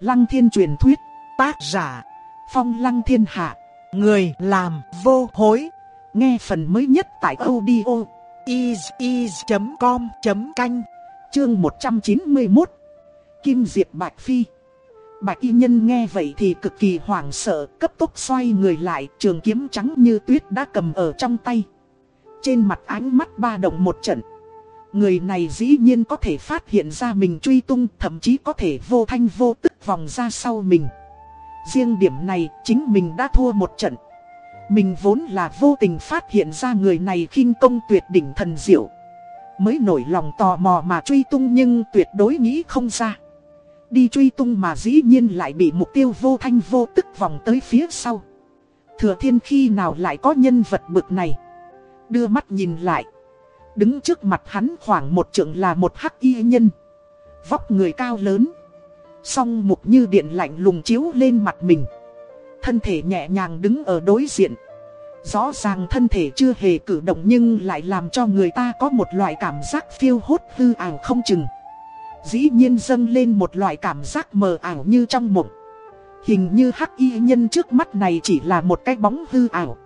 Lăng thiên truyền thuyết, tác giả, phong lăng thiên hạ, người làm vô hối. Nghe phần mới nhất tại audio is.com.canh, chương 191. Kim Diệp Bạch Phi Bạch y nhân nghe vậy thì cực kỳ hoảng sợ, cấp tốc xoay người lại, trường kiếm trắng như tuyết đã cầm ở trong tay. Trên mặt ánh mắt ba động một trận. Người này dĩ nhiên có thể phát hiện ra mình truy tung, thậm chí có thể vô thanh vô tức vòng ra sau mình. Riêng điểm này, chính mình đã thua một trận. Mình vốn là vô tình phát hiện ra người này khinh công tuyệt đỉnh thần diệu. Mới nổi lòng tò mò mà truy tung nhưng tuyệt đối nghĩ không ra. Đi truy tung mà dĩ nhiên lại bị mục tiêu vô thanh vô tức vòng tới phía sau. Thừa thiên khi nào lại có nhân vật bực này. Đưa mắt nhìn lại. Đứng trước mặt hắn khoảng một trượng là một hắc y nhân. Vóc người cao lớn. Song mục như điện lạnh lùng chiếu lên mặt mình. Thân thể nhẹ nhàng đứng ở đối diện. Rõ ràng thân thể chưa hề cử động nhưng lại làm cho người ta có một loại cảm giác phiêu hốt hư ảo không chừng. Dĩ nhiên dâng lên một loại cảm giác mờ ảo như trong mộng. Hình như hắc y nhân trước mắt này chỉ là một cái bóng hư ảo.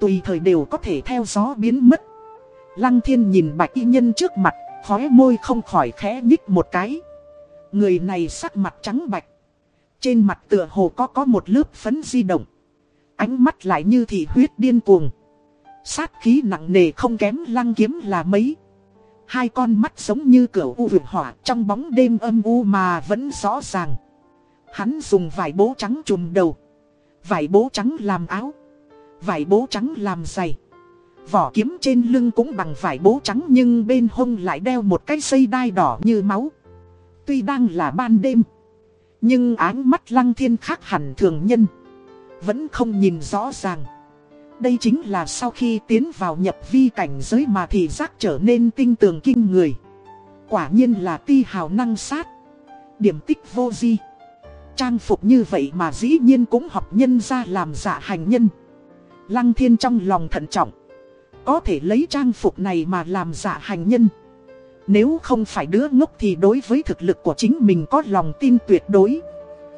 Tùy thời đều có thể theo gió biến mất. Lăng thiên nhìn bạch y nhân trước mặt, khóe môi không khỏi khẽ nhích một cái. Người này sắc mặt trắng bạch. Trên mặt tựa hồ có có một lớp phấn di động. Ánh mắt lại như thị huyết điên cuồng. Sát khí nặng nề không kém lăng kiếm là mấy. Hai con mắt giống như cửa u vượt hỏa trong bóng đêm âm u mà vẫn rõ ràng. Hắn dùng vải bố trắng trùm đầu. Vải bố trắng làm áo. Vải bố trắng làm giày. Vỏ kiếm trên lưng cũng bằng vải bố trắng nhưng bên hông lại đeo một cái dây đai đỏ như máu. Tuy đang là ban đêm. Nhưng áng mắt lăng thiên khác hẳn thường nhân. Vẫn không nhìn rõ ràng. Đây chính là sau khi tiến vào nhập vi cảnh giới mà thị giác trở nên tinh tường kinh người. Quả nhiên là ti hào năng sát. Điểm tích vô di. Trang phục như vậy mà dĩ nhiên cũng học nhân ra làm dạ hành nhân. Lăng thiên trong lòng thận trọng. Có thể lấy trang phục này mà làm dạ hành nhân. Nếu không phải đứa ngốc thì đối với thực lực của chính mình có lòng tin tuyệt đối.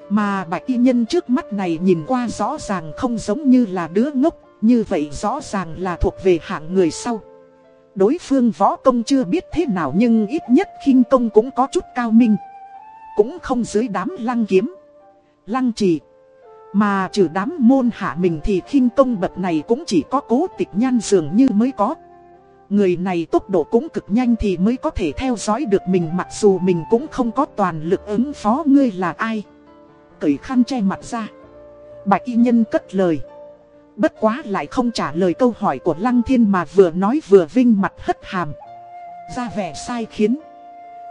Mà bạch y nhân trước mắt này nhìn qua rõ ràng không giống như là đứa ngốc, như vậy rõ ràng là thuộc về hạng người sau. Đối phương võ công chưa biết thế nào nhưng ít nhất khinh công cũng có chút cao minh. Cũng không dưới đám lăng kiếm, lăng trì. Mà trừ đám môn hạ mình thì khinh công bậc này cũng chỉ có cố tịch nhan dường như mới có. Người này tốc độ cũng cực nhanh thì mới có thể theo dõi được mình mặc dù mình cũng không có toàn lực ứng phó ngươi là ai. Cởi khăn che mặt ra. Bạch y nhân cất lời. Bất quá lại không trả lời câu hỏi của Lăng Thiên mà vừa nói vừa vinh mặt hất hàm. Ra vẻ sai khiến.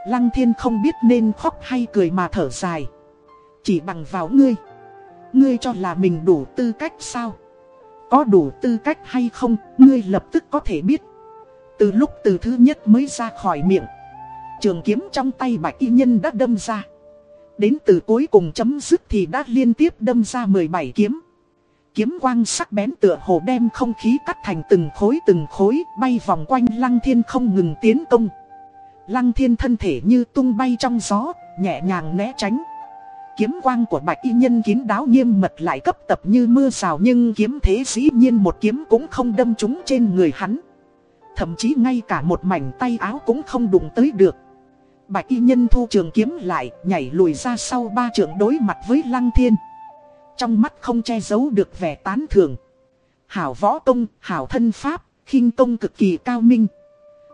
Lăng Thiên không biết nên khóc hay cười mà thở dài. Chỉ bằng vào ngươi. Ngươi cho là mình đủ tư cách sao? Có đủ tư cách hay không, ngươi lập tức có thể biết. Từ lúc từ thứ nhất mới ra khỏi miệng. Trường kiếm trong tay bạch y nhân đã đâm ra. Đến từ cuối cùng chấm dứt thì đã liên tiếp đâm ra 17 kiếm. Kiếm quang sắc bén tựa hồ đem không khí cắt thành từng khối từng khối, Bay vòng quanh lăng thiên không ngừng tiến công. Lăng thiên thân thể như tung bay trong gió, Nhẹ nhàng né tránh. Kiếm quang của bạch y nhân kín đáo nghiêm mật lại cấp tập như mưa rào, Nhưng kiếm thế dĩ nhiên một kiếm cũng không đâm trúng trên người hắn. Thậm chí ngay cả một mảnh tay áo cũng không đụng tới được. Bạch y nhân thu trường kiếm lại Nhảy lùi ra sau ba trường đối mặt với lăng thiên. Trong mắt không che giấu được vẻ tán thưởng. Hảo võ công, hảo thân pháp khinh công cực kỳ cao minh.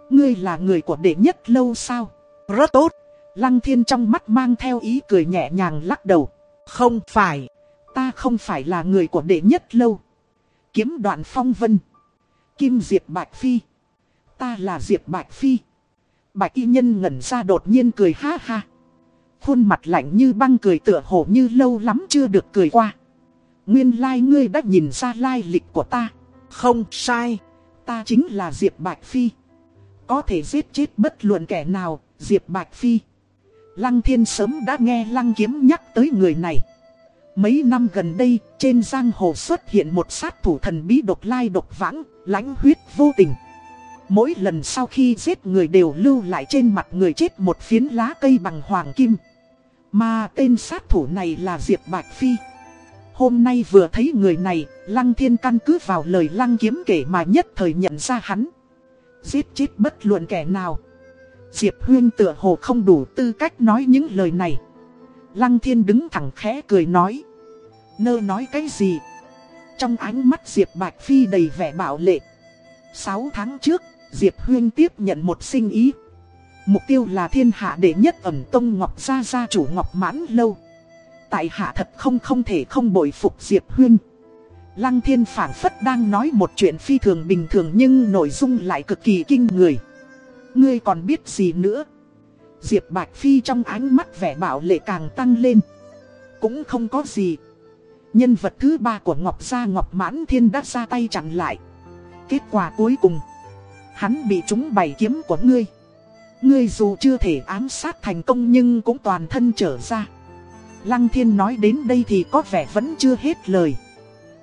Ngươi là người của đệ nhất lâu sao? Rất tốt. Lăng thiên trong mắt mang theo ý cười nhẹ nhàng lắc đầu. Không phải. Ta không phải là người của đệ nhất lâu. Kiếm đoạn phong vân. Kim Diệp Bạch Phi. Ta là Diệp Bạch Phi. Bạch y nhân ngẩn ra đột nhiên cười ha ha. Khuôn mặt lạnh như băng cười tựa hồ như lâu lắm chưa được cười qua. Nguyên lai like ngươi đã nhìn ra lai lịch của ta. Không sai. Ta chính là Diệp Bạch Phi. Có thể giết chết bất luận kẻ nào, Diệp Bạch Phi. Lăng thiên sớm đã nghe lăng kiếm nhắc tới người này. Mấy năm gần đây, trên giang hồ xuất hiện một sát thủ thần bí độc lai độc vãng, lãnh huyết vô tình. Mỗi lần sau khi giết người đều lưu lại trên mặt người chết một phiến lá cây bằng hoàng kim. Mà tên sát thủ này là Diệp Bạch Phi. Hôm nay vừa thấy người này, Lăng Thiên căn cứ vào lời Lăng Kiếm kể mà nhất thời nhận ra hắn. Giết chết bất luận kẻ nào. Diệp Huyên tựa hồ không đủ tư cách nói những lời này. Lăng Thiên đứng thẳng khẽ cười nói. Nơ nói cái gì? Trong ánh mắt Diệp Bạch Phi đầy vẻ bạo lệ. Sáu tháng trước, Diệp Huyên tiếp nhận một sinh ý. Mục tiêu là thiên hạ đệ nhất ẩm tông Ngọc Gia Gia chủ Ngọc Mãn Lâu. Tại hạ thật không không thể không bội phục Diệp Huyên. Lăng thiên phản phất đang nói một chuyện phi thường bình thường nhưng nội dung lại cực kỳ kinh người. Ngươi còn biết gì nữa? Diệp Bạch Phi trong ánh mắt vẻ bảo lệ càng tăng lên. Cũng không có gì. Nhân vật thứ ba của Ngọc Gia Ngọc Mãn Thiên đã ra tay chặn lại. Kết quả cuối cùng, hắn bị trúng bảy kiếm của ngươi. Ngươi dù chưa thể ám sát thành công nhưng cũng toàn thân trở ra. Lăng Thiên nói đến đây thì có vẻ vẫn chưa hết lời.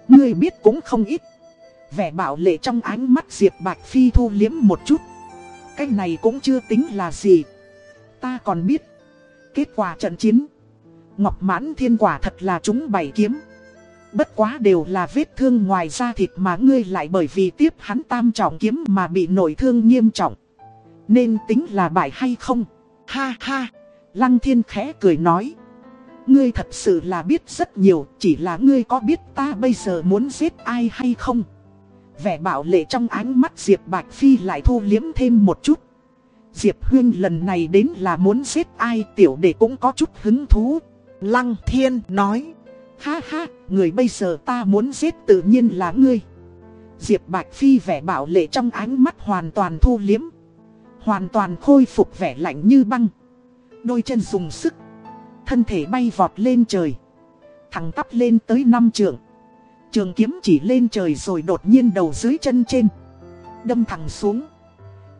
Ngươi biết cũng không ít. Vẻ bạo lệ trong ánh mắt Diệp Bạch Phi thu liếm một chút. Cái này cũng chưa tính là gì. Ta còn biết. Kết quả trận chiến. Ngọc mãn thiên quả thật là chúng bảy kiếm. Bất quá đều là vết thương ngoài da thịt mà ngươi lại bởi vì tiếp hắn tam trọng kiếm mà bị nổi thương nghiêm trọng. Nên tính là bại hay không? Ha ha! Lăng thiên khẽ cười nói. Ngươi thật sự là biết rất nhiều, chỉ là ngươi có biết ta bây giờ muốn giết ai hay không? Vẻ bảo lệ trong ánh mắt Diệp Bạch Phi lại thu liếm thêm một chút. Diệp Huyên lần này đến là muốn giết ai tiểu đệ cũng có chút hứng thú. Lăng Thiên nói. Ha ha, người bây giờ ta muốn giết tự nhiên là ngươi. Diệp Bạch Phi vẻ bảo lệ trong ánh mắt hoàn toàn thu liếm. Hoàn toàn khôi phục vẻ lạnh như băng. Đôi chân dùng sức. Thân thể bay vọt lên trời. Thẳng tắp lên tới năm trường. Trường kiếm chỉ lên trời rồi đột nhiên đầu dưới chân trên. Đâm thẳng xuống.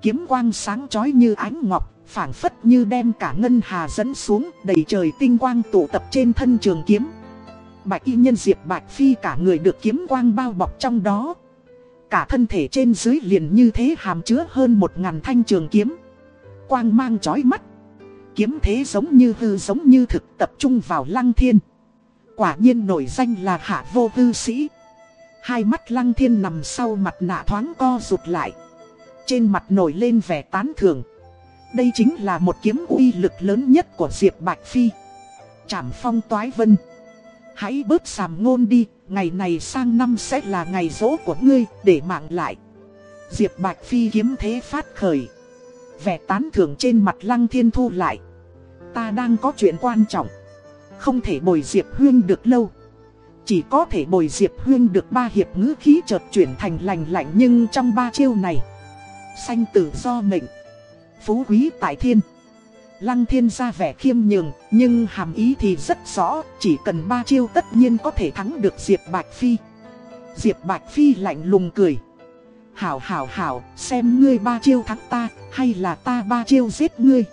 Kiếm quang sáng chói như ánh ngọc, phảng phất như đem cả ngân hà dẫn xuống, đầy trời tinh quang tụ tập trên thân trường kiếm. Bạch y nhân diệp bạch phi cả người được kiếm quang bao bọc trong đó. Cả thân thể trên dưới liền như thế hàm chứa hơn một ngàn thanh trường kiếm. Quang mang chói mắt. Kiếm thế giống như hư, giống như thực tập trung vào lăng thiên. Quả nhiên nổi danh là hạ vô hư sĩ. Hai mắt lăng thiên nằm sau mặt nạ thoáng co rụt lại. Trên mặt nổi lên vẻ tán thưởng. Đây chính là một kiếm uy lực lớn nhất của Diệp Bạch Phi. Trảm phong toái vân. Hãy bớt sàm ngôn đi, ngày này sang năm sẽ là ngày rỗ của ngươi, để mạng lại. Diệp Bạch Phi kiếm thế phát khởi. Vẻ tán thưởng trên mặt Lăng Thiên Thu lại. Ta đang có chuyện quan trọng. Không thể bồi Diệp Huyên được lâu. Chỉ có thể bồi Diệp Huyên được ba hiệp ngữ khí chợt chuyển thành lành lạnh nhưng trong ba chiêu này. Sanh tử do mệnh. Phú quý tại thiên. Lăng thiên ra vẻ khiêm nhường, nhưng hàm ý thì rất rõ, chỉ cần ba chiêu tất nhiên có thể thắng được Diệp Bạch Phi. Diệp Bạch Phi lạnh lùng cười. Hảo hảo hảo, xem ngươi ba chiêu thắng ta, hay là ta ba chiêu giết ngươi.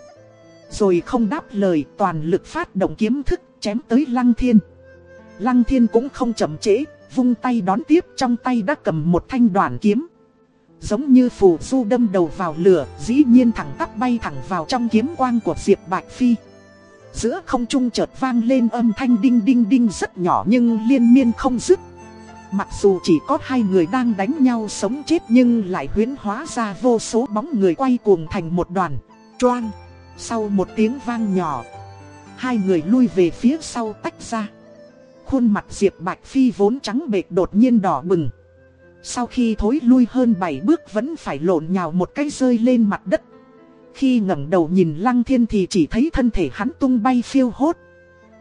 Rồi không đáp lời, toàn lực phát động kiếm thức, chém tới Lăng Thiên. Lăng Thiên cũng không chậm trễ, vung tay đón tiếp trong tay đã cầm một thanh đoạn kiếm. Giống như phù du đâm đầu vào lửa, dĩ nhiên thẳng tắp bay thẳng vào trong kiếm quang của Diệp Bạch Phi. Giữa không trung chợt vang lên âm thanh đinh đinh đinh rất nhỏ nhưng liên miên không dứt. Mặc dù chỉ có hai người đang đánh nhau sống chết nhưng lại huyến hóa ra vô số bóng người quay cuồng thành một đoàn. Choang! Sau một tiếng vang nhỏ, hai người lui về phía sau tách ra. Khuôn mặt Diệp Bạch Phi vốn trắng bệch đột nhiên đỏ bừng. Sau khi thối lui hơn 7 bước vẫn phải lộn nhào một cái rơi lên mặt đất. Khi ngẩng đầu nhìn Lăng Thiên thì chỉ thấy thân thể hắn tung bay phiêu hốt.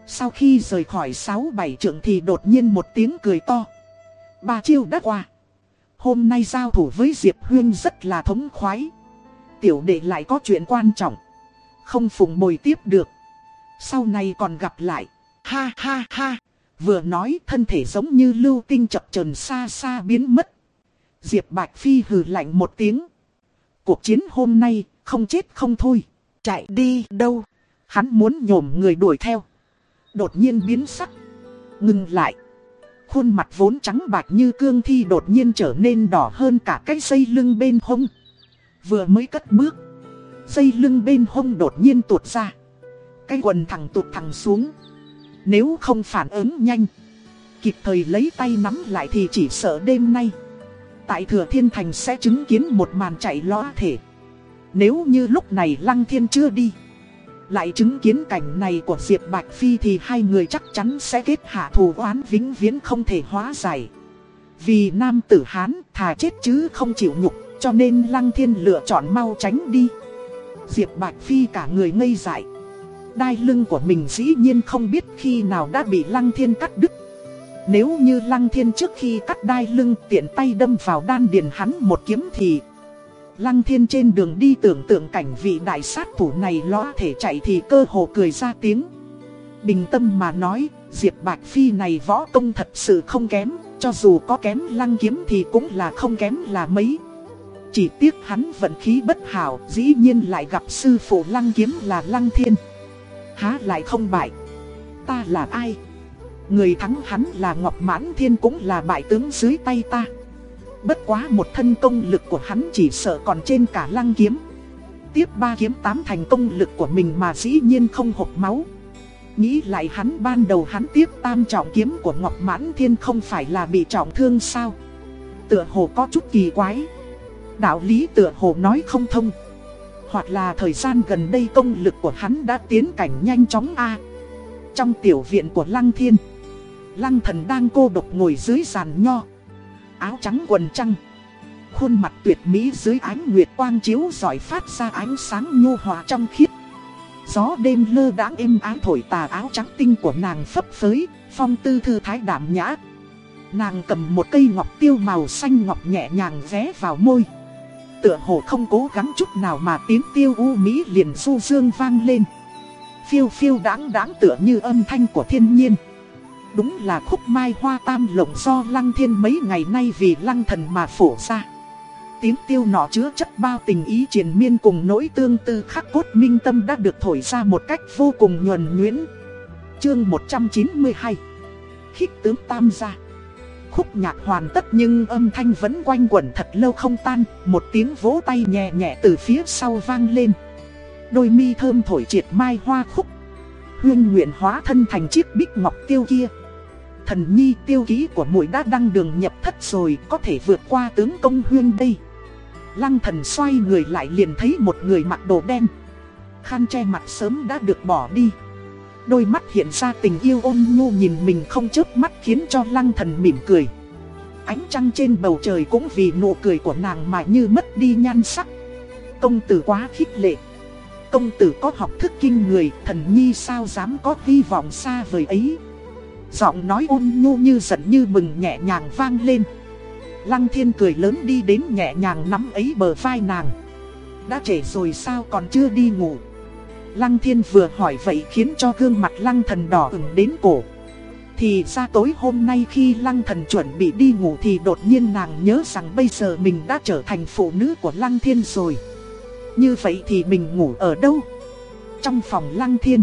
Sau khi rời khỏi 6-7 trượng thì đột nhiên một tiếng cười to. Ba chiêu đã qua. Hôm nay giao thủ với Diệp Huyên rất là thống khoái. Tiểu đệ lại có chuyện quan trọng. Không phùng bồi tiếp được. Sau này còn gặp lại. Ha ha ha. Vừa nói thân thể giống như lưu tinh chập trần xa xa biến mất. Diệp Bạch Phi hừ lạnh một tiếng. Cuộc chiến hôm nay, không chết không thôi. Chạy đi đâu. Hắn muốn nhổm người đuổi theo. Đột nhiên biến sắc. Ngừng lại. Khuôn mặt vốn trắng bạch như cương thi đột nhiên trở nên đỏ hơn cả cái dây lưng bên hông. Vừa mới cất bước. Dây lưng bên hông đột nhiên tuột ra. Cái quần thẳng tụt thẳng xuống Nếu không phản ứng nhanh, Kịp thời lấy tay nắm lại thì chỉ sợ đêm nay Tại thừa thiên thành sẽ chứng kiến một màn chạy lõa thể. Nếu như lúc này lăng thiên chưa đi, Lại chứng kiến cảnh này của Diệp Bạch Phi thì hai người chắc chắn sẽ kết hạ thù oán vĩnh viễn không thể hóa giải. Vì nam tử Hán thà chết chứ không chịu nhục, Cho nên lăng thiên lựa chọn mau tránh đi. Diệp Bạch Phi cả người ngây dại. Đai lưng của mình dĩ nhiên không biết khi nào đã bị lăng thiên cắt đứt. Nếu như lăng thiên trước khi cắt đai lưng tiện tay đâm vào đan điền hắn một kiếm thì Lăng thiên trên đường đi tưởng tượng cảnh vị đại sát thủ này lõa thể chạy thì cơ hồ cười ra tiếng. Bình tâm mà nói, Diệp Bạch Phi này võ công thật sự không kém Cho dù có kém lăng kiếm thì cũng là không kém là mấy. Chỉ tiếc hắn vận khí bất hảo Dĩ nhiên lại gặp sư phụ lăng kiếm là lăng thiên. Há lại không bại. Ta là ai? Người thắng hắn là Ngọc Mãn Thiên cũng là bại tướng dưới tay ta. Bất quá một thân công lực của hắn chỉ sợ còn trên cả lăng kiếm. Tiếp ba kiếm tám thành công lực của mình mà dĩ nhiên không hộp máu. Nghĩ lại hắn ban đầu hắn tiếp tam trọng kiếm của Ngọc Mãn Thiên không phải là bị trọng thương sao? Tựa hồ có chút kỳ quái. Đạo lý tựa hồ nói không thông. Hoặc là thời gian gần đây công lực của hắn đã tiến cảnh nhanh chóng a. Trong tiểu viện của Lăng Thiên Lăng thần đang cô độc ngồi dưới giàn nho. Áo trắng quần trăng. Khuôn mặt tuyệt mỹ dưới ánh nguyệt quang chiếu giỏi phát ra ánh sáng nhu hòa trong khiết Gió đêm lơ đãng êm ái thổi tà áo trắng tinh của nàng phấp phới, Phong tư thư thái đảm nhã. Nàng cầm một cây ngọc tiêu màu xanh ngọc nhẹ nhàng ré vào môi. Tựa hồ không cố gắng chút nào mà tiếng tiêu u mỹ liền du dương vang lên. Phiêu phiêu đáng đáng tựa như âm thanh của thiên nhiên. Đúng là khúc mai hoa tam lộng do lăng thiên mấy ngày nay vì lăng thần mà phổ ra. Tiếng tiêu nọ chứa chất bao tình ý triền miên cùng nỗi tương tư khắc cốt minh tâm đã được thổi ra một cách vô cùng nhuần nhuyễn. Chương 192 Khích tướng tam gia. Khúc nhạc hoàn tất nhưng âm thanh vẫn quanh quẩn thật lâu không tan, Một tiếng vỗ tay nhẹ nhẹ từ phía sau vang lên. Đôi mi thơm thổi triệt mai hoa khúc. Huyên nguyện hóa thân thành chiếc bích ngọc tiêu kia. Thần nhi tiêu ký của muội đã đăng đường nhập thất rồi, Có thể vượt qua tướng công huyên đây. Lăng thần xoay người lại liền thấy một người mặc đồ đen. Khăn che mặt sớm đã được bỏ đi. Đôi mắt hiện ra tình yêu ôn nhu nhìn mình không chớp mắt khiến cho lăng thần mỉm cười. Ánh trăng trên bầu trời cũng vì nụ cười của nàng mà như mất đi nhan sắc. Công tử quá khích lệ. Công tử có học thức kinh người, Thần nhi sao dám có hy vọng xa vời ấy? Giọng nói ôn nhu như giận như mừng nhẹ nhàng vang lên. Lăng thiên cười lớn đi đến nhẹ nhàng nắm ấy bờ vai nàng. Đã trễ rồi sao còn chưa đi ngủ? Lăng thiên vừa hỏi vậy khiến cho gương mặt lăng thần đỏ ửng đến cổ. Thì ra tối hôm nay khi lăng thần chuẩn bị đi ngủ thì đột nhiên nàng nhớ rằng bây giờ mình đã trở thành phụ nữ của lăng thiên rồi. Như vậy thì mình ngủ ở đâu? Trong phòng lăng thiên.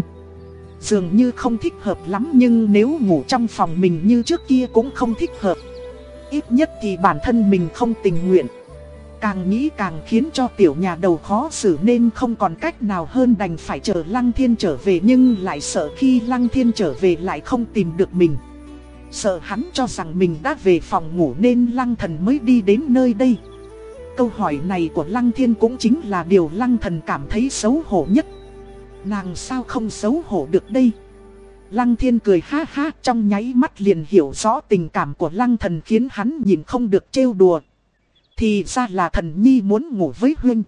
Dường như không thích hợp lắm nhưng nếu ngủ trong phòng mình như trước kia cũng không thích hợp Ít nhất thì bản thân mình không tình nguyện Càng nghĩ càng khiến cho tiểu nhà đầu khó xử nên không còn cách nào hơn đành phải chờ Lăng Thiên trở về nhưng lại sợ khi Lăng Thiên trở về lại không tìm được mình. Sợ hắn cho rằng mình đã về phòng ngủ nên Lăng Thần mới đi đến nơi đây. Câu hỏi này của Lăng Thiên cũng chính là điều Lăng Thần cảm thấy xấu hổ nhất. Nàng sao không xấu hổ được đây? Lăng thiên cười ha ha, trong nháy mắt liền hiểu rõ tình cảm của lăng thần khiến hắn nhìn không được trêu đùa. Thì ra là thần nhi muốn ngủ với huynh.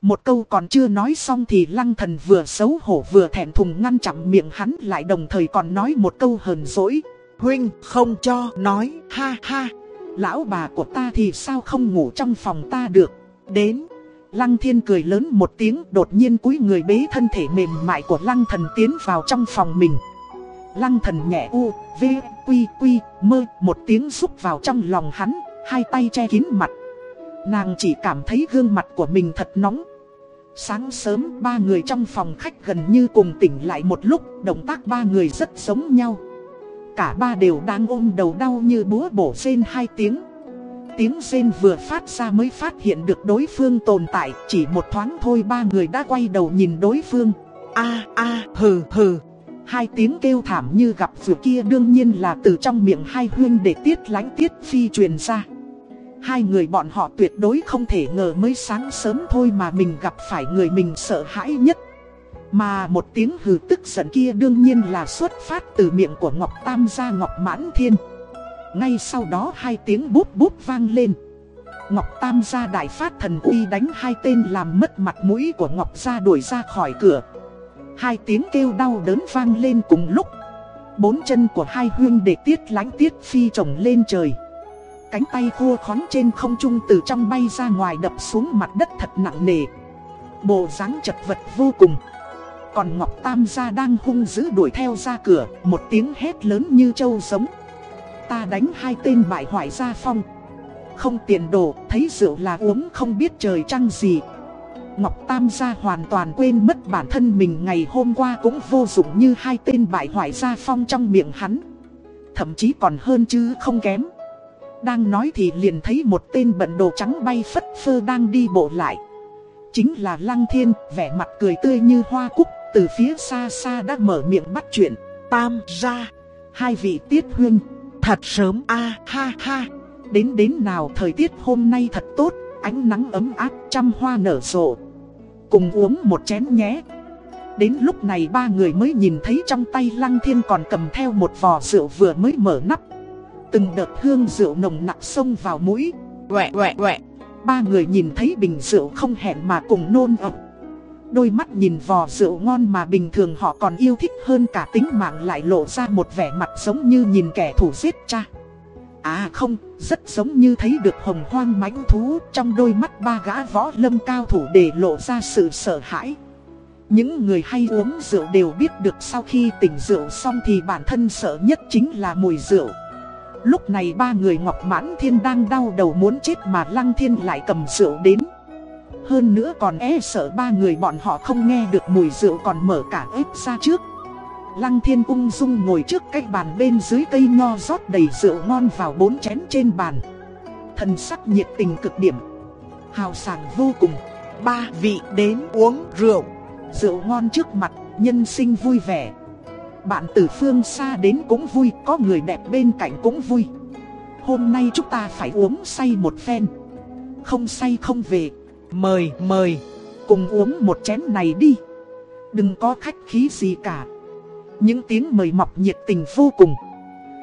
Một câu còn chưa nói xong thì lăng thần vừa xấu hổ vừa thẹn thùng ngăn chặn miệng hắn lại đồng thời còn nói một câu hờn dỗi. Huynh không cho nói, ha ha. Lão bà của ta thì sao không ngủ trong phòng ta được. Đến. Lăng thiên cười lớn một tiếng đột nhiên cúi người bế thân thể mềm mại của lăng thần tiến vào trong phòng mình. Lăng thần nhẹ u, v, quy quy, mơ một tiếng xúc vào trong lòng hắn, hai tay che kín mặt. Nàng chỉ cảm thấy gương mặt của mình thật nóng. Sáng sớm ba người trong phòng khách gần như cùng tỉnh lại một lúc, động tác ba người rất giống nhau. Cả ba đều đang ôm đầu đau như búa bổ rên hai tiếng. Tiếng rên vừa phát ra mới phát hiện được đối phương tồn tại, chỉ một thoáng thôi ba người đã quay đầu nhìn đối phương. a a hừ hừ. Hai tiếng kêu thảm như gặp vừa kia đương nhiên là từ trong miệng hai huyên để tiết lánh tiết phi truyền ra. Hai người bọn họ tuyệt đối không thể ngờ mới sáng sớm thôi mà mình gặp phải người mình sợ hãi nhất. Mà một tiếng hừ tức giận kia đương nhiên là xuất phát từ miệng của Ngọc Tam gia Ngọc Mãn Thiên. Ngay sau đó hai tiếng bút bút vang lên. Ngọc Tam gia đại phát thần uy đánh hai tên làm mất mặt mũi của Ngọc gia đuổi ra khỏi cửa. Hai tiếng kêu đau đớn vang lên cùng lúc. Bốn chân của hai huyên để tiết lánh tiết phi trồng lên trời. Cánh tay cua khón trên không trung từ trong bay ra ngoài đập xuống mặt đất thật nặng nề. Bộ dáng chật vật vô cùng. Còn Ngọc Tam gia đang hung dữ đuổi theo ra cửa, một tiếng hét lớn như trâu sống. Ta đánh hai tên bại hoại gia phong. Không tiền đồ, thấy rượu là uống không biết trời trăng gì. Ngọc Tam gia hoàn toàn quên mất bản thân mình ngày hôm qua cũng vô dụng như hai tên bại hoại gia phong trong miệng hắn. Thậm chí còn hơn chứ không kém. Đang nói thì liền thấy một tên bận đồ trắng bay phất phơ đang đi bộ lại. Chính là Lăng Thiên, vẻ mặt cười tươi như hoa cúc, từ phía xa xa đã mở miệng bắt chuyện. Tam ra. Hai vị tiết huynh, Thật sớm a ha ha. đến đến nào thời tiết hôm nay thật tốt, ánh nắng ấm áp, trăm hoa nở rộ. Cùng uống một chén nhé. Đến lúc này ba người mới nhìn thấy trong tay Lăng Thiên còn cầm theo một vò rượu vừa mới mở nắp. Từng đợt hương rượu nồng nặc xông vào mũi. Quẹ quẹ quẹ. Ba người nhìn thấy bình rượu không hẹn mà cùng nôn ẩm. Đôi mắt nhìn vò rượu ngon mà bình thường họ còn yêu thích hơn cả tính mạng lại lộ ra một vẻ mặt giống như nhìn kẻ thủ giết cha. À không, rất giống như thấy được hồng hoang mãnh thú trong đôi mắt ba gã võ lâm cao thủ để lộ ra sự sợ hãi. Những người hay uống rượu đều biết được sau khi tỉnh rượu xong thì bản thân sợ nhất chính là mùi rượu. Lúc này ba người Ngọc Mãn Thiên đang đau đầu muốn chết mà Lăng Thiên lại cầm rượu đến. Hơn nữa còn e sợ ba người bọn họ không nghe được mùi rượu còn mở cả ếp ra trước. Lăng Thiên ung dung ngồi trước cái bàn bên dưới cây nho rót đầy rượu ngon vào bốn chén trên bàn. Thần sắc nhiệt tình cực điểm. Hào sảng vô cùng. Ba vị đến uống rượu. Rượu ngon trước mặt, nhân sinh vui vẻ. Bạn từ phương xa đến cũng vui, có người đẹp bên cạnh cũng vui. Hôm nay chúng ta phải uống say một phen. Không say không về. Mời mời. Cùng uống một chén này đi. Đừng có khách khí gì cả. Những tiếng mời mọc nhiệt tình vô cùng.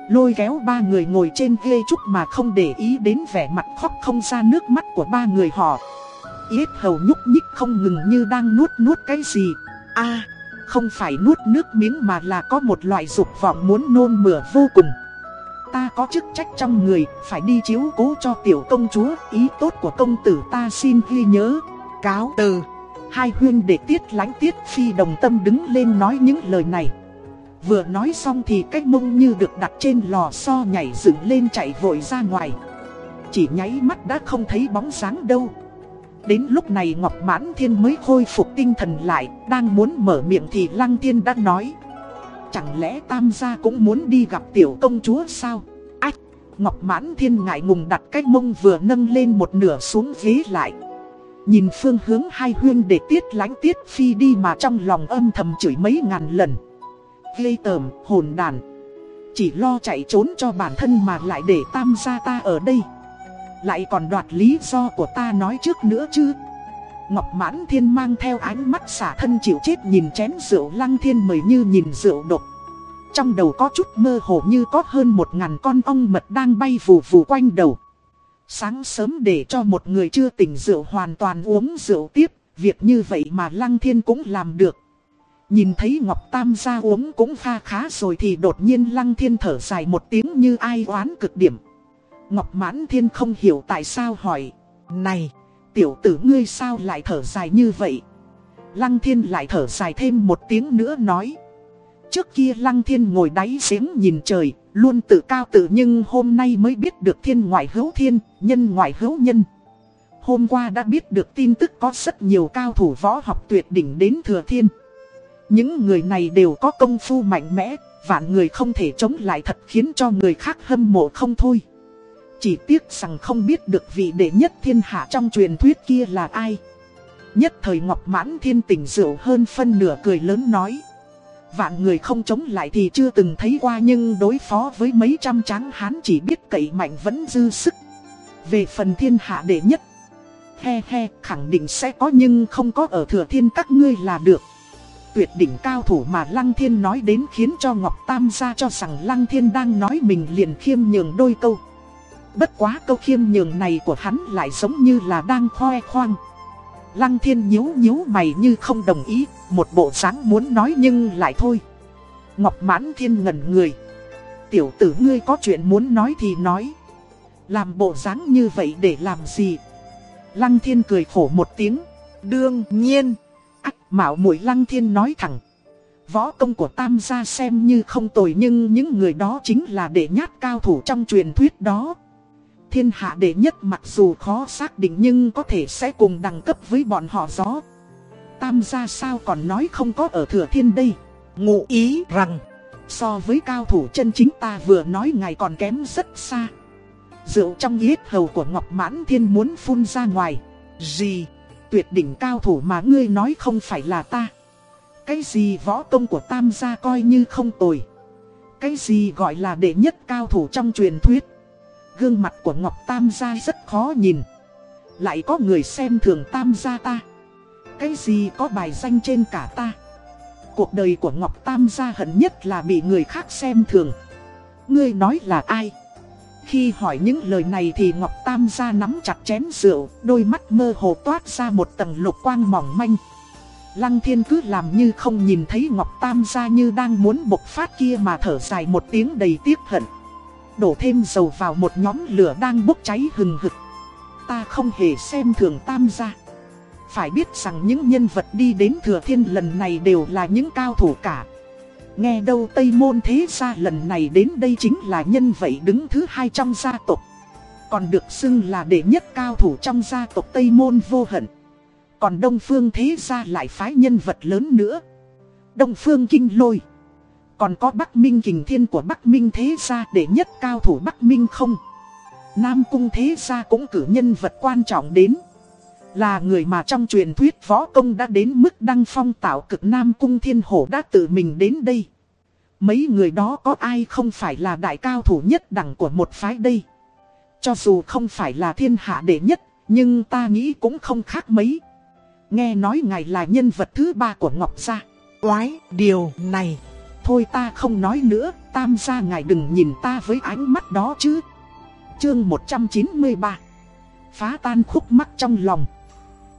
Lôi kéo ba người ngồi trên ghê trúc mà không để ý đến vẻ mặt khóc không ra nước mắt của ba người họ. Yết hầu nhúc nhích không ngừng như đang nuốt nuốt cái gì. a, không phải nuốt nước miếng mà là có một loại dục vọng muốn nôn mửa vô cùng. Ta có chức trách trong người, phải đi chiếu cố cho tiểu công chúa, ý tốt của công tử ta xin ghi nhớ. Cáo từ. Hai huyên để tiết lánh tiết phi đồng tâm đứng lên nói những lời này. Vừa nói xong thì cái mông như được đặt trên lò xo nhảy dựng lên chạy vội ra ngoài. Chỉ nháy mắt đã không thấy bóng sáng đâu. Đến lúc này Ngọc Mãn Thiên mới khôi phục tinh thần lại, đang muốn mở miệng thì Lăng Thiên đã nói. Chẳng lẽ Tam gia cũng muốn đi gặp tiểu công chúa sao? Ách! Ngọc Mãn Thiên ngại ngùng đặt cái mông vừa nâng lên một nửa xuống ghế lại. Nhìn phương hướng hai huyên để tiết lánh tiết phi đi mà trong lòng âm thầm chửi mấy ngàn lần. Ghê tởm, hồn đàn. Chỉ lo chạy trốn cho bản thân mà lại để tam gia ta ở đây. Lại còn đoạt lý do của ta nói trước nữa chứ. Ngọc Mãn Thiên mang theo ánh mắt xả thân chịu chết nhìn chén rượu lăng thiên mời như nhìn rượu độc. Trong đầu có chút mơ hồ như có hơn một ngàn con ong mật đang bay vù vù quanh đầu. Sáng sớm để cho một người chưa tỉnh rượu hoàn toàn uống rượu tiếp, việc như vậy mà Lăng Thiên cũng làm được. Nhìn thấy Ngọc Tam gia uống cũng pha khá rồi thì đột nhiên Lăng Thiên thở dài một tiếng như ai oán cực điểm. Ngọc Mãn Thiên không hiểu tại sao hỏi. Này, tiểu tử ngươi sao lại thở dài như vậy? Lăng Thiên lại thở dài thêm một tiếng nữa nói. Trước kia Lăng Thiên ngồi đáy giếng nhìn trời, luôn tự cao tự nhưng hôm nay mới biết được thiên ngoại hữu thiên, nhân ngoại hữu nhân. Hôm qua đã biết được tin tức có rất nhiều cao thủ võ học tuyệt đỉnh đến thừa thiên. Những người này đều có công phu mạnh mẽ, vạn người không thể chống lại thật khiến cho người khác hâm mộ không thôi. Chỉ tiếc rằng không biết được vị đệ nhất thiên hạ trong truyền thuyết kia là ai. Nhất thời Ngọc Mãn Thiên tỉnh rượu hơn phân nửa cười lớn nói. Vạn người không chống lại thì chưa từng thấy qua nhưng đối phó với mấy trăm tráng hán chỉ biết cậy mạnh vẫn dư sức. Về phần thiên hạ đệ nhất, he he khẳng định sẽ có nhưng không có ở thừa thiên các ngươi là được. Tuyệt đỉnh cao thủ mà Lăng Thiên nói đến khiến cho Ngọc Tam gia cho rằng Lăng Thiên đang nói mình liền khiêm nhường đôi câu. Bất quá câu khiêm nhường này của hắn lại giống như là đang khoe khoang. Lăng thiên nhíu nhíu mày như không đồng ý, một bộ dáng muốn nói nhưng lại thôi. Ngọc mãn thiên ngẩn người. Tiểu tử ngươi có chuyện muốn nói thì nói. Làm bộ dáng như vậy để làm gì? Lăng thiên cười khổ một tiếng. Đương nhiên. Ách mạo mũi lăng thiên nói thẳng. Võ công của tam gia xem như không tồi nhưng những người đó chính là đệ nhát cao thủ trong truyền thuyết đó thiên hạ đệ nhất mặc dù khó xác định nhưng có thể sẽ cùng đẳng cấp với bọn họ gió. Tam gia sao còn nói không có ở thừa thiên đây. Ngụ ý rằng, so với cao thủ chân chính ta vừa nói ngài còn kém rất xa. Rượu trong yết hầu của Ngọc Mãn Thiên muốn phun ra ngoài. Gì? Tuyệt đỉnh cao thủ mà ngươi nói không phải là ta. Cái gì võ công của tam gia coi như không tồi. Cái gì gọi là đệ nhất cao thủ trong truyền thuyết. Gương mặt của Ngọc Tam gia rất khó nhìn. Lại có người xem thường Tam gia ta. Cái gì có bài danh trên cả ta? Cuộc đời của Ngọc Tam gia hận nhất là bị người khác xem thường. Ngươi nói là ai? Khi hỏi những lời này thì Ngọc Tam gia nắm chặt chén rượu, Đôi mắt mơ hồ toát ra một tầng lục quang mỏng manh. Lăng thiên cứ làm như không nhìn thấy Ngọc Tam gia như đang muốn bộc phát kia mà thở dài một tiếng đầy tiếc hận. Đổ thêm dầu vào một nhóm lửa đang bốc cháy hừng hực. Ta không hề xem thường tam gia. Phải biết rằng những nhân vật đi đến thừa thiên lần này đều là những cao thủ cả. Nghe đâu Tây Môn thế gia lần này đến đây chính là nhân vậy đứng thứ hai trong gia tộc. Còn được xưng là đệ nhất cao thủ trong gia tộc Tây Môn vô hận. Còn Đông Phương thế gia lại phái nhân vật lớn nữa. Đông Phương kinh lôi còn có Bắc Minh kình thiên của Bắc Minh thế gia để nhất cao thủ Bắc Minh không? Nam Cung thế gia cũng cử nhân vật quan trọng đến. Là người mà trong truyền thuyết võ công đã đến mức đăng phong tạo cực Nam Cung thiên hổ đã tự mình đến đây. Mấy người đó có ai không phải là đại cao thủ nhất đẳng của một phái đây. Cho dù không phải là thiên hạ đệ nhất, nhưng ta nghĩ cũng không khác mấy. Nghe nói ngài là nhân vật thứ ba của Ngọc Gia. Oái, điều này Thôi ta không nói nữa, tam gia ngài đừng nhìn ta với ánh mắt đó chứ. Chương 193 Phá tan khúc mắc trong lòng.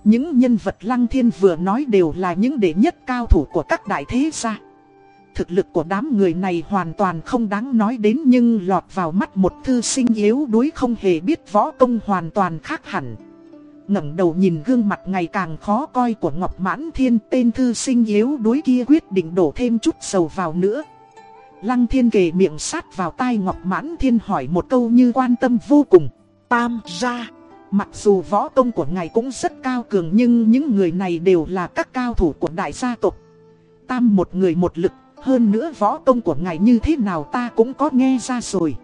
Những nhân vật lăng thiên vừa nói đều là những đệ nhất cao thủ của các đại thế gia. Thực lực của đám người này hoàn toàn không đáng nói đến nhưng lọt vào mắt một thư sinh yếu đuối không hề biết võ công hoàn toàn khác hẳn ngẩng đầu nhìn gương mặt ngày càng khó coi của Ngọc Mãn Thiên tên thư sinh yếu đuối kia quyết định đổ thêm chút dầu vào nữa. Lăng Thiên kề miệng sát vào tai Ngọc Mãn Thiên hỏi một câu như quan tâm vô cùng. Tam ra, mặc dù võ công của ngài cũng rất cao cường nhưng những người này đều là các cao thủ của đại gia tộc. Tam một người một lực, hơn nữa võ công của ngài như thế nào ta cũng có nghe ra rồi.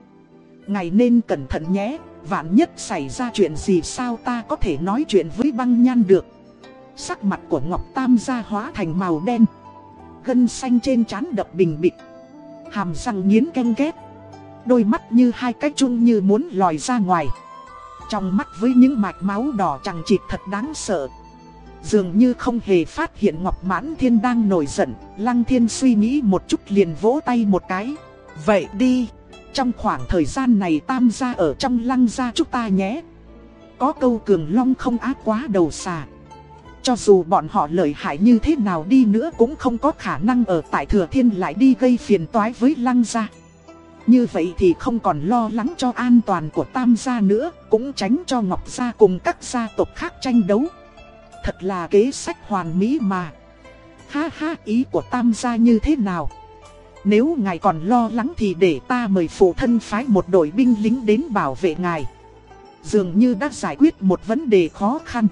Ngài nên cẩn thận nhé, Vạn nhất xảy ra chuyện gì sao ta có thể nói chuyện với băng nhan được? Sắc mặt của Ngọc Tam gia hóa thành màu đen. Gân xanh trên trán đập bình bịch. Hàm răng nghiến canh ghét. Đôi mắt như hai cái chung như muốn lòi ra ngoài. Trong mắt với những mạch máu đỏ chẳng chịt thật đáng sợ. Dường như không hề phát hiện Ngọc Mãn Thiên đang nổi giận. Lăng Thiên suy nghĩ một chút liền vỗ tay một cái. Vậy đi trong khoảng thời gian này tam gia ở trong lăng gia chúng ta nhé. Có câu cường long không ác quá đầu xà. Cho dù bọn họ lợi hại như thế nào đi nữa cũng không có khả năng ở tại thừa thiên lại đi gây phiền toái với lăng gia. Như vậy thì không còn lo lắng cho an toàn của tam gia nữa, cũng tránh cho ngọc gia cùng các gia tộc khác tranh đấu. Thật là kế sách hoàn mỹ mà. Ha ha ý của tam gia như thế nào? Nếu ngài còn lo lắng thì để ta mời phụ thân phái một đội binh lính đến bảo vệ ngài. Dường như đã giải quyết một vấn đề khó khăn.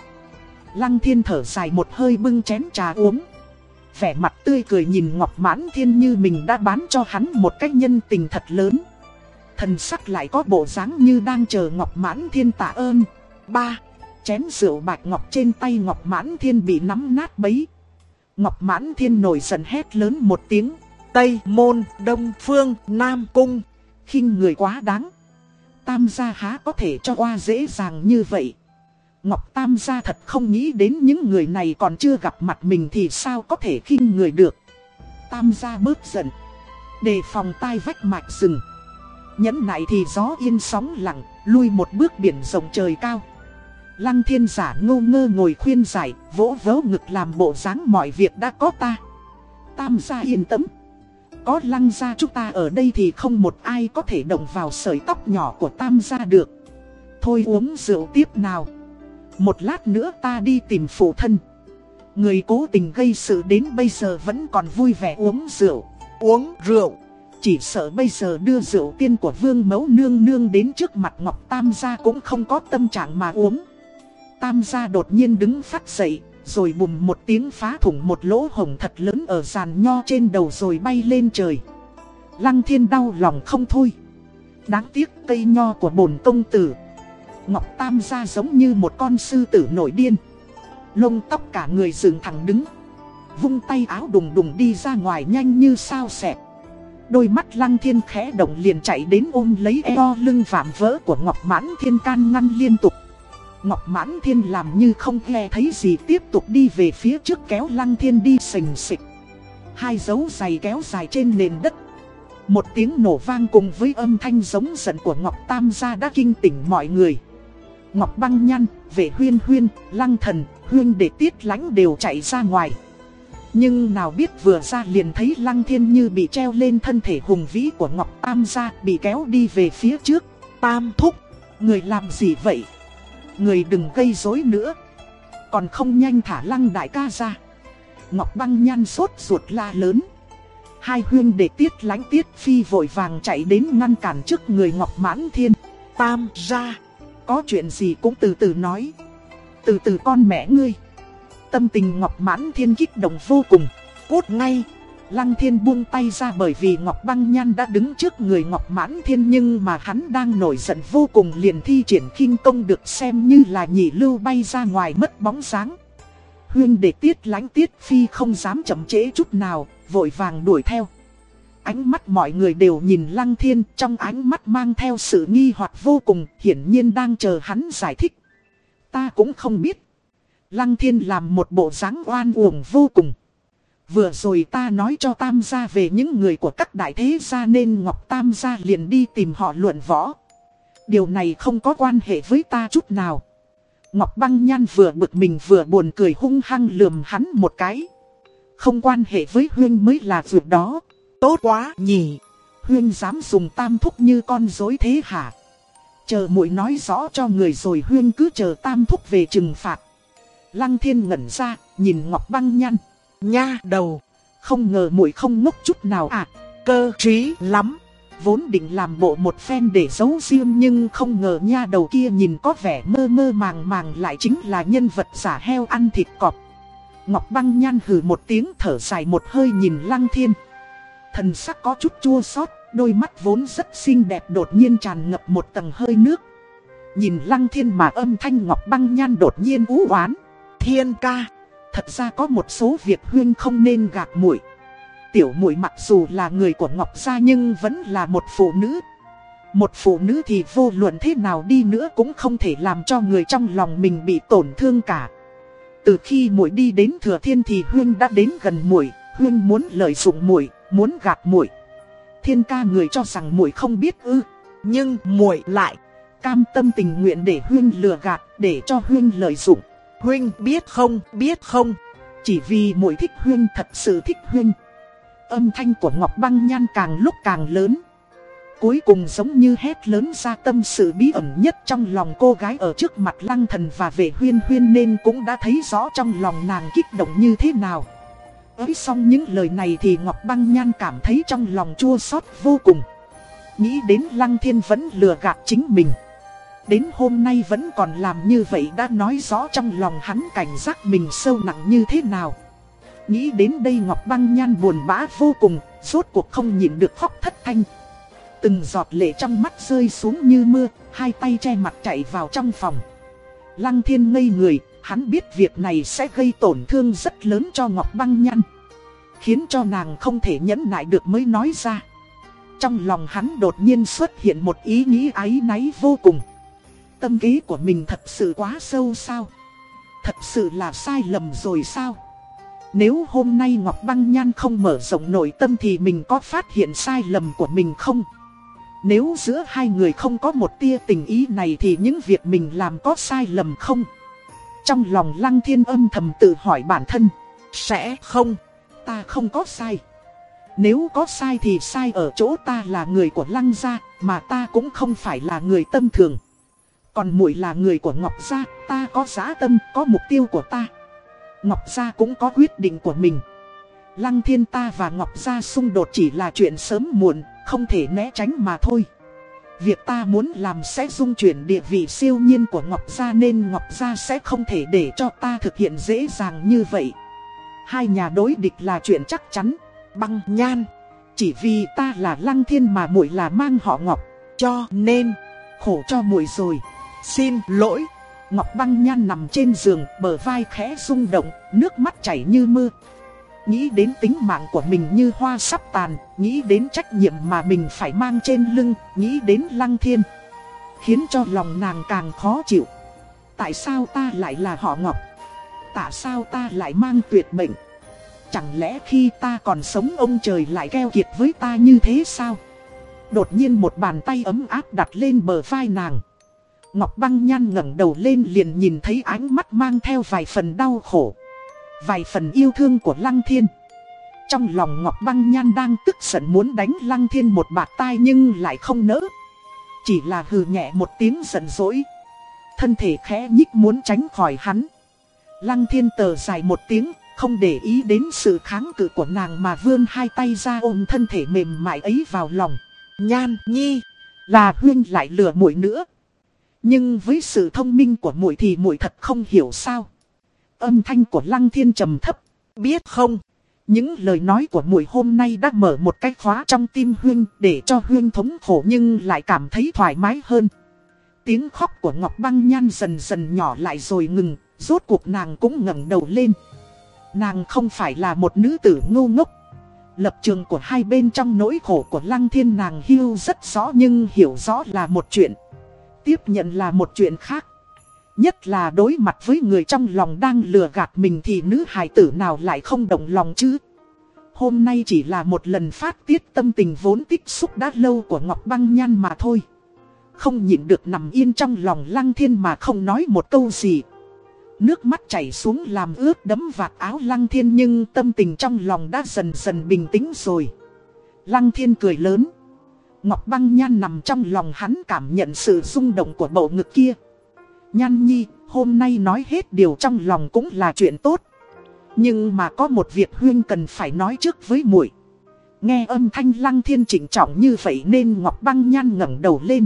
Lăng thiên thở dài một hơi bưng chén trà uống. Vẻ mặt tươi cười nhìn Ngọc Mãn Thiên như mình đã bán cho hắn một cách nhân tình thật lớn. Thần sắc lại có bộ dáng như đang chờ Ngọc Mãn Thiên tạ ơn. ba, chén rượu bạch ngọc trên tay Ngọc Mãn Thiên bị nắm nát bấy. Ngọc Mãn Thiên nổi giận hét lớn một tiếng. Tây Môn, Đông Phương, Nam Cung. khinh người quá đáng. Tam gia há có thể cho qua dễ dàng như vậy. Ngọc Tam gia thật không nghĩ đến những người này còn chưa gặp mặt mình thì sao có thể khinh người được. Tam gia bớt giận. Đề phòng tai vách mạch rừng. Nhẫn nại thì gió yên sóng lặng, lui một bước biển rộng trời cao. Lăng thiên giả ngô ngơ ngồi khuyên giải, vỗ vỗ ngực làm bộ dáng mọi việc đã có ta. Tam gia yên tâm. Có lăng gia chúng ta ở đây thì không một ai có thể động vào sợi tóc nhỏ của tam gia được. Thôi uống rượu tiếp nào. Một lát nữa ta đi tìm phụ thân. Người cố tình gây sự đến bây giờ vẫn còn vui vẻ uống rượu. Uống rượu. Chỉ sợ bây giờ đưa rượu tiên của vương mẫu nương nương đến trước mặt Ngọc Tam gia cũng không có tâm trạng mà uống. Tam gia đột nhiên đứng phát dậy, rồi bùm một tiếng phá thủng một lỗ hồng thật lớn ở giàn nho trên đầu rồi bay lên trời. Lăng thiên đau lòng không thôi. Đáng tiếc cây nho của bổn công tử. Ngọc Tam gia giống như một con sư tử nổi điên. Lông tóc cả người dựng thẳng đứng. Vung tay áo đùng đùng đi ra ngoài nhanh như sao xẹp. Đôi mắt lăng thiên khẽ động liền chạy đến ôm lấy eo lưng vạm vỡ của Ngọc Mãn Thiên can ngăn liên tục. Ngọc Mãn Thiên làm như không nghe thấy gì tiếp tục đi về phía trước kéo Lăng Thiên đi sình sịch. Hai dấu giày kéo dài trên nền đất. Một tiếng nổ vang cùng với âm thanh giống giận của Ngọc Tam gia đã kinh tỉnh mọi người. Ngọc Băng Nhăn, Vệ Huyên Huyên, Lăng Thần, Huyên để tiết lánh đều chạy ra ngoài. Nhưng nào biết vừa ra liền thấy Lăng Thiên như bị treo lên thân thể hùng vĩ của Ngọc Tam gia bị kéo đi về phía trước. Tam thúc, người làm gì vậy? Người đừng gây rối nữa. Còn không nhanh thả lăng đại ca ra. Ngọc băng nhan sốt ruột la lớn. Hai huyên để tiết lánh tiết phi vội vàng chạy đến ngăn cản trước người Ngọc mãn thiên. Tam ra Có chuyện gì cũng từ từ nói. Từ từ con mẹ ngươi. Tâm tình Ngọc mãn thiên kích động vô cùng. Cút ngay. Lăng thiên buông tay ra bởi vì Ngọc Băng Nhan đã đứng trước người Ngọc Mãn Thiên nhưng mà hắn đang nổi giận vô cùng liền thi triển khinh công được xem như là nhị lưu bay ra ngoài mất bóng sáng. Huyên để tiết lánh tiết phi không dám chậm trễ chút nào, vội vàng đuổi theo. Ánh mắt mọi người đều nhìn Lăng Thiên trong ánh mắt mang theo sự nghi hoặc vô cùng, hiển nhiên đang chờ hắn giải thích. Ta cũng không biết. Lăng Thiên làm một bộ dáng oan uổng vô cùng. Vừa rồi ta nói cho Tam gia về những người của các đại thế gia nên Ngọc Tam gia liền đi tìm họ luận võ. Điều này không có quan hệ với ta chút nào. Ngọc Băng Nhan vừa bực mình vừa buồn cười hung hăng lườm hắn một cái. Không quan hệ với Huyên mới là việc đó. Tốt quá nhỉ. Huyên dám dùng tam thúc như con dối thế hả? Chờ muội nói rõ cho người rồi Huyên cứ chờ tam thúc về trừng phạt. Lăng thiên ngẩn ra, nhìn Ngọc Băng Nhan. Nha đầu, không ngờ muội không ngốc chút nào à, cơ trí lắm. Vốn định làm bộ một phen để giấu riêng nhưng không ngờ nha đầu kia nhìn có vẻ mơ mơ màng màng lại chính là nhân vật giả heo ăn thịt cọp. Ngọc băng nhan hừ một tiếng thở dài một hơi nhìn lăng thiên. Thần sắc có chút chua xót, đôi mắt vốn rất xinh đẹp đột nhiên tràn ngập một tầng hơi nước. Nhìn lăng thiên mà âm thanh ngọc băng nhan đột nhiên ú oán. Thiên ca, Thật ra có một số việc Huyên không nên gạt muội. Tiểu muội mặc dù là người của Ngọc Gia nhưng vẫn là một phụ nữ. Một phụ nữ thì vô luận thế nào đi nữa cũng không thể làm cho người trong lòng mình bị tổn thương cả. Từ khi muội đi đến Thừa Thiên thì Huyên đã đến gần muội, Huyên muốn lợi dụng muội, muốn gạt muội. Thiên ca người cho rằng muội không biết ư, nhưng muội lại cam tâm tình nguyện để Huyên lừa gạt, để cho Huyên lợi dụng. Huynh biết không, biết không? Chỉ vì mũi thích Huynh thật sự thích Huynh. Âm thanh của Ngọc Băng Nhan càng lúc càng lớn. Cuối cùng giống như hét lớn ra tâm sự bí ẩn nhất trong lòng cô gái ở trước mặt lăng thần và vệ huyên huyên nên cũng đã thấy rõ trong lòng nàng kích động như thế nào. Ới xong những lời này thì Ngọc Băng Nhan cảm thấy trong lòng chua xót vô cùng. Nghĩ đến lăng thiên vẫn lừa gạt chính mình. Đến hôm nay vẫn còn làm như vậy đã nói rõ trong lòng hắn cảnh giác mình sâu nặng như thế nào. Nghĩ đến đây Ngọc Băng Nhan buồn bã vô cùng, rốt cuộc không nhịn được khóc thất thanh. Từng giọt lệ trong mắt rơi xuống như mưa, hai tay che mặt chạy vào trong phòng. Lăng thiên ngây người, hắn biết việc này sẽ gây tổn thương rất lớn cho Ngọc Băng nhan, Khiến cho nàng không thể nhẫn nại được mới nói ra. Trong lòng hắn đột nhiên xuất hiện một ý nghĩ áy náy vô cùng. Tâm kế của mình thật sự quá sâu sao? Thật sự là sai lầm rồi sao? Nếu hôm nay Ngọc Băng Nhan không mở rộng nội tâm thì mình có phát hiện sai lầm của mình không? Nếu giữa hai người không có một tia tình ý này thì những việc mình làm có sai lầm không? Trong lòng Lăng Thiên âm thầm tự hỏi bản thân. Sẽ không. Ta không có sai. Nếu có sai thì sai ở chỗ ta là người của Lăng gia, mà ta cũng không phải là người tâm thường. Còn muội là người của Ngọc gia, ta có giá tâm, có mục tiêu của ta. Ngọc gia cũng có quyết định của mình. Lăng thiên ta và Ngọc gia xung đột chỉ là chuyện sớm muộn, không thể né tránh mà thôi. Việc ta muốn làm sẽ dung chuyển địa vị siêu nhiên của Ngọc Gia nên Ngọc Gia sẽ không thể để cho ta thực hiện dễ dàng như vậy. Hai nhà đối địch là chuyện chắc chắn. Băng nhan. Chỉ vì ta là Lăng Thiên mà muội là mang họ Ngọc. Cho nên, khổ cho muội rồi. Xin lỗi. Ngọc băng nhan nằm trên giường, bờ vai khẽ rung động, nước mắt chảy như mưa. Nghĩ đến tính mạng của mình như hoa sắp tàn, nghĩ đến trách nhiệm mà mình phải mang trên lưng, nghĩ đến lăng thiên. Khiến cho lòng nàng càng khó chịu. Tại sao ta lại là họ Ngọc? Tại sao ta lại mang tuyệt bệnh? Chẳng lẽ khi ta còn sống ông trời lại keo kiệt với ta như thế sao? Đột nhiên một bàn tay ấm áp đặt lên bờ vai nàng. Ngọc băng nhan ngẩng đầu lên liền nhìn thấy ánh mắt mang theo vài phần đau khổ. Vài phần yêu thương của Lăng Thiên. Trong lòng Ngọc băng nhan đang tức giận muốn đánh Lăng Thiên một bạt tai nhưng lại không nỡ. Chỉ là hừ nhẹ một tiếng giận dỗi. Thân thể khẽ nhích muốn tránh khỏi hắn. Lăng Thiên tờ dài một tiếng, không để ý đến sự kháng cự của nàng mà vươn hai tay ra ôm thân thể mềm mại ấy vào lòng. Nhan, nhi, là huyên lại lừa muội nữa. Nhưng với sự thông minh của muội thì muội thật không hiểu sao. Âm thanh của Lăng Thiên trầm thấp, biết không? Những lời nói của muội hôm nay đã mở một cái khóa trong tim Huyên để cho Huyên thống khổ nhưng lại cảm thấy thoải mái hơn. Tiếng khóc của Ngọc Băng Nhan dần dần nhỏ lại rồi ngừng, rốt cuộc nàng cũng ngẩng đầu lên. Nàng không phải là một nữ tử ngu ngốc. Lập trường của hai bên trong nỗi khổ của Lăng Thiên nàng hiu rất rõ nhưng hiểu rõ là một chuyện tiếp nhận là một chuyện khác. Nhất là đối mặt với người trong lòng đang lừa gạt mình thì nữ hài tử nào lại không động lòng chứ. Hôm nay chỉ là một lần phát tiết tâm tình vốn tích xúc đã lâu của Ngọc Băng Nhan mà thôi. Không nhịn được nằm yên trong lòng Lăng Thiên mà không nói một câu gì. Nước mắt chảy xuống làm ướt đấm vạt áo Lăng Thiên nhưng tâm tình trong lòng đã dần dần bình tĩnh rồi. Lăng Thiên cười lớn. Ngọc băng nhan nằm trong lòng hắn cảm nhận sự rung động của bầu ngực kia. Nhan nhi, hôm nay nói hết điều trong lòng cũng là chuyện tốt. Nhưng mà có một việc Huyên cần phải nói trước với muội. Nghe âm thanh lăng thiên chỉnh trọng như vậy nên Ngọc băng nhan ngẩng đầu lên.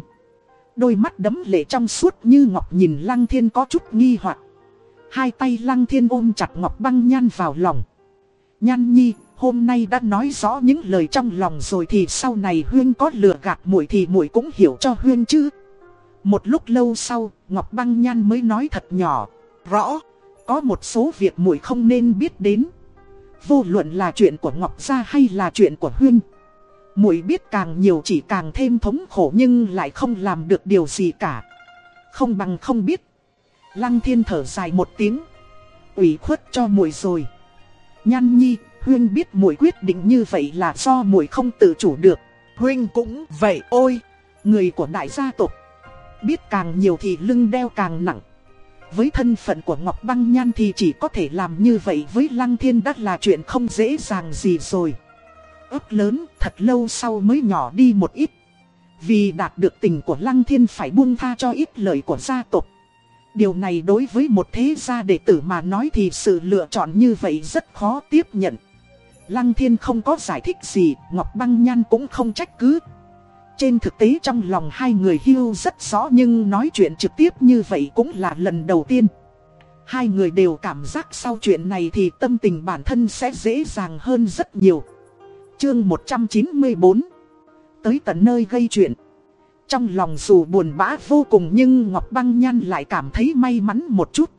Đôi mắt đấm lệ trong suốt như Ngọc nhìn lăng thiên có chút nghi hoặc. Hai tay lăng thiên ôm chặt Ngọc băng nhan vào lòng. Nhan nhi, hôm nay đã nói rõ những lời trong lòng rồi thì sau này Huyên có lừa gạt muội thì muội cũng hiểu cho Huyên chứ. Một lúc lâu sau, Ngọc Băng Nhan mới nói thật nhỏ, rõ, có một số việc muội không nên biết đến. Vô luận là chuyện của Ngọc Gia hay là chuyện của Huyên. Muội biết càng nhiều chỉ càng thêm thống khổ nhưng lại không làm được điều gì cả. Không bằng không biết. Lăng Thiên thở dài một tiếng, ủy khuất cho muội rồi. Nhan Nhi, Huyên biết muội quyết định như vậy là do muội không tự chủ được. Huyên cũng vậy ôi, người của đại gia tộc. Biết càng nhiều thì lưng đeo càng nặng. Với thân phận của Ngọc Băng Nhan thì chỉ có thể làm như vậy với Lăng Thiên đắt là chuyện không dễ dàng gì rồi. ước lớn thật lâu sau mới nhỏ đi một ít. Vì đạt được tình của Lăng Thiên phải buông tha cho ít lời của gia tộc. Điều này đối với một thế gia đệ tử mà nói thì sự lựa chọn như vậy rất khó tiếp nhận. Lăng thiên không có giải thích gì, Ngọc Băng Nhan cũng không trách cứ. Trên thực tế trong lòng hai người hưu rất rõ nhưng nói chuyện trực tiếp như vậy cũng là lần đầu tiên. Hai người đều cảm giác sau chuyện này thì tâm tình bản thân sẽ dễ dàng hơn rất nhiều. Chương 194 Tới tận nơi gây chuyện Trong lòng dù buồn bã vô cùng nhưng Ngọc Băng Nhan lại cảm thấy may mắn một chút.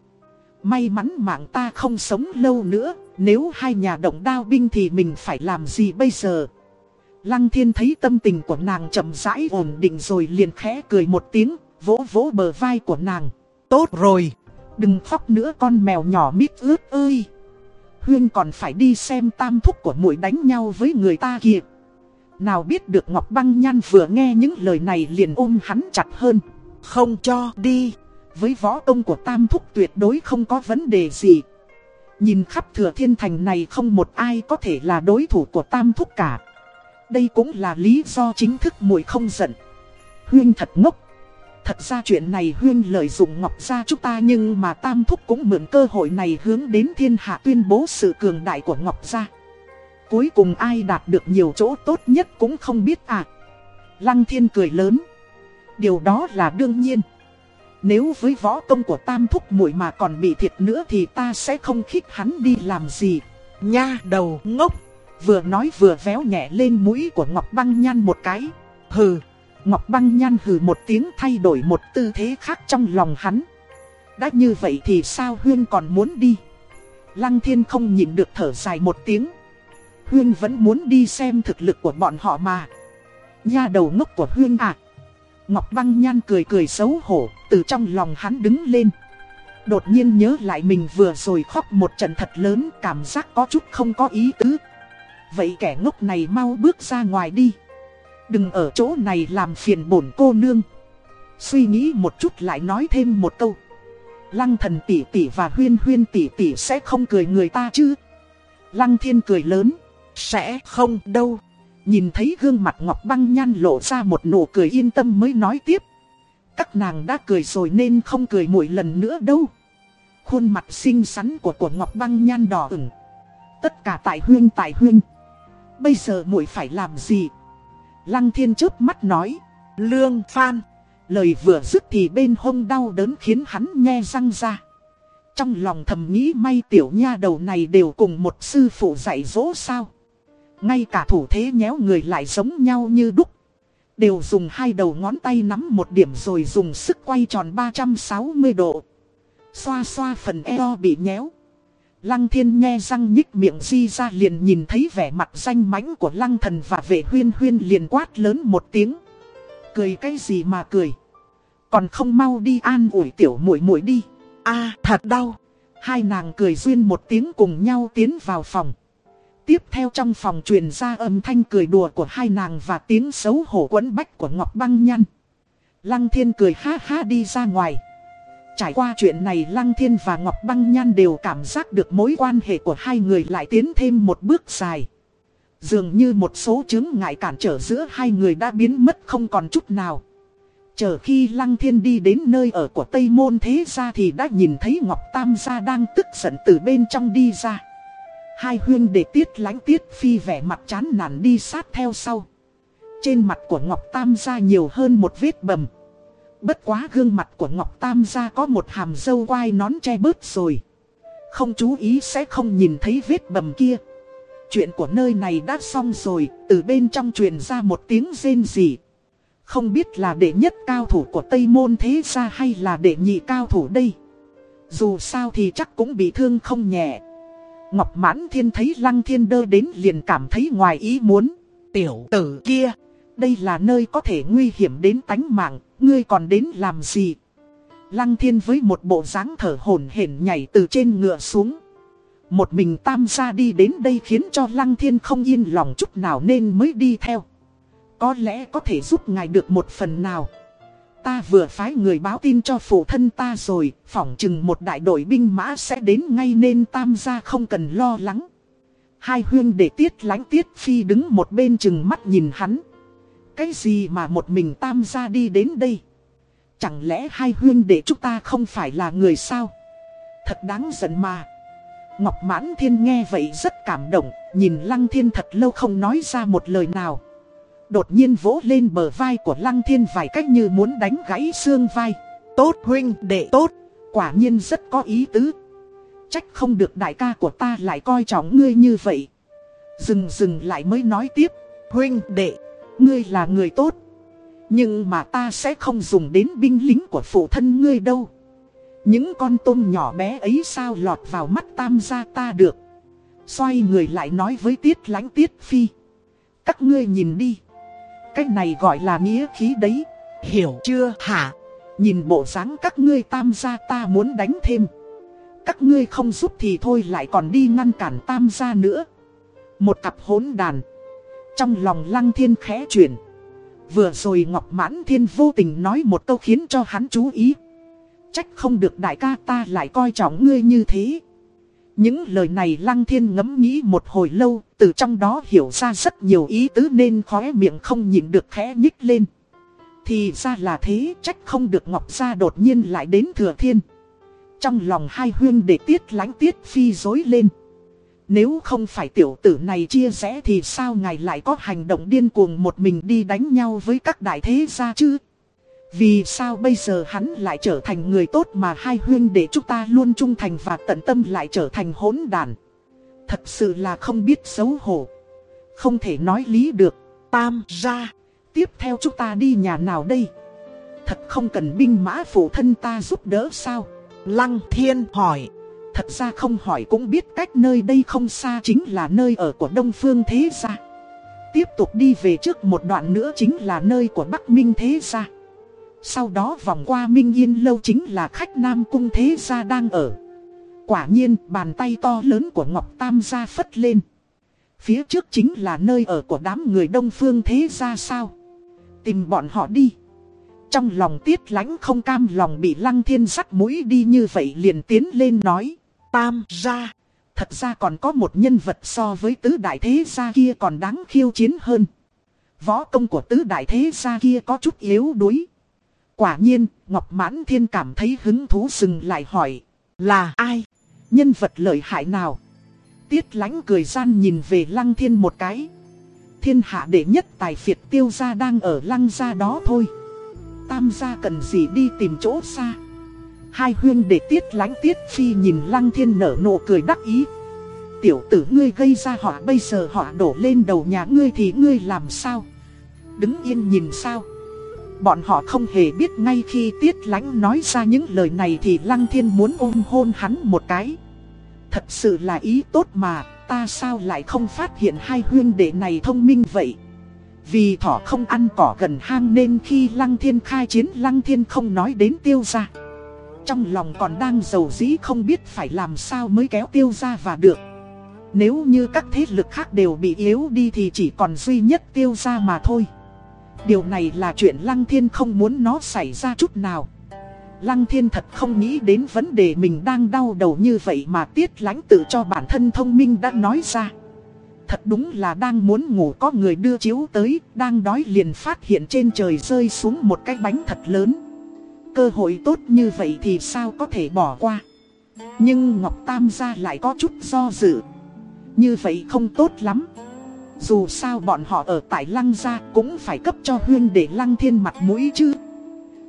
May mắn mạng ta không sống lâu nữa, nếu hai nhà động đao binh thì mình phải làm gì bây giờ? Lăng thiên thấy tâm tình của nàng chậm rãi ổn định rồi liền khẽ cười một tiếng, vỗ vỗ bờ vai của nàng. Tốt rồi. Đừng khóc nữa con mèo nhỏ mít ướt ơi. Huyên còn phải đi xem tam thúc của muội đánh nhau với người ta kìa. Nào biết được Ngọc Băng Nhan vừa nghe những lời này liền ôm hắn chặt hơn. Không cho đi. Với võ công của tam thúc tuyệt đối không có vấn đề gì. Nhìn khắp thừa thiên thành này không một ai có thể là đối thủ của tam thúc cả. Đây cũng là lý do chính thức muội không giận. Huyên thật ngốc. Thật ra chuyện này Huyên lợi dụng Ngọc Gia chúng ta nhưng mà Tam Thúc cũng mượn cơ hội này hướng đến thiên hạ tuyên bố sự cường đại của Ngọc Gia. Cuối cùng ai đạt được nhiều chỗ tốt nhất cũng không biết à. Lăng Thiên cười lớn. Điều đó là đương nhiên. Nếu với võ công của Tam Thúc muội mà còn bị thiệt nữa thì ta sẽ không khích hắn đi làm gì. Nha đầu ngốc. Vừa nói vừa véo nhẹ lên mũi của Ngọc Băng Nhan một cái. Hừ. Ngọc Băng Nhan hừ một tiếng thay đổi một tư thế khác trong lòng hắn. Đã như vậy thì sao Huyên còn muốn đi? Lăng Thiên không nhịn được thở dài một tiếng. Huyên vẫn muốn đi xem thực lực của bọn họ mà. Nha đầu ngốc của Huyên à. Ngọc Băng Nhan cười cười xấu hổ, từ trong lòng hắn đứng lên. Đột nhiên nhớ lại mình vừa rồi khóc một trận thật lớn, cảm giác có chút không có ý tứ. Vậy kẻ ngốc này mau bước ra ngoài đi. Đừng ở chỗ này làm phiền bổn cô nương. Suy nghĩ một chút lại nói thêm một câu. Lăng thần tỷ tỷ và huyên huyên tỷ tỷ sẽ không cười người ta chứ. Lăng thiên cười lớn. Sẽ không đâu. Nhìn thấy gương mặt Ngọc Băng Nhan lộ ra một nụ cười yên tâm mới nói tiếp. Các nàng đã cười rồi nên không cười mỗi lần nữa đâu. Khuôn mặt xinh xắn của của Ngọc Băng Nhan đỏ ửng. Tất cả tại huyên tại huyên. Bây giờ muội phải làm gì? Lăng thiên chớp mắt nói. Lương Phan. Lời vừa dứt thì bên hông đau đớn khiến hắn nghe răng ra. Trong lòng thầm nghĩ may tiểu nha đầu này đều cùng một sư phụ dạy dỗ sao. Ngay cả thủ thế nhéo người lại giống nhau như đúc. Đều dùng hai đầu ngón tay nắm một điểm rồi dùng sức quay tròn 360 độ. Xoa xoa phần eo bị nhéo. Lăng thiên nghe răng nhích miệng di ra liền nhìn thấy vẻ mặt danh mãnh của lăng thần và vệ huyên huyên liền quát lớn một tiếng. Cười cái gì mà cười. Còn không mau đi an ủi tiểu muội muội đi. a, thật đau. Hai nàng cười duyên một tiếng cùng nhau tiến vào phòng. Tiếp theo trong phòng truyền ra âm thanh cười đùa của hai nàng và tiếng xấu hổ quấn bách của Ngọc Băng Nhăn. Lăng thiên cười ha ha đi ra ngoài. Trải qua chuyện này, Lăng Thiên và Ngọc Băng Nhan đều cảm giác được mối quan hệ của hai người lại tiến thêm một bước dài. Dường như một số chứng ngại cản trở giữa hai người đã biến mất không còn chút nào. Chờ khi Lăng Thiên đi đến nơi ở của Tây Môn Thế Gia thì đã nhìn thấy Ngọc Tam Gia đang tức giận từ bên trong đi ra. Hai huyên đệ tiết lánh tiết phi vẻ mặt chán nản đi sát theo sau. Trên mặt của Ngọc Tam Gia nhiều hơn một vết bầm. Bất quá gương mặt của Ngọc Tam gia có một hàm dâu quai nón che bớt rồi. Không chú ý sẽ không nhìn thấy vết bầm kia. Chuyện của nơi này đã xong rồi, từ bên trong truyền ra một tiếng rên rỉ. Không biết là đệ nhất cao thủ của Tây Môn Thế Gia hay là đệ nhị cao thủ đây. Dù sao thì chắc cũng bị thương không nhẹ. Ngọc Mãn Thiên thấy Lăng Thiên Đơ đến liền cảm thấy ngoài ý muốn. Tiểu tử kia, đây là nơi có thể nguy hiểm đến tánh mạng, ngươi còn đến làm gì? Lăng thiên với một bộ dáng thở hổn hển nhảy từ trên ngựa xuống. Một mình tam gia đi đến đây khiến cho lăng thiên không yên lòng chút nào nên mới đi theo. Có lẽ có thể giúp ngài được một phần nào. Ta vừa phái người báo tin cho phụ thân ta rồi, phỏng chừng một đại đội binh mã sẽ đến ngay nên tam gia không cần lo lắng. Hai huyên để tiết lánh tiết phi đứng một bên chừng mắt nhìn hắn. Cái gì mà một mình tam gia đi đến đây? Chẳng lẽ hai huyên để chúng ta không phải là người sao? Thật đáng giận mà. Ngọc Mãn Thiên nghe vậy rất cảm động, nhìn Lăng Thiên thật lâu không nói ra một lời nào. Đột nhiên vỗ lên bờ vai của Lăng Thiên vài cách như muốn đánh gãy xương vai. Tốt huynh đệ tốt, quả nhiên rất có ý tứ. Trách không được đại ca của ta lại coi trọng ngươi như vậy. Dừng dừng lại mới nói tiếp. Huynh đệ Ngươi là người tốt. Nhưng mà ta sẽ không dùng đến binh lính của phụ thân ngươi đâu. Những con tôm nhỏ bé ấy sao lọt vào mắt tam gia ta được. Xoay người lại nói với tiết lãnh tiết phi. Các ngươi nhìn đi. Cái này gọi là nghĩa khí đấy. Hiểu chưa hả? Nhìn bộ dáng các ngươi tam gia ta muốn đánh thêm. Các ngươi không giúp thì thôi lại còn đi ngăn cản tam gia nữa. Một cặp hỗn đàn. Trong lòng lăng thiên khẽ chuyển. Vừa rồi Ngọc Mãn Thiên vô tình nói một câu khiến cho hắn chú ý. Trách không được đại ca ta lại coi trọng ngươi như thế. Những lời này Lăng Thiên ngẫm nghĩ một hồi lâu, từ trong đó hiểu ra rất nhiều ý tứ nên khóe miệng không nhịn được khẽ nhích lên. Thì ra là thế, trách không được Ngọc Gia đột nhiên lại đến Thừa Thiên. Trong lòng hai huyên để tiết lánh tiết phi dối lên. Nếu không phải tiểu tử này chia rẽ thì sao ngài lại có hành động điên cuồng một mình đi đánh nhau với các đại thế gia chứ? Vì sao bây giờ hắn lại trở thành người tốt mà hai huyên để chúng ta luôn trung thành và tận tâm lại trở thành hỗn đàn? Thật sự là không biết xấu hổ. Không thể nói lý được. Tam ra. Tiếp theo chúng ta đi nhà nào đây? Thật không cần binh mã phụ thân ta giúp đỡ sao? Lăng thiên hỏi. Thật ra không hỏi cũng biết cách nơi đây không xa chính là nơi ở của Đông Phương Thế Gia. Tiếp tục đi về trước một đoạn nữa chính là nơi của Bắc Minh Thế Gia. Sau đó vòng qua Minh Yên Lâu chính là khách Nam Cung Thế Gia đang ở. Quả nhiên, bàn tay to lớn của Ngọc Tam Gia phất lên. Phía trước chính là nơi ở của đám người Đông Phương Thế Gia sao. Tìm bọn họ đi. Trong lòng tiết lánh không cam lòng bị lăng thiên sắt mũi đi như vậy liền tiến lên nói. Tam gia. Thật ra còn có một nhân vật so với tứ đại thế gia kia còn đáng khiêu chiến hơn. Võ công của tứ đại thế gia kia có chút yếu đuối. Quả nhiên, Ngọc Mãn Thiên cảm thấy hứng thú dừng lại hỏi. Là ai? Nhân vật lợi hại nào? Tiết lánh cười gian nhìn về lăng thiên một cái. Thiên hạ đệ nhất tài phiệt tiêu gia đang ở lăng gia đó thôi. Tam gia cần gì đi tìm chỗ xa. Hai huyên để tiết lánh tiết phi nhìn lăng thiên nở nụ cười đắc ý. Tiểu tử ngươi gây ra họ bây giờ họ đổ lên đầu nhà ngươi thì ngươi làm sao? Đứng yên nhìn sao? Bọn họ không hề biết ngay khi tiết lánh nói ra những lời này thì lăng thiên muốn ôm hôn hắn một cái. Thật sự là ý tốt mà, ta sao lại không phát hiện hai huyên đệ này thông minh vậy? Vì thỏ không ăn cỏ gần hang nên khi lăng thiên khai chiến lăng thiên không nói đến tiêu gia. Trong lòng còn đang giàu dĩ không biết phải làm sao mới kéo tiêu ra và được Nếu như các thế lực khác đều bị yếu đi thì chỉ còn duy nhất tiêu ra mà thôi Điều này là chuyện Lăng Thiên không muốn nó xảy ra chút nào. Lăng Thiên thật không nghĩ đến vấn đề mình đang đau đầu như vậy mà Tiết lãnh tự cho bản thân thông minh đã nói ra. Thật đúng là đang muốn ngủ có người đưa chiếu tới, đang đói liền phát hiện trên trời rơi xuống một cái bánh thật lớn. Cơ hội tốt như vậy thì sao có thể bỏ qua? Nhưng Ngọc Tam gia lại có chút do dự. Như vậy không tốt lắm. Dù sao bọn họ ở tại Lăng gia cũng phải cấp cho Huyên để Lăng Thiên mặt mũi chứ.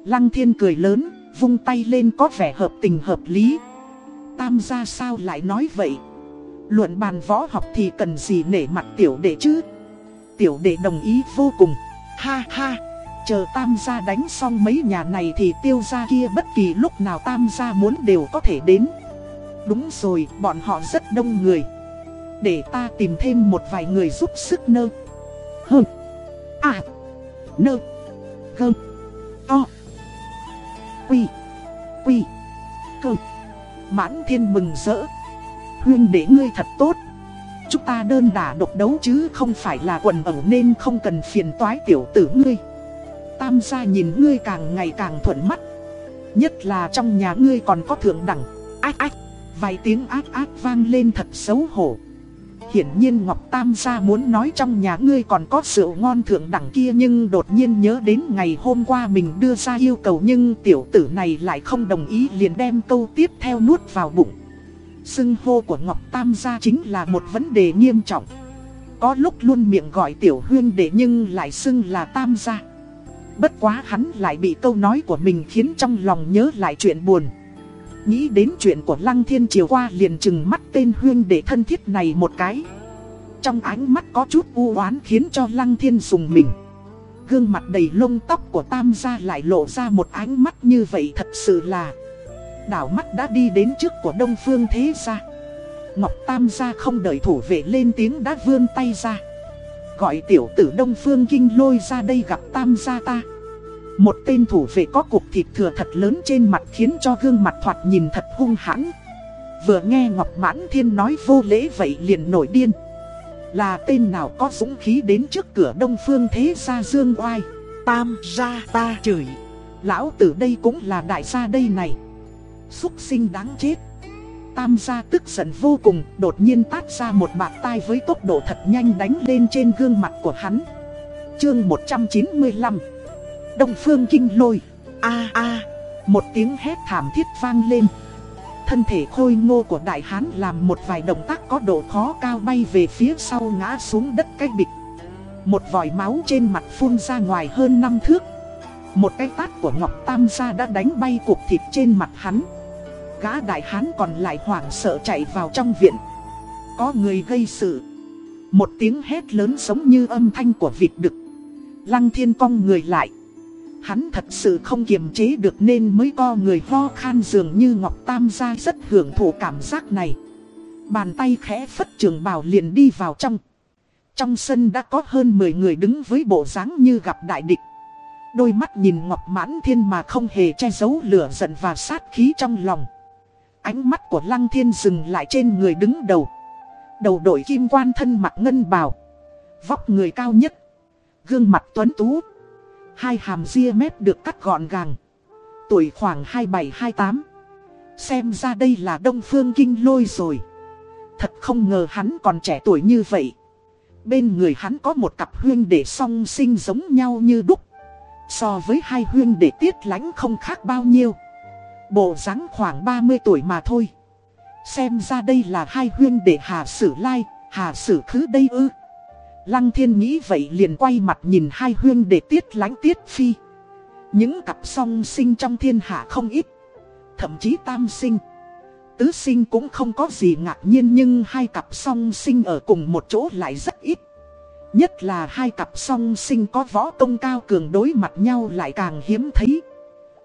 Lăng Thiên cười lớn, vung tay lên có vẻ hợp tình hợp lý. Tam gia sao lại nói vậy? Luận bàn võ học thì cần gì nể mặt tiểu đệ chứ? Tiểu đệ đồng ý vô cùng. Ha ha Chờ tam gia đánh xong mấy nhà này thì tiêu gia kia bất kỳ lúc nào tam gia muốn đều có thể đến. Đúng rồi, bọn họ rất đông người. Để ta tìm thêm một vài người giúp sức nơ. Hơ. À. Nơ. Gơ. To. Quy. Quy. Cơ. Mãn thiên mừng rỡ. Huyên để ngươi thật tốt. Chúng ta đơn đả độc đấu chứ không phải là quần ẩu nên không cần phiền toái tiểu tử ngươi. Tam gia nhìn ngươi càng ngày càng thuận mắt Nhất là trong nhà ngươi còn có thượng đẳng Ách ách Vài tiếng ác ác vang lên thật xấu hổ Hiển nhiên Ngọc Tam gia muốn nói trong nhà ngươi còn có rượu ngon thượng đẳng kia Nhưng đột nhiên nhớ đến ngày hôm qua mình đưa ra yêu cầu Nhưng tiểu tử này lại không đồng ý liền đem câu tiếp theo nuốt vào bụng. Sưng hô của Ngọc Tam gia chính là một vấn đề nghiêm trọng. Có lúc luôn miệng gọi tiểu huyên đệ nhưng lại xưng là Tam gia. Bất quá hắn lại bị câu nói của mình khiến trong lòng nhớ lại chuyện buồn. Nghĩ đến chuyện của Lăng Thiên chiều qua liền chừng mắt tên huyên để thân thiết này một cái. Trong ánh mắt có chút u oán khiến cho Lăng Thiên dùng mình. Gương mặt đầy lông tóc của tam gia lại lộ ra một ánh mắt như vậy thật sự là Đảo mắt đã đi đến trước của đông phương thế gia Ngọc tam gia không đợi thủ vệ lên tiếng đã vươn tay ra Gọi tiểu tử đông phương kinh lôi ra đây gặp tam gia ta một tên thủ vệ có cục thịt thừa thật lớn trên mặt khiến cho gương mặt thoạt nhìn thật hung hãn. Vừa nghe Ngọc Mãn Thiên nói vô lễ vậy liền nổi điên. Là tên nào có dũng khí đến trước cửa đông phương thế gia dương oai? Tam gia ta chửi. Lão tử đây cũng là đại gia đây này. Xúc sinh đáng chết. Tam gia tức giận vô cùng, Đột nhiên tát ra một bạt tai với tốc độ thật nhanh đánh lên trên gương mặt của hắn. Chương 195 Đông phương kinh lôi. A a, Một tiếng hét thảm thiết vang lên. Thân thể khôi ngô của đại hán làm một vài động tác có độ khó cao bay về phía sau ngã xuống đất cái bịch. Một vòi máu trên mặt phun ra ngoài hơn năm thước. Một cái tát của Ngọc Tam gia đã đánh bay cục thịt trên mặt hắn. Gã đại hán còn lại hoảng sợ chạy vào trong viện. Có người gây sự. Một tiếng hét lớn giống như âm thanh của vịt đực. Lăng thiên cong người lại. Hắn thật sự không kiềm chế được nên mới co người ho khan dường như Ngọc Tam gia rất hưởng thụ cảm giác này. Bàn tay khẽ phất trường bào liền đi vào trong. Trong sân đã có hơn 10 người đứng với bộ dáng như gặp đại địch. Đôi mắt nhìn Ngọc Mãn Thiên mà không hề che giấu lửa giận và sát khí trong lòng. Ánh mắt của Lăng Thiên dừng lại trên người đứng đầu. Đầu đội kim quan thân mặc ngân bào. Vóc người cao nhất. Gương mặt tuấn tú. Hai hàm ria mép được cắt gọn gàng. Tuổi khoảng 27-28. Xem ra đây là Đông Phương Kinh Lôi rồi. Thật không ngờ hắn còn trẻ tuổi như vậy. Bên người hắn có một cặp huyên đệ song sinh giống nhau như đúc. So với hai huyên đệ tiết lánh không khác bao nhiêu. Bộ dáng khoảng 30 tuổi mà thôi. Xem ra đây là hai huyên đệ Hà Sử Lai, Hà Sử Khứ đây ư. Lăng thiên nghĩ vậy liền quay mặt nhìn hai huyên để tiết lánh tiết phi. Những cặp song sinh trong thiên hạ không ít. Thậm chí tam sinh. Tứ sinh cũng không có gì ngạc nhiên nhưng hai cặp song sinh ở cùng một chỗ lại rất ít. Nhất là hai cặp song sinh có võ công cao cường đối mặt nhau lại càng hiếm thấy.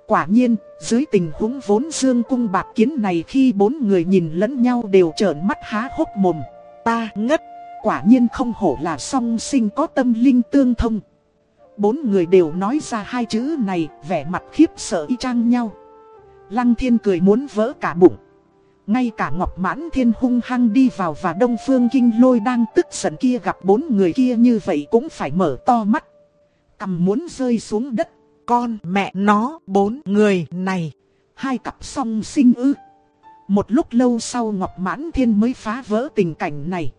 Quả nhiên, dưới tình huống vốn dương cung bạc kiến này khi bốn người nhìn lẫn nhau đều trợn mắt há hốc mồm. Ta ngất. Quả nhiên không hổ là song sinh có tâm linh tương thông. Bốn người đều nói ra hai chữ này, vẻ mặt khiếp sợ y chang nhau. Lăng thiên cười muốn vỡ cả bụng. Ngay cả Ngọc Mãn Thiên hung hăng đi vào và Đông Phương Kinh Lôi đang tức giận kia gặp bốn người kia như vậy cũng phải mở to mắt. Cầm muốn rơi xuống đất. Con mẹ nó bốn người này. Hai cặp song sinh ư. Một lúc lâu sau Ngọc Mãn Thiên mới phá vỡ tình cảnh này.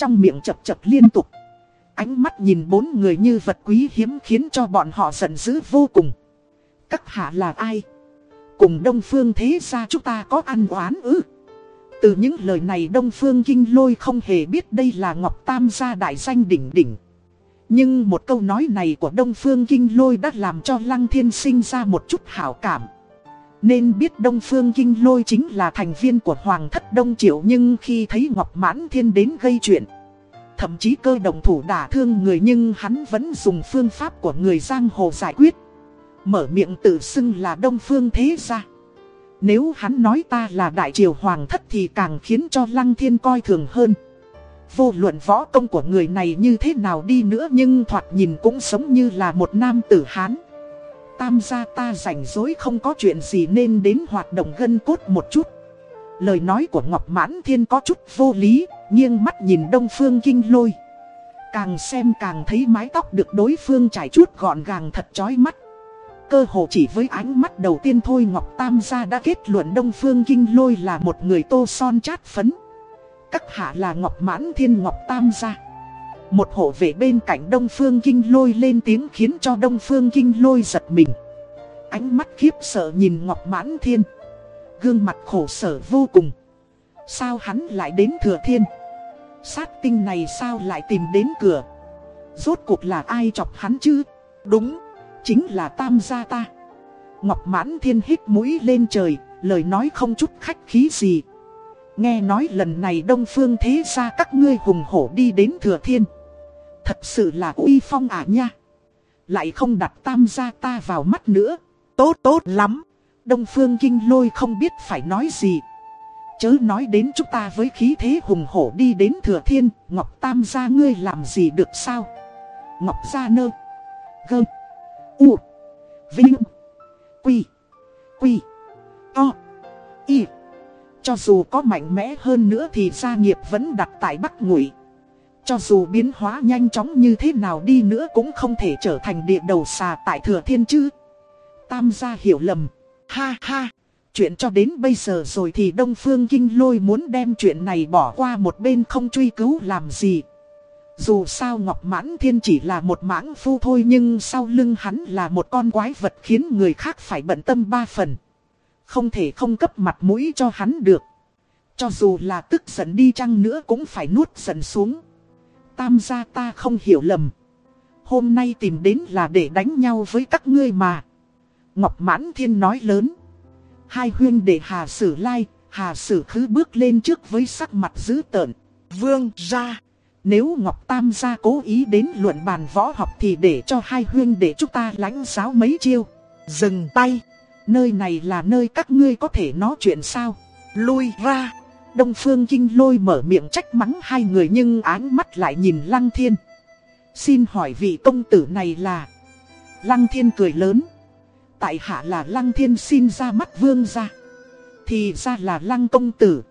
Trong miệng chập chập liên tục. Ánh mắt nhìn bốn người như vật quý hiếm khiến cho bọn họ giận dữ vô cùng. Các hạ là ai? Cùng Đông Phương thế ra chúng ta có ăn oán ư? Từ những lời này Đông Phương Kinh Lôi không hề biết đây là Ngọc Tam gia đại danh đỉnh đỉnh. Nhưng một câu nói này của Đông Phương Kinh Lôi đã làm cho Lăng Thiên sinh ra một chút hảo cảm. Nên biết Đông Phương Kinh Lôi chính là thành viên của Hoàng thất Đông Triệu nhưng khi thấy Ngọc Mãn Thiên đến gây chuyện, Thậm chí cơ đồng thủ đả thương người nhưng hắn vẫn dùng phương pháp của người giang hồ giải quyết. Mở miệng tự xưng là Đông Phương Thế Gia. Nếu hắn nói ta là Đại Triều Hoàng thất thì càng khiến cho Lăng Thiên coi thường hơn. Vô luận võ công của người này như thế nào đi nữa nhưng thoạt nhìn cũng sống như là một nam tử Hán tam gia ta rảnh rỗi không có chuyện gì nên đến hoạt động gân cốt một chút. Lời nói của Ngọc Mãn Thiên có chút vô lý, nghiêng mắt nhìn Đông Phương Kinh Lôi. Càng xem càng thấy mái tóc được đối phương trải chút gọn gàng thật chói mắt. Cơ hồ chỉ với ánh mắt đầu tiên thôi Ngọc Tam gia đã kết luận Đông Phương Kinh Lôi là một người tô son chát phấn. Các hạ là Ngọc Mãn Thiên Ngọc Tam gia. Một hộ vệ bên cạnh Đông Phương Kinh Lôi lên tiếng khiến cho Đông Phương Kinh Lôi giật mình. Ánh mắt khiếp sợ nhìn Ngọc Mãn Thiên. Gương mặt khổ sở vô cùng. Sao hắn lại đến Thừa Thiên? Sát tinh này sao lại tìm đến cửa? Rốt cuộc là ai chọc hắn chứ? Đúng, chính là Tam gia ta. Ngọc Mãn Thiên hít mũi lên trời, lời nói không chút khách khí gì. Nghe nói lần này Đông Phương thế ra các ngươi hùng hổ đi đến Thừa Thiên. Thật sự là uy phong à nha. Lại không đặt tam gia ta vào mắt nữa. Tốt tốt lắm. Đông Phương Kinh Lôi không biết phải nói gì. Chớ nói đến chúng ta với khí thế hùng hổ đi đến thừa thiên, Ngọc Tam gia ngươi làm gì được sao? Ngọc gia nơ. Gơ. U. Vinh. Quy. Quy. o, Y. Cho dù có mạnh mẽ hơn nữa thì gia nghiệp vẫn đặt tại Bắc Ngụy. Cho dù biến hóa nhanh chóng như thế nào đi nữa cũng không thể trở thành địa đầu xà tại Thừa Thiên chứ. Tam gia hiểu lầm. Ha ha. Chuyện cho đến bây giờ rồi thì Đông Phương Kinh Lôi muốn đem chuyện này bỏ qua một bên không truy cứu làm gì. Dù sao Ngọc Mãn Thiên chỉ là một mãng phu thôi nhưng sau lưng hắn là một con quái vật khiến người khác phải bận tâm ba phần. Không thể không cấp mặt mũi cho hắn được. Cho dù là tức giận đi chăng nữa cũng phải nuốt giận xuống. Tam gia ta không hiểu lầm. Hôm nay tìm đến là để đánh nhau với các ngươi mà. Ngọc Mãn Thiên nói lớn. Hai huyên để Hà Sử Lai, Hà Sử Khứ bước lên trước với sắc mặt dữ tợn. Vương ra. Nếu Ngọc Tam gia cố ý đến luận bàn võ học thì để cho hai huyên để chúng ta lãnh giáo mấy chiêu. Dừng tay. Nơi này là nơi các ngươi có thể nói chuyện sao? Lui ra. Đông Phương Kinh lôi mở miệng trách mắng hai người nhưng áng mắt lại nhìn Lăng Thiên. Xin hỏi vị công tử này là... Lăng Thiên cười lớn. Tại hạ là Lăng Thiên xin ra mắt vương ra. Thì ra là Lăng công tử.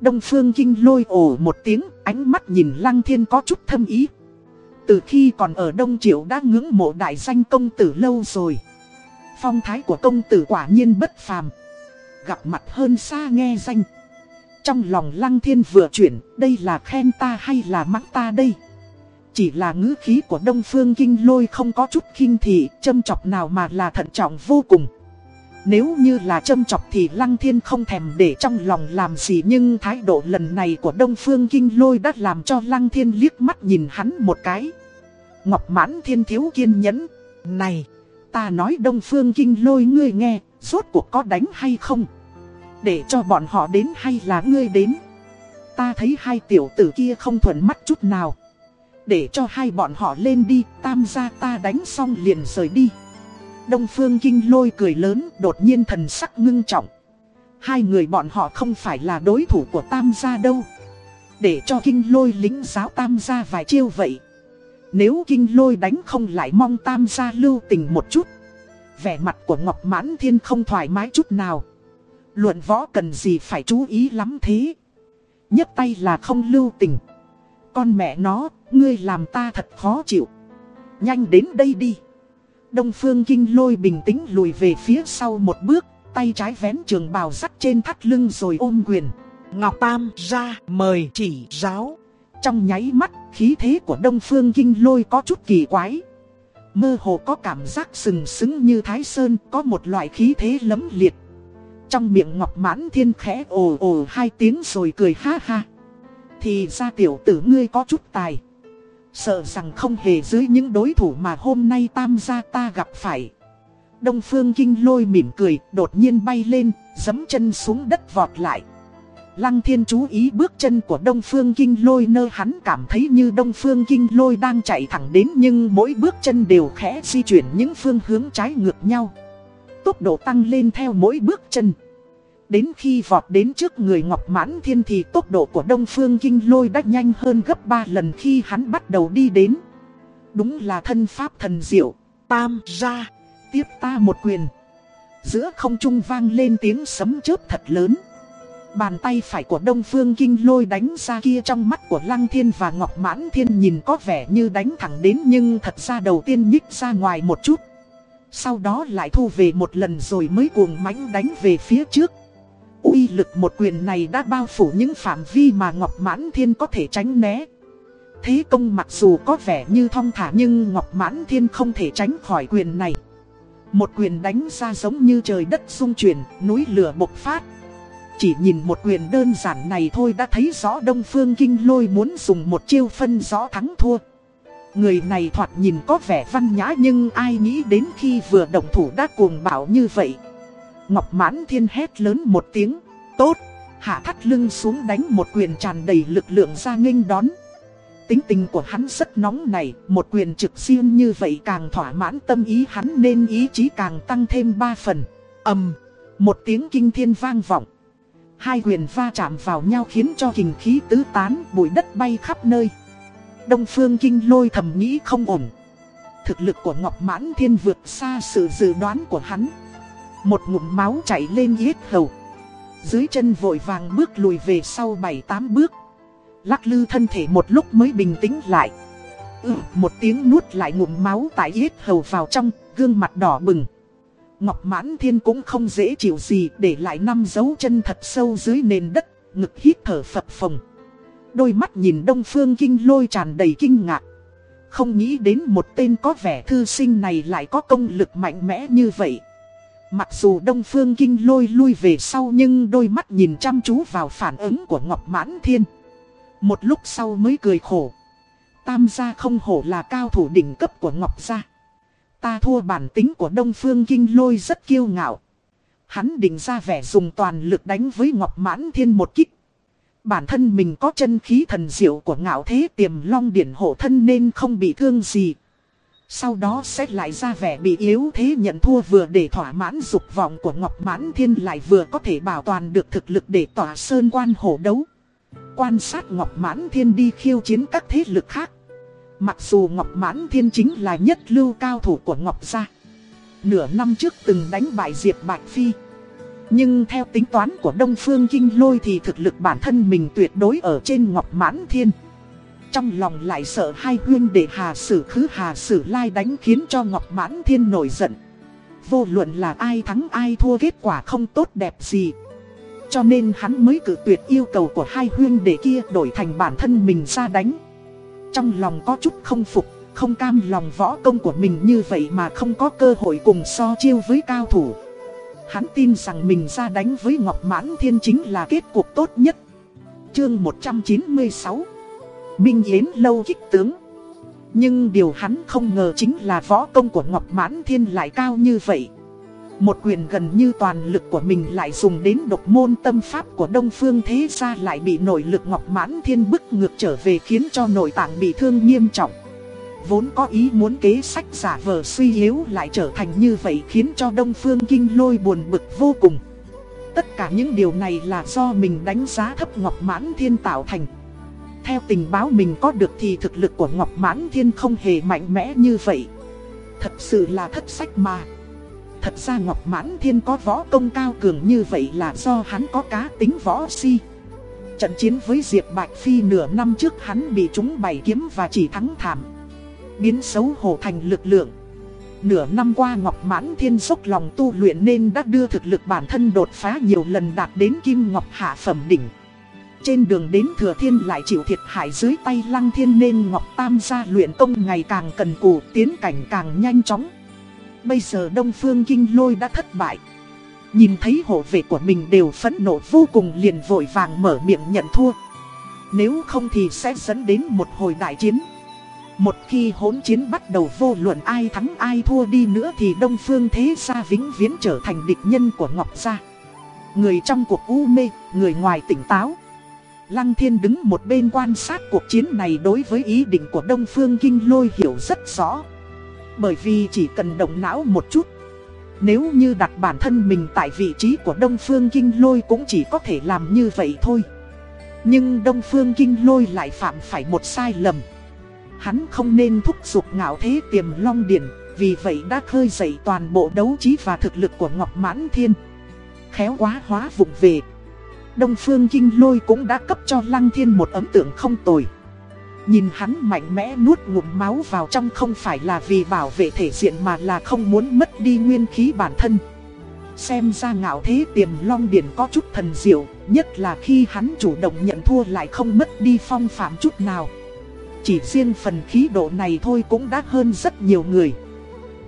Đông Phương Kinh lôi ồ một tiếng, ánh mắt nhìn Lăng Thiên có chút thâm ý. Từ khi còn ở Đông Triệu đã ngưỡng mộ đại danh công tử lâu rồi. Phong thái của công tử quả nhiên bất phàm. Gặp mặt hơn xa nghe danh. Trong lòng Lăng Thiên vừa chuyển, đây là khen ta hay là mắng ta đây? Chỉ là ngữ khí của Đông Phương Kinh Lôi không có chút khinh thị, châm chọc nào mà là thận trọng vô cùng. Nếu như là châm chọc thì Lăng Thiên không thèm để trong lòng làm gì nhưng thái độ lần này của Đông Phương Kinh Lôi đã làm cho Lăng Thiên liếc mắt nhìn hắn một cái. Ngọc Mãn Thiên thiếu kiên nhẫn. Này, ta nói Đông Phương Kinh Lôi ngươi nghe, rốt cuộc có đánh hay không? Để cho bọn họ đến hay là ngươi đến? Ta thấy hai tiểu tử kia không thuận mắt chút nào. Để cho hai bọn họ lên đi, tam gia ta đánh xong liền rời đi. Đông Phương Kinh Lôi cười lớn, đột nhiên thần sắc ngưng trọng. Hai người bọn họ không phải là đối thủ của tam gia đâu. Để cho Kinh Lôi lính giáo tam gia vài chiêu vậy. Nếu Kinh Lôi đánh không lại mong tam gia lưu tình một chút. Vẻ mặt của Ngọc Mãn Thiên không thoải mái chút nào. Luận võ cần gì phải chú ý lắm thế. nhấc tay là không lưu tình. Con mẹ nó, ngươi làm ta thật khó chịu. Nhanh đến đây đi. Đông Phương Kinh lôi bình tĩnh lùi về phía sau một bước, tay trái vén trường bào sắt trên thắt lưng rồi ôm quyền. Ngọc Tam ra mời chỉ giáo. Trong nháy mắt, khí thế của Đông Phương Kinh lôi có chút kỳ quái. Mơ hồ có cảm giác sừng sững như Thái Sơn, có một loại khí thế lấm liệt. Trong miệng Ngọc Mãn Thiên khẽ ồ ồ hai tiếng rồi cười ha ha. Thì ra tiểu tử ngươi có chút tài. Sợ rằng không hề dưới những đối thủ mà hôm nay tam gia ta gặp phải. Đông Phương Kinh lôi mỉm cười, đột nhiên bay lên, giấm chân xuống đất vọt lại. Lăng thiên chú ý bước chân của Đông Phương Kinh lôi nơ hắn cảm thấy như Đông Phương Kinh lôi đang chạy thẳng đến nhưng mỗi bước chân đều khẽ di chuyển những phương hướng trái ngược nhau. Tốc độ tăng lên theo mỗi bước chân. Đến khi vọt đến trước người Ngọc Mãn Thiên thì tốc độ của Đông Phương Kinh Lôi đã nhanh hơn gấp 3 lần khi hắn bắt đầu đi đến. Đúng là thân pháp thần diệu. Tam ra. Tiếp ta một quyền. Giữa không trung vang lên tiếng sấm chớp thật lớn. Bàn tay phải của Đông Phương Kinh Lôi đánh ra kia trong mắt của Lăng Thiên và Ngọc Mãn Thiên nhìn có vẻ như đánh thẳng đến nhưng thật ra đầu tiên nhích ra ngoài một chút. Sau đó lại thu về một lần rồi mới cuồng mãnh đánh về phía trước uy lực một quyền này đã bao phủ những phạm vi mà Ngọc Mãn Thiên có thể tránh né. Thế công mặc dù có vẻ như thong thả nhưng Ngọc Mãn Thiên không thể tránh khỏi quyền này. Một quyền đánh ra giống như trời đất xung chuyển, núi lửa bộc phát. Chỉ nhìn một quyền đơn giản này thôi đã thấy rõ Đông Phương Kinh Lôi muốn dùng một chiêu phân rõ thắng thua. Người này thoạt nhìn có vẻ văn nhã nhưng ai nghĩ đến khi vừa động thủ đã cuồng bạo như vậy. Ngọc Mãn Thiên hét lớn một tiếng, tốt, hạ thắt lưng xuống đánh một quyền tràn đầy lực lượng ra nghênh đón. Tính tình của hắn rất nóng này, một quyền trực riêng như vậy càng thỏa mãn tâm ý hắn nên ý chí càng tăng thêm ba phần. ầm, một tiếng kinh thiên vang vọng. Hai quyền va chạm vào nhau khiến cho hình khí tứ tán, bụi đất bay khắp nơi. Đông Phương Kinh lôi thầm nghĩ không ổn. Thực lực của Ngọc Mãn Thiên vượt xa sự dự đoán của hắn. Một ngụm máu chảy lên yết hầu. Dưới chân vội vàng bước lùi về sau 7-8 bước. Lắc lư thân thể một lúc mới bình tĩnh lại. Ừ, một tiếng nuốt lại ngụm máu tại yết hầu vào trong, gương mặt đỏ bừng. Ngọc Mãn Thiên cũng không dễ chịu gì để lại năm dấu chân thật sâu dưới nền đất, ngực hít thở phập phồng. Đôi mắt nhìn Đông Phương Kinh lôi tràn đầy kinh ngạc. Không nghĩ đến một tên có vẻ thư sinh này lại có công lực mạnh mẽ như vậy. Mặc dù Đông Phương Kinh lôi lui về sau nhưng đôi mắt nhìn chăm chú vào phản ứng của Ngọc Mãn Thiên. Một lúc sau mới cười khổ. Tam gia không hổ là cao thủ đỉnh cấp của Ngọc gia. Ta thua bản tính của Đông Phương Kinh lôi rất kiêu ngạo. Hắn định ra vẻ dùng toàn lực đánh với Ngọc Mãn Thiên một kích. Bản thân mình có chân khí thần diệu của ngạo thế tiềm long điển hộ thân nên không bị thương gì. Sau đó sẽ lại ra vẻ bị yếu thế nhận thua vừa để thỏa mãn dục vọng của Ngọc Mãn Thiên lại vừa có thể bảo toàn được thực lực để tỏa sơn quan hổ đấu. Quan sát Ngọc Mãn Thiên đi khiêu chiến các thế lực khác. Mặc dù Ngọc Mãn Thiên chính là nhất lưu cao thủ của Ngọc Gia. Nửa năm trước từng đánh bại Diệp Bạch Phi. Nhưng theo tính toán của Đông Phương Kinh Lôi thì thực lực bản thân mình tuyệt đối ở trên Ngọc Mãn Thiên. Trong lòng lại sợ hai huyên để Hà Sử Khứ Hà Sử Lai đánh khiến cho Ngọc Mãn Thiên nổi giận. Vô luận là ai thắng ai thua kết quả không tốt đẹp gì. Cho nên hắn mới cử tuyệt yêu cầu của hai huyên để kia đổi thành bản thân mình ra đánh. Trong lòng có chút không phục, không cam lòng võ công của mình như vậy mà không có cơ hội cùng so chiêu với cao thủ. Hắn tin rằng mình ra đánh với Ngọc Mãn Thiên chính là kết cục tốt nhất. Chương 196 Minh Yến lâu kích tướng Nhưng điều hắn không ngờ chính là võ công của Ngọc Mãn Thiên lại cao như vậy. Một quyền gần như toàn lực của mình lại dùng đến độc môn tâm pháp của Đông Phương Thế ra lại bị nội lực Ngọc Mãn Thiên bức ngược trở về khiến cho nội tạng bị thương nghiêm trọng. Vốn có ý muốn kế sách giả vờ suy yếu lại trở thành như vậy khiến cho Đông Phương Kinh lôi buồn bực vô cùng. Tất cả những điều này là do mình đánh giá thấp Ngọc Mãn Thiên tạo thành. Theo tình báo mình có được thì thực lực của Ngọc Mãn Thiên không hề mạnh mẽ như vậy. Thật sự là thất sách mà. Thật ra Ngọc Mãn Thiên có võ công cao cường như vậy là do hắn có cá tính võ si. Trận chiến với Diệp Bạch Phi nửa năm trước hắn bị chúng bày kiếm và chỉ thắng thảm. Biến xấu hổ thành lực lượng. Nửa năm qua Ngọc Mãn Thiên dốc lòng tu luyện nên đã đưa thực lực bản thân đột phá nhiều lần đạt đến Kim Ngọc Hạ Phẩm Đỉnh. Trên đường đến Thừa Thiên lại chịu thiệt hại dưới tay Lăng Thiên nên Ngọc Tam gia luyện công ngày càng cần cù, tiến cảnh càng nhanh chóng. Bây giờ Đông Phương Kinh Lôi đã thất bại. Nhìn thấy hộ vệ của mình đều phẫn nộ vô cùng liền vội vàng mở miệng nhận thua. Nếu không thì sẽ dẫn đến một hồi đại chiến. Một khi hỗn chiến bắt đầu vô luận ai thắng ai thua đi nữa thì Đông Phương Thế Gia vĩnh viễn trở thành địch nhân của Ngọc Gia. Người trong cuộc u mê, người ngoài tỉnh táo. Lăng Thiên đứng một bên quan sát cuộc chiến này đối với ý định của Đông Phương Kinh Lôi hiểu rất rõ. Bởi vì chỉ cần động não một chút Nếu như đặt bản thân mình tại vị trí của Đông Phương Kinh Lôi cũng chỉ có thể làm như vậy thôi Nhưng Đông Phương Kinh Lôi lại phạm phải một sai lầm Hắn không nên thúc giục ngạo thế tiềm long điển Vì vậy đã khơi dậy toàn bộ đấu trí và thực lực của Ngọc Mãn Thiên Khéo quá hóa vụng về Đông Phương Kinh Lôi cũng đã cấp cho Lăng Thiên một ấn tượng không tồi Nhìn hắn mạnh mẽ nuốt ngụm máu vào trong không phải là vì bảo vệ thể diện mà là không muốn mất đi nguyên khí bản thân. Xem ra ngạo thế tiềm long điển có chút thần diệu, nhất là khi hắn chủ động nhận thua lại không mất đi phong phạm chút nào. Chỉ riêng phần khí độ này thôi cũng đã hơn rất nhiều người.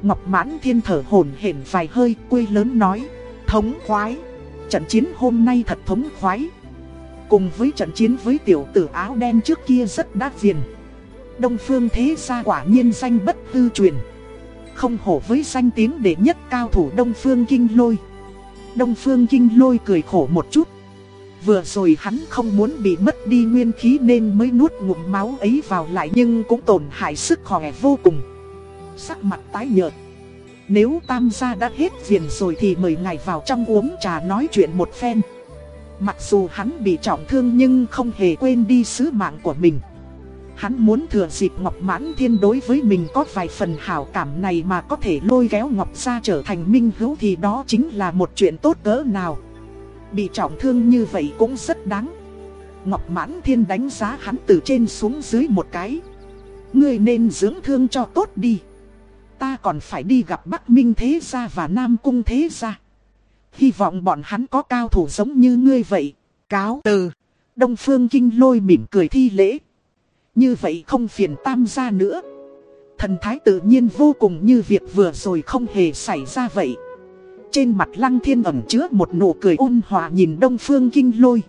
Ngọc mãn thiên thở hổn hển vài hơi quê lớn nói, thống khoái. Trận chiến hôm nay thật thống khoái. Cùng với trận chiến với tiểu tử áo đen trước kia rất đắt diện. Đông phương thế gia quả nhiên danh bất tư truyền Không hổ với danh tiếng đệ nhất cao thủ Đông phương kinh lôi Đông phương kinh lôi cười khổ một chút Vừa rồi hắn không muốn bị mất đi nguyên khí nên mới nuốt ngụm máu ấy vào lại nhưng cũng tổn hại sức khỏe vô cùng. Sắc mặt tái nhợt. Nếu tam gia đã hết viền rồi thì mời ngài vào trong uống trà nói chuyện một phen. Mặc dù hắn bị trọng thương nhưng không hề quên đi sứ mạng của mình. Hắn muốn thừa dịp Ngọc Mãn Thiên đối với mình có vài phần hảo cảm này mà có thể lôi kéo Ngọc ra trở thành minh hữu thì đó chính là một chuyện tốt cỡ nào. Bị trọng thương như vậy cũng rất đáng. Ngọc Mãn Thiên đánh giá hắn từ trên xuống dưới một cái. Ngươi nên dưỡng thương cho tốt đi. Ta còn phải đi gặp Bắc Minh Thế Gia và Nam Cung Thế Gia. Hy vọng bọn hắn có cao thủ giống như ngươi vậy. Cáo từ. Đông Phương Kinh lôi mỉm cười thi lễ. Như vậy không phiền tam gia nữa. Thần thái tự nhiên vô cùng như việc vừa rồi không hề xảy ra vậy. Trên mặt lăng thiên ẩn chứa một nụ cười ôn hòa nhìn Đông Phương Kinh lôi.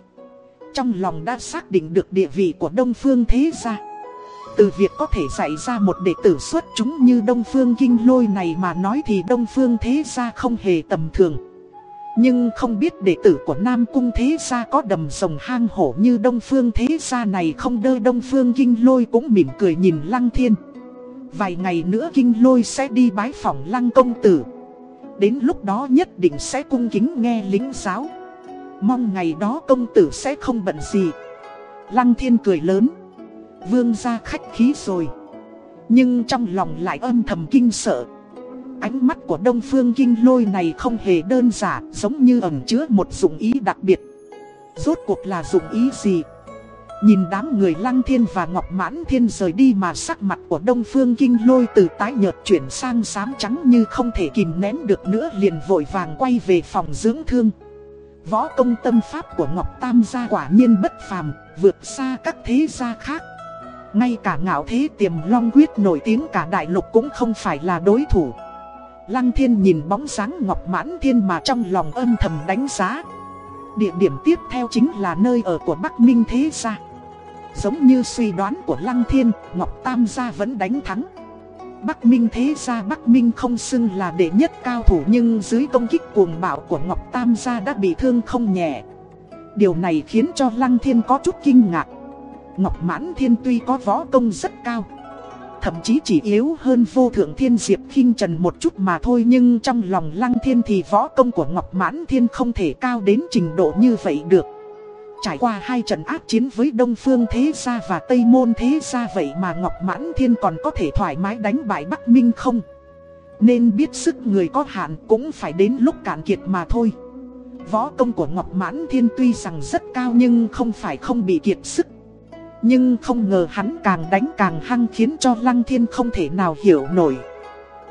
Trong lòng đã xác định được địa vị của Đông Phương thế gia. Từ việc có thể dạy ra một đệ tử xuất chúng như Đông Phương Kinh lôi này mà nói thì Đông Phương thế gia không hề tầm thường. Nhưng không biết đệ tử của Nam Cung Thế Gia có đầm rồng hang hổ như Đông Phương Thế Gia này không đơ Đông Phương Kinh Lôi cũng mỉm cười nhìn Lăng Thiên. Vài ngày nữa Kinh Lôi sẽ đi bái phỏng Lăng Công Tử. Đến lúc đó nhất định sẽ cung kính nghe lính giáo. Mong ngày đó công tử sẽ không bận gì. Lăng Thiên cười lớn. Vương gia khách khí rồi. Nhưng trong lòng lại âm thầm kinh sợ. Ánh mắt của Đông Phương Kinh Lôi này không hề đơn giản, giống như ẩn chứa một dụng ý đặc biệt. Rốt cuộc là dụng ý gì? Nhìn đám người Lăng Thiên và Ngọc Mãn Thiên rời đi mà sắc mặt của Đông Phương Kinh Lôi từ tái nhợt chuyển sang xám trắng như không thể kìm nén được nữa liền vội vàng quay về phòng dưỡng thương. Võ công tâm pháp của Ngọc Tam gia quả nhiên bất phàm, vượt xa các thế gia khác. Ngay cả ngạo thế tiềm long quyết nổi tiếng cả đại lục cũng không phải là đối thủ. Lăng thiên nhìn bóng dáng ngọc mãn thiên mà trong lòng âm thầm đánh giá. Địa điểm tiếp theo chính là nơi ở của Bắc Minh Thế Gia. Giống như suy đoán của Lăng Thiên, Ngọc Tam Gia vẫn đánh thắng. Bắc Minh Thế Gia Bắc Minh không xưng là đệ nhất cao thủ nhưng dưới công kích cuồng bạo của Ngọc Tam Gia đã bị thương không nhẹ. Điều này khiến cho Lăng Thiên có chút kinh ngạc. Ngọc Mãn Thiên tuy có võ công rất cao Thậm chí chỉ yếu hơn vô thượng thiên diệp khinh trần một chút mà thôi Nhưng trong lòng lăng thiên thì võ công của Ngọc Mãn Thiên không thể cao đến trình độ như vậy được Trải qua hai trận áp chiến với Đông Phương Thế Gia và Tây Môn Thế Gia, vậy mà Ngọc Mãn Thiên còn có thể thoải mái đánh bại Bắc Minh không Nên biết sức người có hạn cũng phải đến lúc cạn kiệt mà thôi Võ công của Ngọc Mãn Thiên tuy rằng rất cao nhưng không phải không bị kiệt sức nhưng không ngờ hắn càng đánh càng hăng khiến cho Lăng Thiên không thể nào hiểu nổi.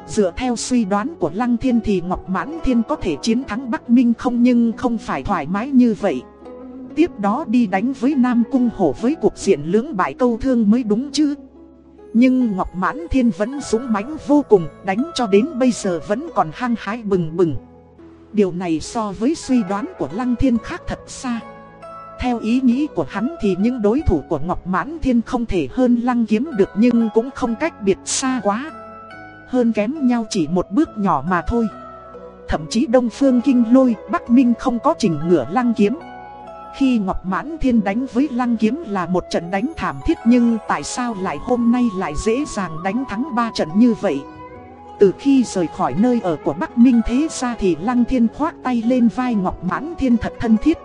Dựa theo suy đoán của Lăng Thiên thì Ngọc Mãn Thiên có thể chiến thắng Bắc Minh không nhưng không phải thoải mái như vậy. Tiếp đó đi đánh với Nam Cung Hổ với cuộc diện lưỡng bại câu thương mới đúng chứ. Nhưng Ngọc Mãn Thiên vẫn súng mãnh vô cùng, đánh cho đến bây giờ vẫn còn hăng hái bừng bừng. Điều này so với suy đoán của Lăng Thiên khác thật xa. Theo ý nghĩ của hắn thì những đối thủ của Ngọc Mãn Thiên không thể hơn lăng kiếm được nhưng cũng không cách biệt xa quá. Hơn kém nhau chỉ một bước nhỏ mà thôi. Thậm chí Đông Phương Kinh Lôi, Bắc Minh không có trình ngửa lăng kiếm. Khi Ngọc Mãn Thiên đánh với lăng kiếm là một trận đánh thảm thiết nhưng tại sao lại hôm nay lại dễ dàng đánh thắng ba trận như vậy? Từ khi rời khỏi nơi ở của Bắc Minh thế ra thì Lăng Thiên khoác tay lên vai Ngọc Mãn Thiên thật thân thiết.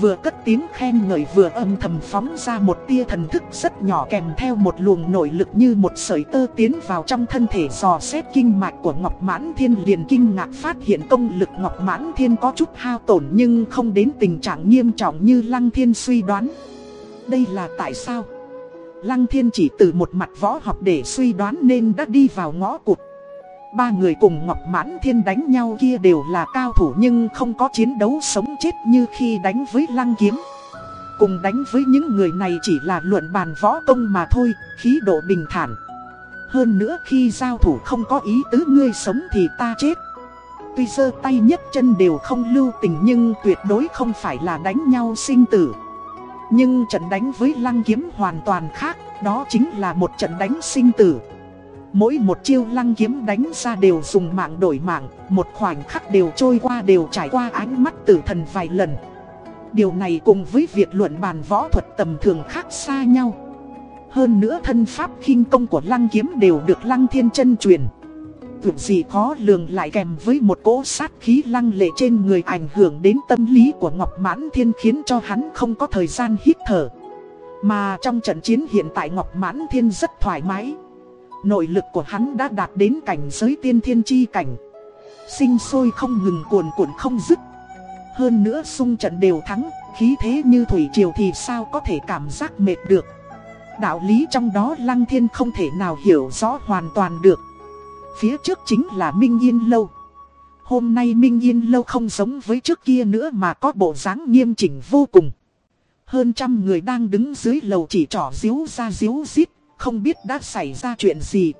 Vừa cất tiếng khen ngợi vừa âm thầm phóng ra một tia thần thức rất nhỏ kèm theo một luồng nội lực như một sợi tơ tiến vào trong thân thể dò xét kinh mạch của Ngọc Mãn Thiên liền kinh ngạc phát hiện công lực Ngọc Mãn Thiên có chút hao tổn nhưng không đến tình trạng nghiêm trọng như Lăng Thiên suy đoán. Đây là tại sao? Lăng Thiên chỉ từ một mặt võ học để suy đoán nên đã đi vào ngõ cụt. Ba người cùng Ngọc Mãn Thiên đánh nhau kia đều là cao thủ nhưng không có chiến đấu sống chết như khi đánh với Lăng Kiếm. Cùng đánh với những người này chỉ là luận bàn võ công mà thôi, khí độ bình thản. Hơn nữa khi giao thủ không có ý tứ ngươi sống thì ta chết. Tuy giơ tay nhấc chân đều không lưu tình nhưng tuyệt đối không phải là đánh nhau sinh tử. Nhưng trận đánh với Lăng Kiếm hoàn toàn khác, đó chính là một trận đánh sinh tử. Mỗi một chiêu lăng kiếm đánh ra đều dùng mạng đổi mạng, một khoảnh khắc đều trôi qua đều trải qua ánh mắt tử thần vài lần. Điều này cùng với việc luận bàn võ thuật tầm thường khác xa nhau. Hơn nữa thân pháp khinh công của lăng kiếm đều được lăng thiên chân truyền. Tưởng gì khó lường lại kèm với một cỗ sát khí lăng lệ trên người ảnh hưởng đến tâm lý của Ngọc Mãn Thiên khiến cho hắn không có thời gian hít thở. Mà trong trận chiến hiện tại Ngọc Mãn Thiên rất thoải mái. Nội lực của hắn đã đạt đến cảnh giới tiên thiên chi cảnh. Sinh sôi không ngừng, cuồn cuộn không dứt. Hơn nữa xung trận đều thắng, Khí thế như thủy triều thì sao có thể cảm giác mệt được? Đạo lý trong đó Lăng Thiên không thể nào hiểu rõ hoàn toàn được. Phía trước chính là Minh Yên Lâu. Hôm nay Minh Yên Lâu không giống với trước kia nữa mà có bộ dáng nghiêm chỉnh vô cùng. Hơn trăm người đang đứng dưới lầu chỉ trỏ díu ra díu dít không biết đã xảy ra chuyện gì.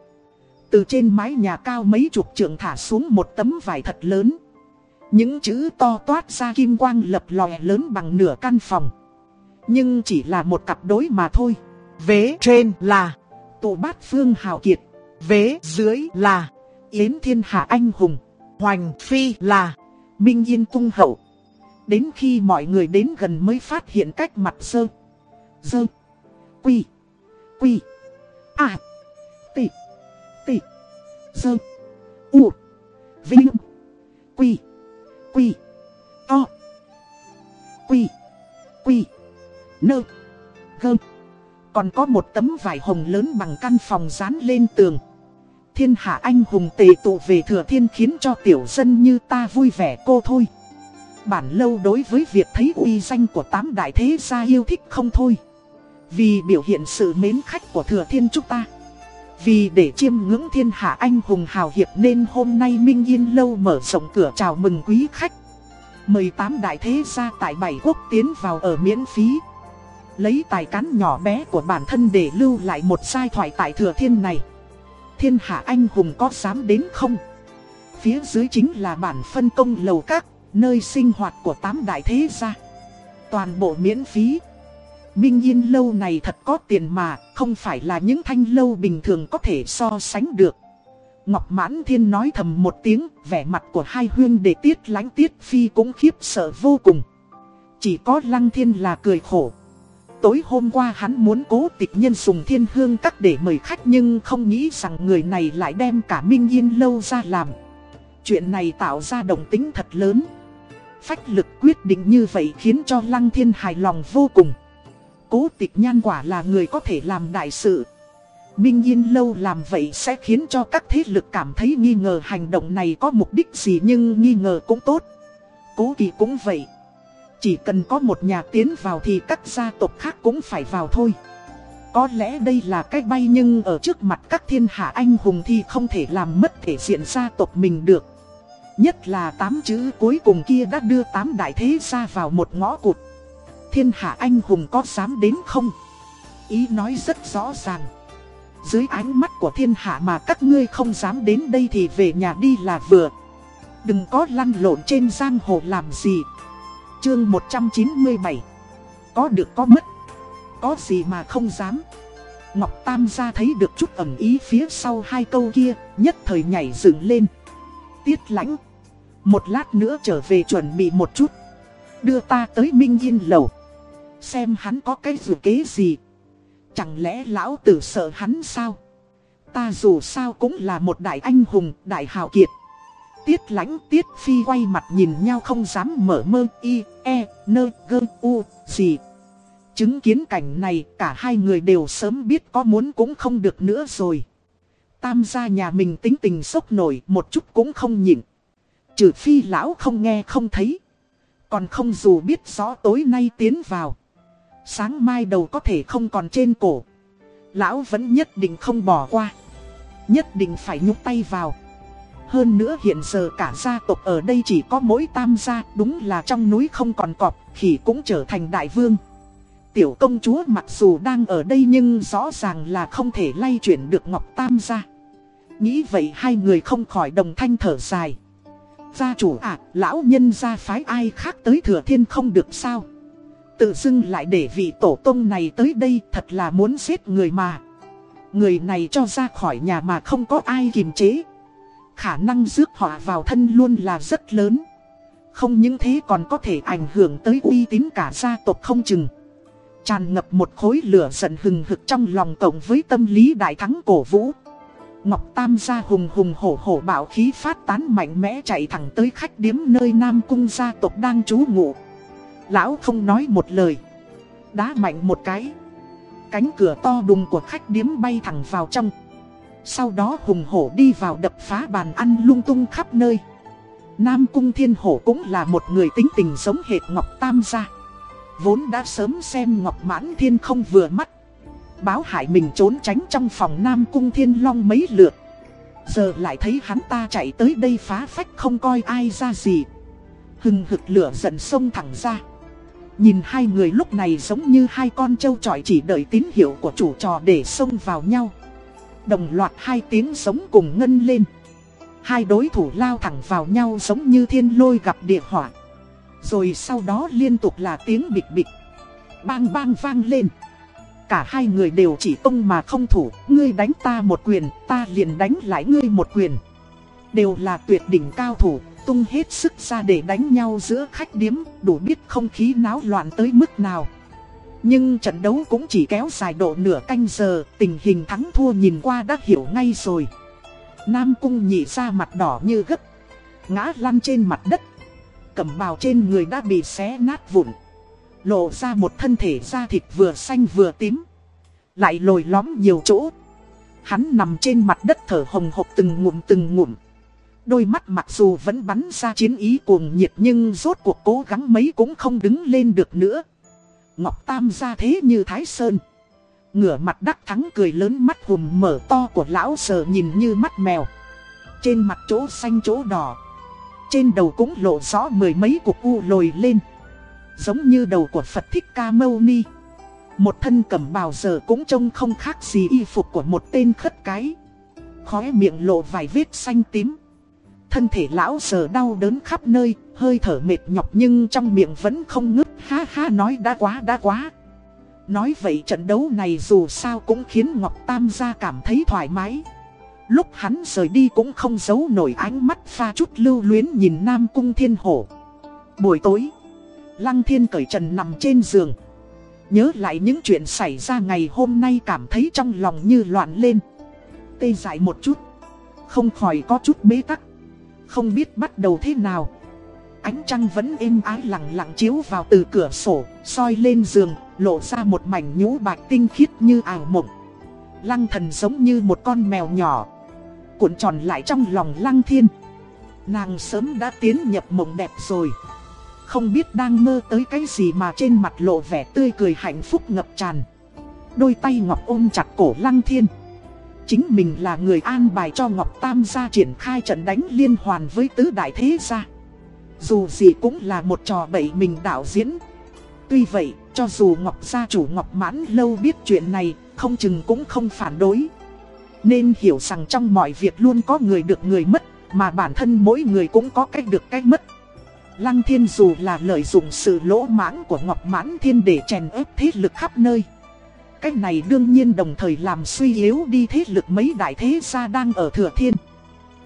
Từ trên mái nhà cao mấy chục trượng thả xuống một tấm vải thật lớn. Những chữ to toát ra kim quang lập lòe lớn bằng nửa căn phòng. Nhưng chỉ là một cặp đối mà thôi. Vế trên là, Tụ bát phương hào kiệt. Vế dưới là, Yến thiên hạ anh hùng. Hoành phi là, Minh Yên cung hậu. Đến khi mọi người đến gần mới phát hiện cách mặt sơ. Dơ Quy. Quy. À Tị Tị Dơ U. Vinh. Quy Quy To Quy Quy Nơ Gơ Còn có một tấm vải hồng lớn bằng căn phòng dán lên tường. Thiên hạ anh hùng tề tụ về thừa thiên khiến cho tiểu dân như ta vui vẻ cô thôi. Bản lâu đối với việc thấy uy danh của tám đại thế gia yêu thích không thôi. Vì biểu hiện sự mến khách của thừa thiên chúng ta Vì để chiêm ngưỡng thiên hạ anh hùng hào hiệp nên hôm nay Minh Yên Lâu mở rộng cửa chào mừng quý khách Mời tám đại thế gia tại bảy quốc tiến vào ở miễn phí Lấy tài cán nhỏ bé của bản thân để lưu lại một giai thoại tại thừa thiên này Thiên hạ anh hùng có dám đến không? Phía dưới chính là bản phân công lầu các, nơi sinh hoạt của tám đại thế gia. Toàn bộ miễn phí. Minh Yên lâu này thật có tiền mà, không phải là những thanh lâu bình thường có thể so sánh được. Ngọc Mãn Thiên nói thầm một tiếng, vẻ mặt của hai huyên đệ tiết lánh tiết phi cũng khiếp sợ vô cùng. Chỉ có Lăng Thiên là cười khổ. Tối hôm qua hắn muốn cố tịch nhân sùng thiên hương các để mời khách nhưng không nghĩ rằng người này lại đem cả Minh Yên Lâu ra làm. Chuyện này tạo ra động tính thật lớn. Phách lực quyết định như vậy khiến cho Lăng Thiên hài lòng vô cùng. Cố tịch nhan quả là người có thể làm đại sự. Minh Yên Lâu làm vậy sẽ khiến cho các thế lực cảm thấy nghi ngờ hành động này có mục đích gì nhưng nghi ngờ cũng tốt. Cố kỳ cũng vậy. Chỉ cần có một nhà tiến vào thì các gia tộc khác cũng phải vào thôi. Có lẽ đây là cách bay nhưng ở trước mặt các thiên hạ anh hùng thì không thể làm mất thể diện gia tộc mình được. Nhất là tám chữ cuối cùng kia đã đưa tám đại thế gia vào một ngõ cụt. Thiên hạ anh hùng có dám đến không? Ý nói rất rõ ràng. Dưới ánh mắt của thiên hạ mà các ngươi không dám đến đây thì về nhà đi là vừa. Đừng có lăn lộn trên giang hồ làm gì. Chương 197 Có được có mất Có gì mà không dám Ngọc Tam gia thấy được chút ẩm ý phía sau hai câu kia, Nhất thời nhảy dựng lên Tiết lãnh Một lát nữa trở về chuẩn bị một chút Đưa ta tới Minh Yên Lầu Xem hắn có cái dự kế gì Chẳng lẽ lão tử sợ hắn sao Ta dù sao cũng là một đại anh hùng, đại hào kiệt Tiết lãnh tiết phi quay mặt nhìn nhau không dám mở mơ y, e, nơ, gơ, u, gì. Chứng kiến cảnh này cả hai người đều sớm biết có muốn cũng không được nữa rồi. Tam gia nhà mình tính tình sốc nổi một chút cũng không nhịn. Trừ phi lão không nghe không thấy. Còn không dù biết rõ tối nay tiến vào. Sáng mai đầu có thể không còn trên cổ. Lão vẫn nhất định không bỏ qua. Nhất định phải nhúc tay vào. Hơn nữa hiện giờ cả gia tộc ở đây chỉ có mỗi tam gia Đúng là trong núi không còn cọp Khỉ cũng trở thành đại vương Tiểu công chúa mặc dù đang ở đây Nhưng rõ ràng là không thể lay chuyển được Ngọc Tam gia Nghĩ vậy hai người không khỏi đồng thanh thở dài Gia chủ ạ, lão nhân gia phái ai khác tới thừa thiên không được sao Tự dưng lại để vị tổ tông này tới đây thật là muốn giết người mà Người này cho ra khỏi nhà mà không có ai kiềm chế khả năng rước họ vào thân luôn là rất lớn. Không những thế còn có thể ảnh hưởng tới uy tín cả gia tộc không chừng. Tràn ngập một khối lửa giận hừng hực trong lòng cộng với tâm lý đại thắng cổ vũ. Ngọc Tam gia hùng hùng hổ hổ bảo khí phát tán mạnh mẽ chạy thẳng tới khách điếm nơi Nam Cung gia tộc đang trú ngụ. Lão không nói một lời. Đá mạnh một cái. Cánh cửa to đùng của khách điếm bay thẳng vào trong. Sau đó hùng hổ đi vào đập phá bàn ăn lung tung khắp nơi. Nam Cung Thiên Hổ cũng là một người tính tình giống hệt Ngọc Tam gia. Vốn đã sớm xem Ngọc Mãn Thiên không vừa mắt. Báo hại mình trốn tránh trong phòng Nam Cung Thiên Long mấy lượt. Giờ lại thấy hắn ta chạy tới đây phá phách không coi ai ra gì. Hừng hực lửa giận sông thẳng ra. Nhìn hai người lúc này giống như hai con trâu trọi chỉ đợi tín hiệu của chủ trò để xông vào nhau. Đồng loạt hai tiếng sống cùng ngân lên. Hai đối thủ lao thẳng vào nhau giống như thiên lôi gặp địa hỏa. Rồi sau đó liên tục là tiếng bịch bịch. Bang bang vang lên. Cả hai người đều chỉ tung mà không thủ, ngươi đánh ta một quyền, ta liền đánh lại ngươi một quyền. Đều là tuyệt đỉnh cao thủ, tung hết sức ra để đánh nhau giữa khách điếm, đủ biết không khí náo loạn tới mức nào. Nhưng trận đấu cũng chỉ kéo dài độ nửa canh giờ, tình hình thắng thua nhìn qua đã hiểu ngay rồi. Nam cung nhị ra mặt đỏ như gấp, ngã lăn trên mặt đất. Cẩm bào trên người đã bị xé nát vụn. Lộ ra một thân thể da thịt vừa xanh vừa tím. Lại lồi lõm nhiều chỗ. Hắn nằm trên mặt đất thở hồng hộc từng ngụm từng ngụm. Đôi mắt mặc dù vẫn bắn ra chiến ý cuồng nhiệt nhưng rốt cuộc cố gắng mấy cũng không đứng lên được nữa. Ngọc Tam ra thế như Thái Sơn. Ngửa mặt đắc thắng cười lớn mắt hùm mở to của lão sờ nhìn như mắt mèo. Trên mặt chỗ xanh chỗ đỏ. Trên đầu cũng lộ rõ mười mấy cục u lồi lên. Giống như đầu của Phật Thích Ca Mâu Ni. Một thân cẩm bào giờ cũng trông không khác gì y phục của một tên khất cái. Khóe miệng lộ vài vết xanh tím. Thân thể lão giờ đau đớn khắp nơi, hơi thở mệt nhọc nhưng trong miệng vẫn không ngứt ha ha nói đã quá đã quá. Nói vậy trận đấu này dù sao cũng khiến Ngọc Tam gia cảm thấy thoải mái. Lúc hắn rời đi cũng không giấu nổi ánh mắt pha chút lưu luyến nhìn Nam Cung Thiên Hổ. Buổi tối, Lăng Thiên cởi trần nằm trên giường. Nhớ lại những chuyện xảy ra ngày hôm nay cảm thấy trong lòng như loạn lên. Tê dại một chút, không khỏi có chút bế tắc. Không biết bắt đầu thế nào. Ánh trăng vẫn êm ái lặng lặng chiếu vào từ cửa sổ, soi lên giường, lộ ra một mảnh nhũ bạch tinh khiết như ảo mộng. Lăng thần giống như một con mèo nhỏ, cuộn tròn lại trong lòng lăng thiên. Nàng sớm đã tiến nhập mộng đẹp rồi. Không biết đang mơ tới cái gì mà trên mặt lộ vẻ tươi cười hạnh phúc ngập tràn. Đôi tay Ngọc ôm chặt cổ lăng thiên. Chính mình là người an bài cho Ngọc Tam gia triển khai trận đánh liên hoàn với tứ đại thế gia. Dù gì cũng là một trò bậy mình đạo diễn. Tuy vậy, cho dù Ngọc gia chủ Ngọc Mãn lâu biết chuyện này, không chừng cũng không phản đối. Nên hiểu rằng trong mọi việc luôn có người được người mất, mà bản thân mỗi người cũng có cách được cách mất. Lăng thiên dù là lợi dụng sự lỗ mãng của Ngọc Mãn Thiên để chèn ép thế lực khắp nơi. Cách này đương nhiên đồng thời làm suy yếu đi thế lực mấy đại thế gia đang ở Thừa Thiên.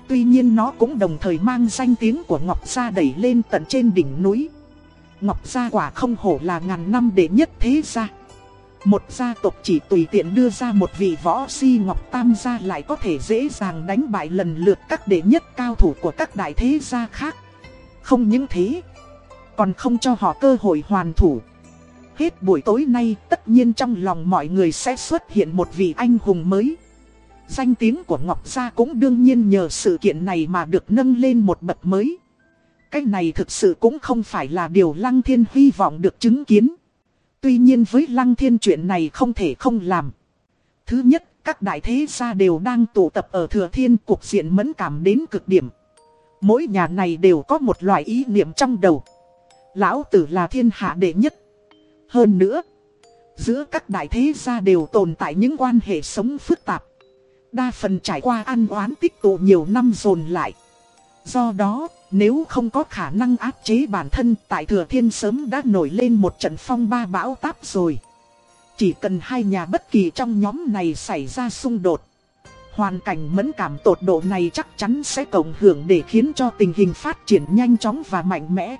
Tuy nhiên nó cũng đồng thời mang danh tiếng của Ngọc Gia đẩy lên tận trên đỉnh núi. Ngọc Gia quả không hổ là ngàn năm đệ nhất thế gia. Một gia tộc chỉ tùy tiện đưa ra một vị võ si Ngọc Tam gia lại có thể dễ dàng đánh bại lần lượt các đệ nhất cao thủ của các đại thế gia khác. Không những thế, còn không cho họ cơ hội hoàn thủ. Hết buổi tối nay, tất nhiên trong lòng mọi người sẽ xuất hiện một vị anh hùng mới. Danh tiếng của Ngọc Gia cũng đương nhiên nhờ sự kiện này mà được nâng lên một bậc mới. Cái này thực sự cũng không phải là điều Lăng Thiên hy vọng được chứng kiến. Tuy nhiên với Lăng Thiên chuyện này không thể không làm. Thứ nhất, các đại thế gia đều đang tụ tập ở Thừa Thiên cục diện mẫn cảm đến cực điểm. Mỗi nhà này đều có một loại ý niệm trong đầu. Lão tử là thiên hạ đệ nhất. Hơn nữa, giữa các đại thế gia đều tồn tại những quan hệ sống phức tạp. Đa phần trải qua ăn oán tích tụ nhiều năm dồn lại. Do đó, nếu không có khả năng áp chế bản thân tại thừa thiên sớm đã nổi lên một trận phong ba bão táp rồi. Chỉ cần hai nhà bất kỳ trong nhóm này xảy ra xung đột. Hoàn cảnh mẫn cảm tột độ này chắc chắn sẽ cộng hưởng để khiến cho tình hình phát triển nhanh chóng và mạnh mẽ.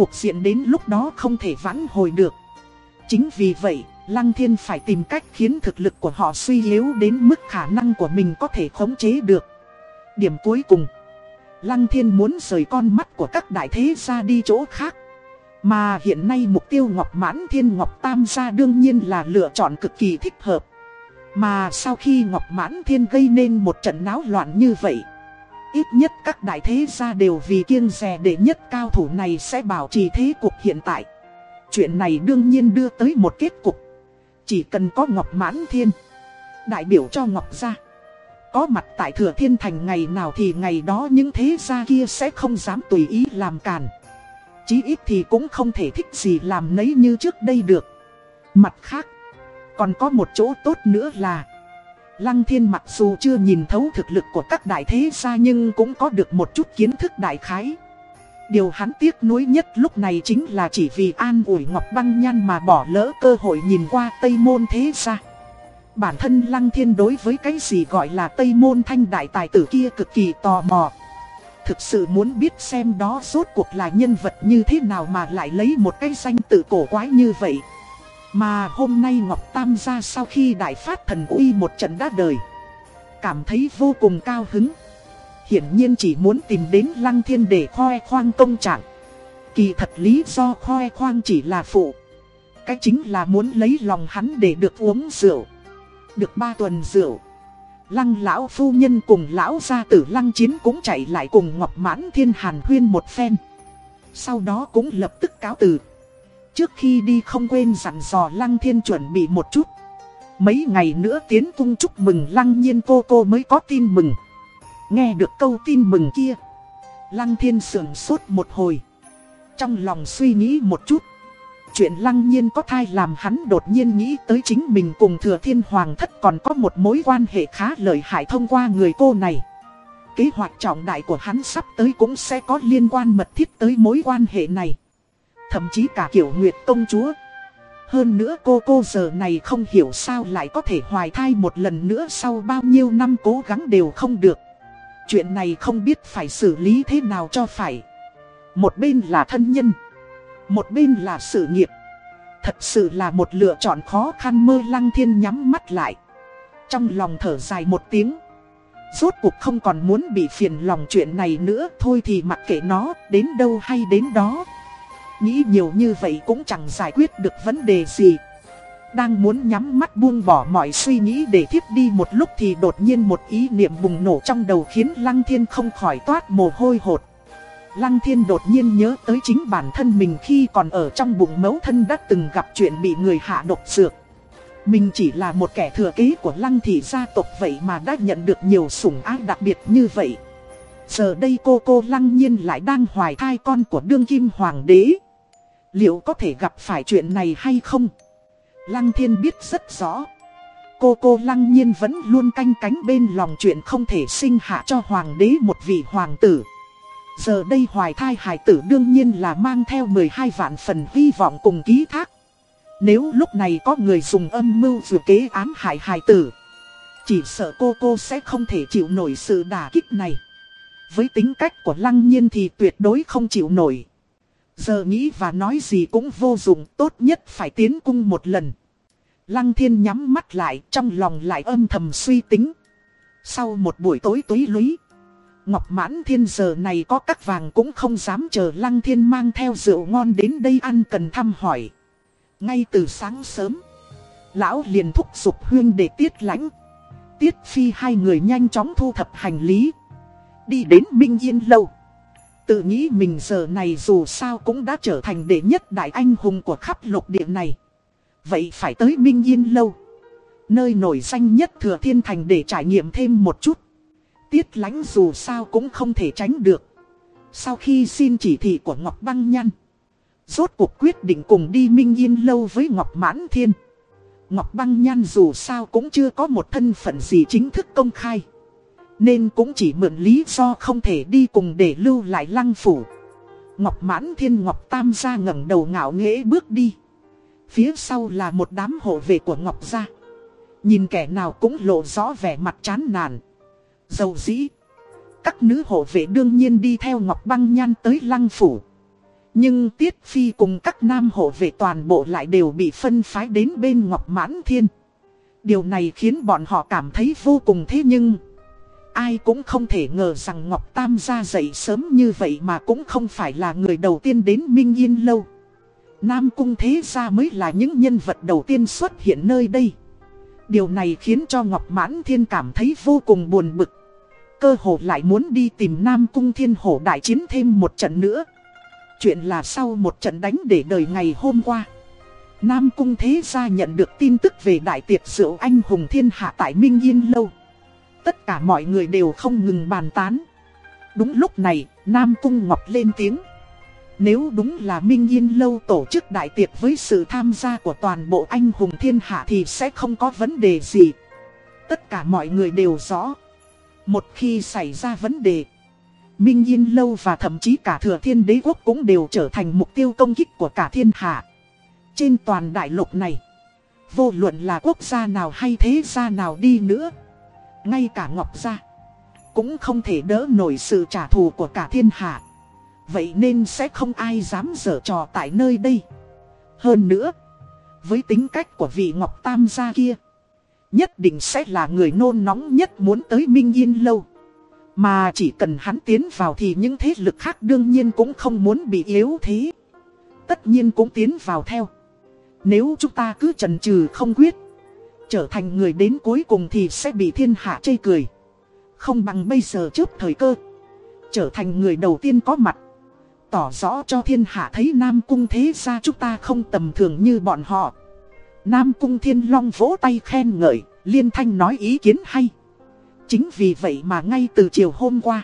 Cuộc diện đến lúc đó không thể vãn hồi được. Chính vì vậy, Lăng Thiên phải tìm cách khiến thực lực của họ suy yếu đến mức khả năng của mình có thể khống chế được. Điểm cuối cùng, Lăng Thiên muốn rời con mắt của các đại thế ra đi chỗ khác. Mà hiện nay mục tiêu Ngọc Mãn Thiên Ngọc Tam gia đương nhiên là lựa chọn cực kỳ thích hợp. Mà sau khi Ngọc Mãn Thiên gây nên một trận náo loạn như vậy, ít nhất các đại thế gia đều vì kiêng rè để nhất cao thủ này sẽ bảo trì thế cục hiện tại. Chuyện này đương nhiên đưa tới một kết cục. Chỉ cần có Ngọc Mãn Thiên, đại biểu cho Ngọc Gia. Có mặt tại Thừa Thiên Thành ngày nào thì ngày đó những thế gia kia sẽ không dám tùy ý làm càn. Chí ít thì cũng không thể thích gì làm nấy như trước đây được. Mặt khác, còn có một chỗ tốt nữa là Lăng Thiên mặc dù chưa nhìn thấu thực lực của các đại thế gia nhưng cũng có được một chút kiến thức đại khái. Điều hắn tiếc nuối nhất lúc này chính là chỉ vì an ủi Ngọc Băng Nhan mà bỏ lỡ cơ hội nhìn qua Tây Môn thế gia. Bản thân Lăng Thiên đối với cái gì gọi là Tây Môn Thanh Đại Tài tử kia cực kỳ tò mò. Thực sự muốn biết xem đó rốt cuộc là nhân vật như thế nào mà lại lấy một cái danh tự cổ quái như vậy. Mà hôm nay Ngọc Tam gia sau khi đại phát thần uy một trận đã đời. Cảm thấy vô cùng cao hứng. Hiển nhiên chỉ muốn tìm đến Lăng Thiên để khoe khoang công trạng. Kỳ thật lý do khoe khoang chỉ là phụ. Cái chính là muốn lấy lòng hắn để được uống rượu. Được ba tuần rượu. Lăng lão phu nhân cùng lão gia tử lăng chiến cũng chạy lại cùng Ngọc Mãn Thiên Hàn huyên một phen. Sau đó cũng lập tức cáo từ. Trước khi đi không quên dặn dò Lăng Thiên chuẩn bị một chút. Mấy ngày nữa tiến cung chúc mừng Lăng nhiên cô cô mới có tin mừng. Nghe được câu tin mừng kia. Lăng Thiên sườn sốt một hồi. Trong lòng suy nghĩ một chút. Chuyện lăng nhiên có thai làm hắn đột nhiên nghĩ tới chính mình cùng thừa thiên hoàng thất còn có một mối quan hệ khá lợi hại thông qua người cô này. Kế hoạch trọng đại của hắn sắp tới cũng sẽ có liên quan mật thiết tới mối quan hệ này. Thậm chí cả kiểu nguyệt công chúa. Hơn nữa cô cô giờ này không hiểu sao lại có thể hoài thai một lần nữa sau bao nhiêu năm cố gắng đều không được. Chuyện này không biết phải xử lý thế nào cho phải. Một bên là thân nhân. Một bên là sự nghiệp. Thật sự là một lựa chọn khó khăn mơ lăng thiên nhắm mắt lại. Trong lòng thở dài một tiếng. Rốt cuộc không còn muốn bị phiền lòng chuyện này nữa, thôi thì mặc kệ nó, đến đâu hay đến đó. Nghĩ nhiều như vậy cũng chẳng giải quyết được vấn đề gì. Đang muốn nhắm mắt buông bỏ mọi suy nghĩ để thiếp đi một lúc thì đột nhiên một ý niệm bùng nổ trong đầu khiến Lăng Thiên không khỏi toát mồ hôi hột. Lăng Thiên đột nhiên nhớ tới chính bản thân mình khi còn ở trong bụng mẫu thân đã từng gặp chuyện bị người hạ độc dược. Mình chỉ là một kẻ thừa kế của Lăng thị gia tộc vậy mà đã nhận được nhiều sủng ái đặc biệt như vậy. Giờ đây cô cô Lăng Nhiên lại đang hoài thai con của đương kim hoàng đế. Liệu có thể gặp phải chuyện này hay không? Lăng Thiên biết rất rõ. Cô cô Lăng Nhiên vẫn luôn canh cánh bên lòng chuyện không thể sinh hạ cho hoàng đế một vị hoàng tử. Giờ đây hoài thai hải tử đương nhiên là mang theo 12 vạn phần hy vọng cùng ký thác. Nếu lúc này có người dùng âm mưu vừa kế án hại hải tử, chỉ sợ cô cô sẽ không thể chịu nổi sự đả kích này. Với tính cách của lăng nhiên thì tuyệt đối không chịu nổi. Giờ nghĩ và nói gì cũng vô dụng, tốt nhất phải tiến cung một lần. Lăng thiên nhắm mắt lại, trong lòng lại âm thầm suy tính. Sau một buổi tối tối lúy, Ngọc mãn thiên giờ này có các vàng cũng không dám chờ lăng thiên mang theo rượu ngon đến đây ăn cần thăm hỏi. Ngay từ sáng sớm, lão liền thúc giục huyên để tiết lãnh. Tiết phi hai người nhanh chóng thu thập hành lý. Đi đến Minh Yên Lâu. Tự nghĩ mình giờ này dù sao cũng đã trở thành đệ nhất đại anh hùng của khắp lục địa này. Vậy phải tới Minh Yên Lâu. Nơi nổi danh nhất thừa thiên thành để trải nghiệm thêm một chút. Tiết lánh dù sao cũng không thể tránh được. Sau khi xin chỉ thị của Ngọc Băng Nhăn. Rốt cuộc quyết định cùng đi Minh Yên Lâu với Ngọc Mãn Thiên. Ngọc Băng Nhan dù sao cũng chưa có một thân phận gì chính thức công khai. Nên cũng chỉ mượn lý do không thể đi cùng để lưu lại lăng phủ. Ngọc Mãn Thiên Ngọc Tam gia ngẩng đầu ngạo nghễ bước đi. Phía sau là một đám hộ vệ của Ngọc gia. Nhìn kẻ nào cũng lộ rõ vẻ mặt chán nản. Dầu dĩ. Các nữ hộ vệ đương nhiên đi theo Ngọc Băng Nhan tới lăng phủ. Nhưng Tiết Phi cùng các nam hộ vệ toàn bộ lại đều bị phân phái đến bên Ngọc Mãn Thiên. Điều này khiến bọn họ cảm thấy vô cùng thế nhưng... Ai cũng không thể ngờ rằng Ngọc Tam ra dậy sớm như vậy mà cũng không phải là người đầu tiên đến Minh Yên Lâu. Nam Cung Thế Gia mới là những nhân vật đầu tiên xuất hiện nơi đây. Điều này khiến cho Ngọc Mãn Thiên cảm thấy vô cùng buồn bực. Cơ hồ lại muốn đi tìm Nam Cung Thiên Hổ đại chiến thêm một trận nữa. Chuyện là sau một trận đánh để đời ngày hôm qua. Nam Cung Thế Gia nhận được tin tức về đại tiệc rượu anh hùng thiên hạ tại Minh Yên Lâu. Tất cả mọi người đều không ngừng bàn tán. Đúng lúc này, Nam Cung Ngọc lên tiếng. Nếu đúng là Minh Yên Lâu tổ chức đại tiệc với sự tham gia của toàn bộ anh hùng thiên hạ thì sẽ không có vấn đề gì. Tất cả mọi người đều rõ. Một khi xảy ra vấn đề, Minh Yên Lâu và thậm chí cả Thừa Thiên Đế Quốc cũng đều trở thành mục tiêu công kích của cả thiên hạ. Trên toàn đại lục này, vô luận là quốc gia nào hay thế gia nào đi nữa, ngay cả Ngọc Gia, cũng không thể đỡ nổi sự trả thù của cả thiên hạ. Vậy nên sẽ không ai dám dở trò tại nơi đây. Hơn nữa, với tính cách của vị Ngọc Tam gia kia, nhất định sẽ là người nôn nóng nhất muốn tới Minh Yên Lâu. Mà chỉ cần hắn tiến vào thì những thế lực khác đương nhiên cũng không muốn bị yếu thế. Tất nhiên cũng tiến vào theo. Nếu chúng ta cứ chần chừ không quyết, trở thành người đến cuối cùng thì sẽ bị thiên hạ chê cười. Không bằng bây giờ trước thời cơ, trở thành người đầu tiên có mặt. Tỏ rõ cho thiên hạ thấy Nam Cung thế ra chúng ta không tầm thường như bọn họ. Nam Cung Thiên Long vỗ tay khen ngợi, liên thanh nói ý kiến hay. Chính vì vậy mà ngay từ chiều hôm qua,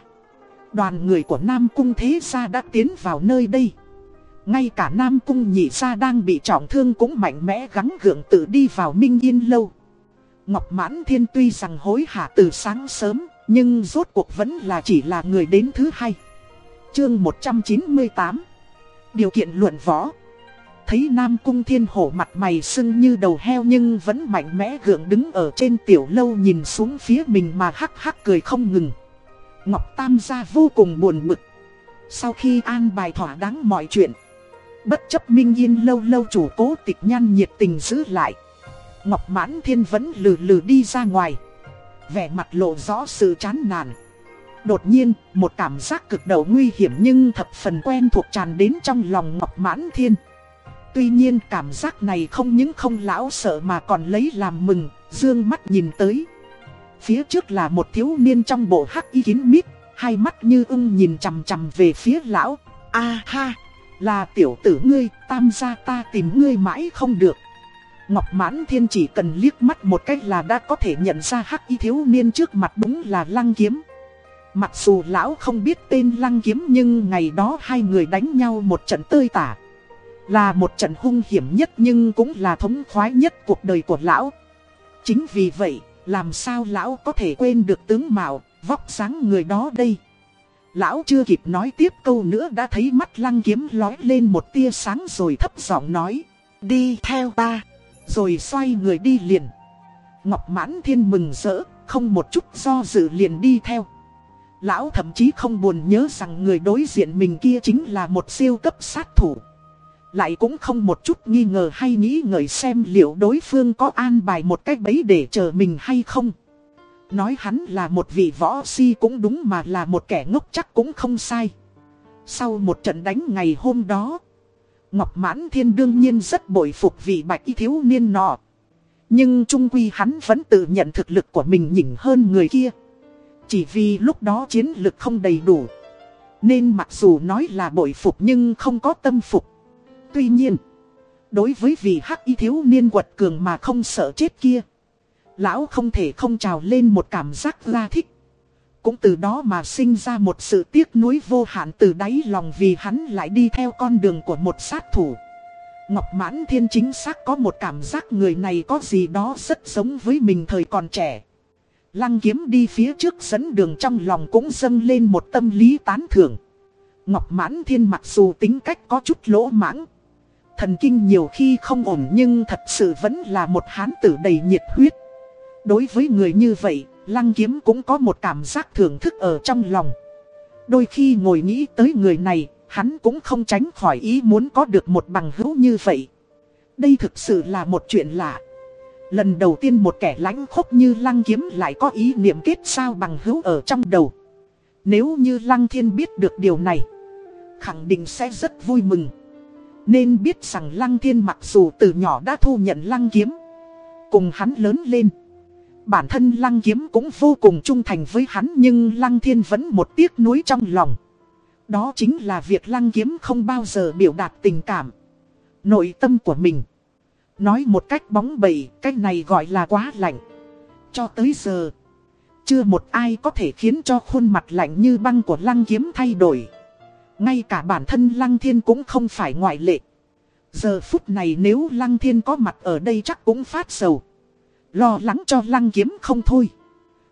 đoàn người của Nam Cung Thế Gia đã tiến vào nơi đây. Ngay cả Nam Cung Nhị Gia đang bị trọng thương cũng mạnh mẽ gắng gượng tự đi vào Minh Yên Lâu. Ngọc Mãn Thiên tuy rằng hối hả từ sáng sớm, nhưng rốt cuộc vẫn là chỉ là người đến thứ hai. Chương 198 Điều kiện luận võ Thấy Nam Cung Thiên Hổ mặt mày sưng như đầu heo nhưng vẫn mạnh mẽ gượng đứng ở trên tiểu lâu nhìn xuống phía mình mà hắc hắc cười không ngừng. Ngọc Tam gia vô cùng buồn bực. Sau khi an bài thỏa đáng mọi chuyện, bất chấp Minh Yên lâu lâu chủ cố tịch nhan nhiệt tình giữ lại. Ngọc Mãn Thiên vẫn lừ lừ đi ra ngoài. Vẻ mặt lộ rõ sự chán nản. Đột nhiên, một cảm giác cực đầu nguy hiểm nhưng thập phần quen thuộc tràn đến trong lòng Ngọc Mãn Thiên. Tuy nhiên cảm giác này không những không lão sợ mà còn lấy làm mừng, dương mắt nhìn tới. Phía trước là một thiếu niên trong bộ hắc y kín mít, hai mắt như ung nhìn chằm chằm về phía lão. A ha, là tiểu tử ngươi, tam gia ta tìm ngươi mãi không được. Ngọc Mãn Thiên chỉ cần liếc mắt một cách là đã có thể nhận ra hắc y thiếu niên trước mặt đúng là lăng kiếm. Mặc dù lão không biết tên lăng kiếm nhưng ngày đó hai người đánh nhau một trận tơi tả. Là một trận hung hiểm nhất nhưng cũng là thống khoái nhất cuộc đời của lão. Chính vì vậy, làm sao lão có thể quên được tướng mạo, vóc dáng người đó đây. Lão chưa kịp nói tiếp câu nữa đã thấy mắt lăng kiếm lói lên một tia sáng rồi thấp giọng nói. Đi theo ta, rồi xoay người đi liền. Ngọc mãn thiên mừng rỡ, không một chút do dự liền đi theo. Lão thậm chí không buồn nhớ rằng người đối diện mình kia chính là một siêu cấp sát thủ. Lại cũng không một chút nghi ngờ hay nghĩ ngợi xem liệu đối phương có an bài một cách bấy để chờ mình hay không. Nói hắn là một vị võ si cũng đúng mà là một kẻ ngốc chắc cũng không sai. Sau một trận đánh ngày hôm đó, Ngọc Mãn Thiên đương nhiên rất bội phục vị bạch y thiếu niên nọ. Nhưng trung quy hắn vẫn tự nhận thực lực của mình nhỉnh hơn người kia. Chỉ vì lúc đó chiến lực không đầy đủ. Nên mặc dù nói là bội phục nhưng không có tâm phục. Tuy nhiên, đối với vị hắc y thiếu niên quật cường mà không sợ chết kia, lão không thể không trào lên một cảm giác ra thích. Cũng từ đó mà sinh ra một sự tiếc nuối vô hạn từ đáy lòng vì hắn lại đi theo con đường của một sát thủ. Ngọc Mãn Thiên chính xác có một cảm giác người này có gì đó rất giống với mình thời còn trẻ. Lăng kiếm đi phía trước dẫn đường trong lòng cũng dâng lên một tâm lý tán thưởng. Ngọc Mãn Thiên mặc dù tính cách có chút lỗ mãng. Thần kinh nhiều khi không ổn nhưng thật sự vẫn là một hán tử đầy nhiệt huyết. Đối với người như vậy, lăng kiếm cũng có một cảm giác thưởng thức ở trong lòng. Đôi khi ngồi nghĩ tới người này, hắn cũng không tránh khỏi ý muốn có được một bằng hữu như vậy. Đây thực sự là một chuyện lạ. Lần đầu tiên một kẻ lãnh khốc như lăng kiếm lại có ý niệm kết sao bằng hữu ở trong đầu. Nếu như lăng thiên biết được điều này, khẳng định sẽ rất vui mừng. Nên biết rằng lăng thiên mặc dù từ nhỏ đã thu nhận lăng kiếm, cùng hắn lớn lên. Bản thân lăng kiếm cũng vô cùng trung thành với hắn nhưng lăng thiên vẫn một tiếc nuối trong lòng. Đó chính là việc lăng kiếm không bao giờ biểu đạt tình cảm. Nội tâm của mình. Nói một cách bóng bẩy, cái này gọi là quá lạnh. Cho tới giờ, chưa một ai có thể khiến cho khuôn mặt lạnh như băng của lăng kiếm thay đổi. Ngay cả bản thân lăng thiên cũng không phải ngoại lệ. Giờ phút này nếu lăng thiên có mặt ở đây chắc cũng phát sầu. Lo lắng cho lăng kiếm không thôi.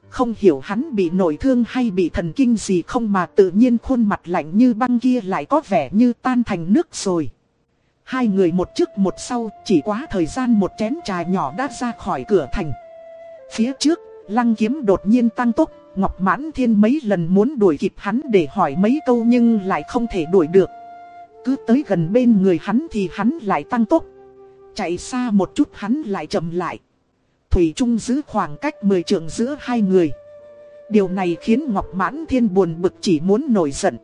Không hiểu hắn bị nổi thương hay bị thần kinh gì không mà tự nhiên khuôn mặt lạnh như băng kia lại có vẻ như tan thành nước rồi. Hai người một trước một sau chỉ quá thời gian một chén trà nhỏ đã ra khỏi cửa thành. Phía trước, lăng kiếm đột nhiên tăng tốc, Ngọc Mãn Thiên mấy lần muốn đuổi kịp hắn để hỏi mấy câu nhưng lại không thể đuổi được. Cứ tới gần bên người hắn thì hắn lại tăng tốc. Chạy xa một chút hắn lại chậm lại. Thủy Trung giữ khoảng cách 10 trượng giữa hai người. Điều này khiến Ngọc Mãn Thiên buồn bực chỉ muốn nổi giận.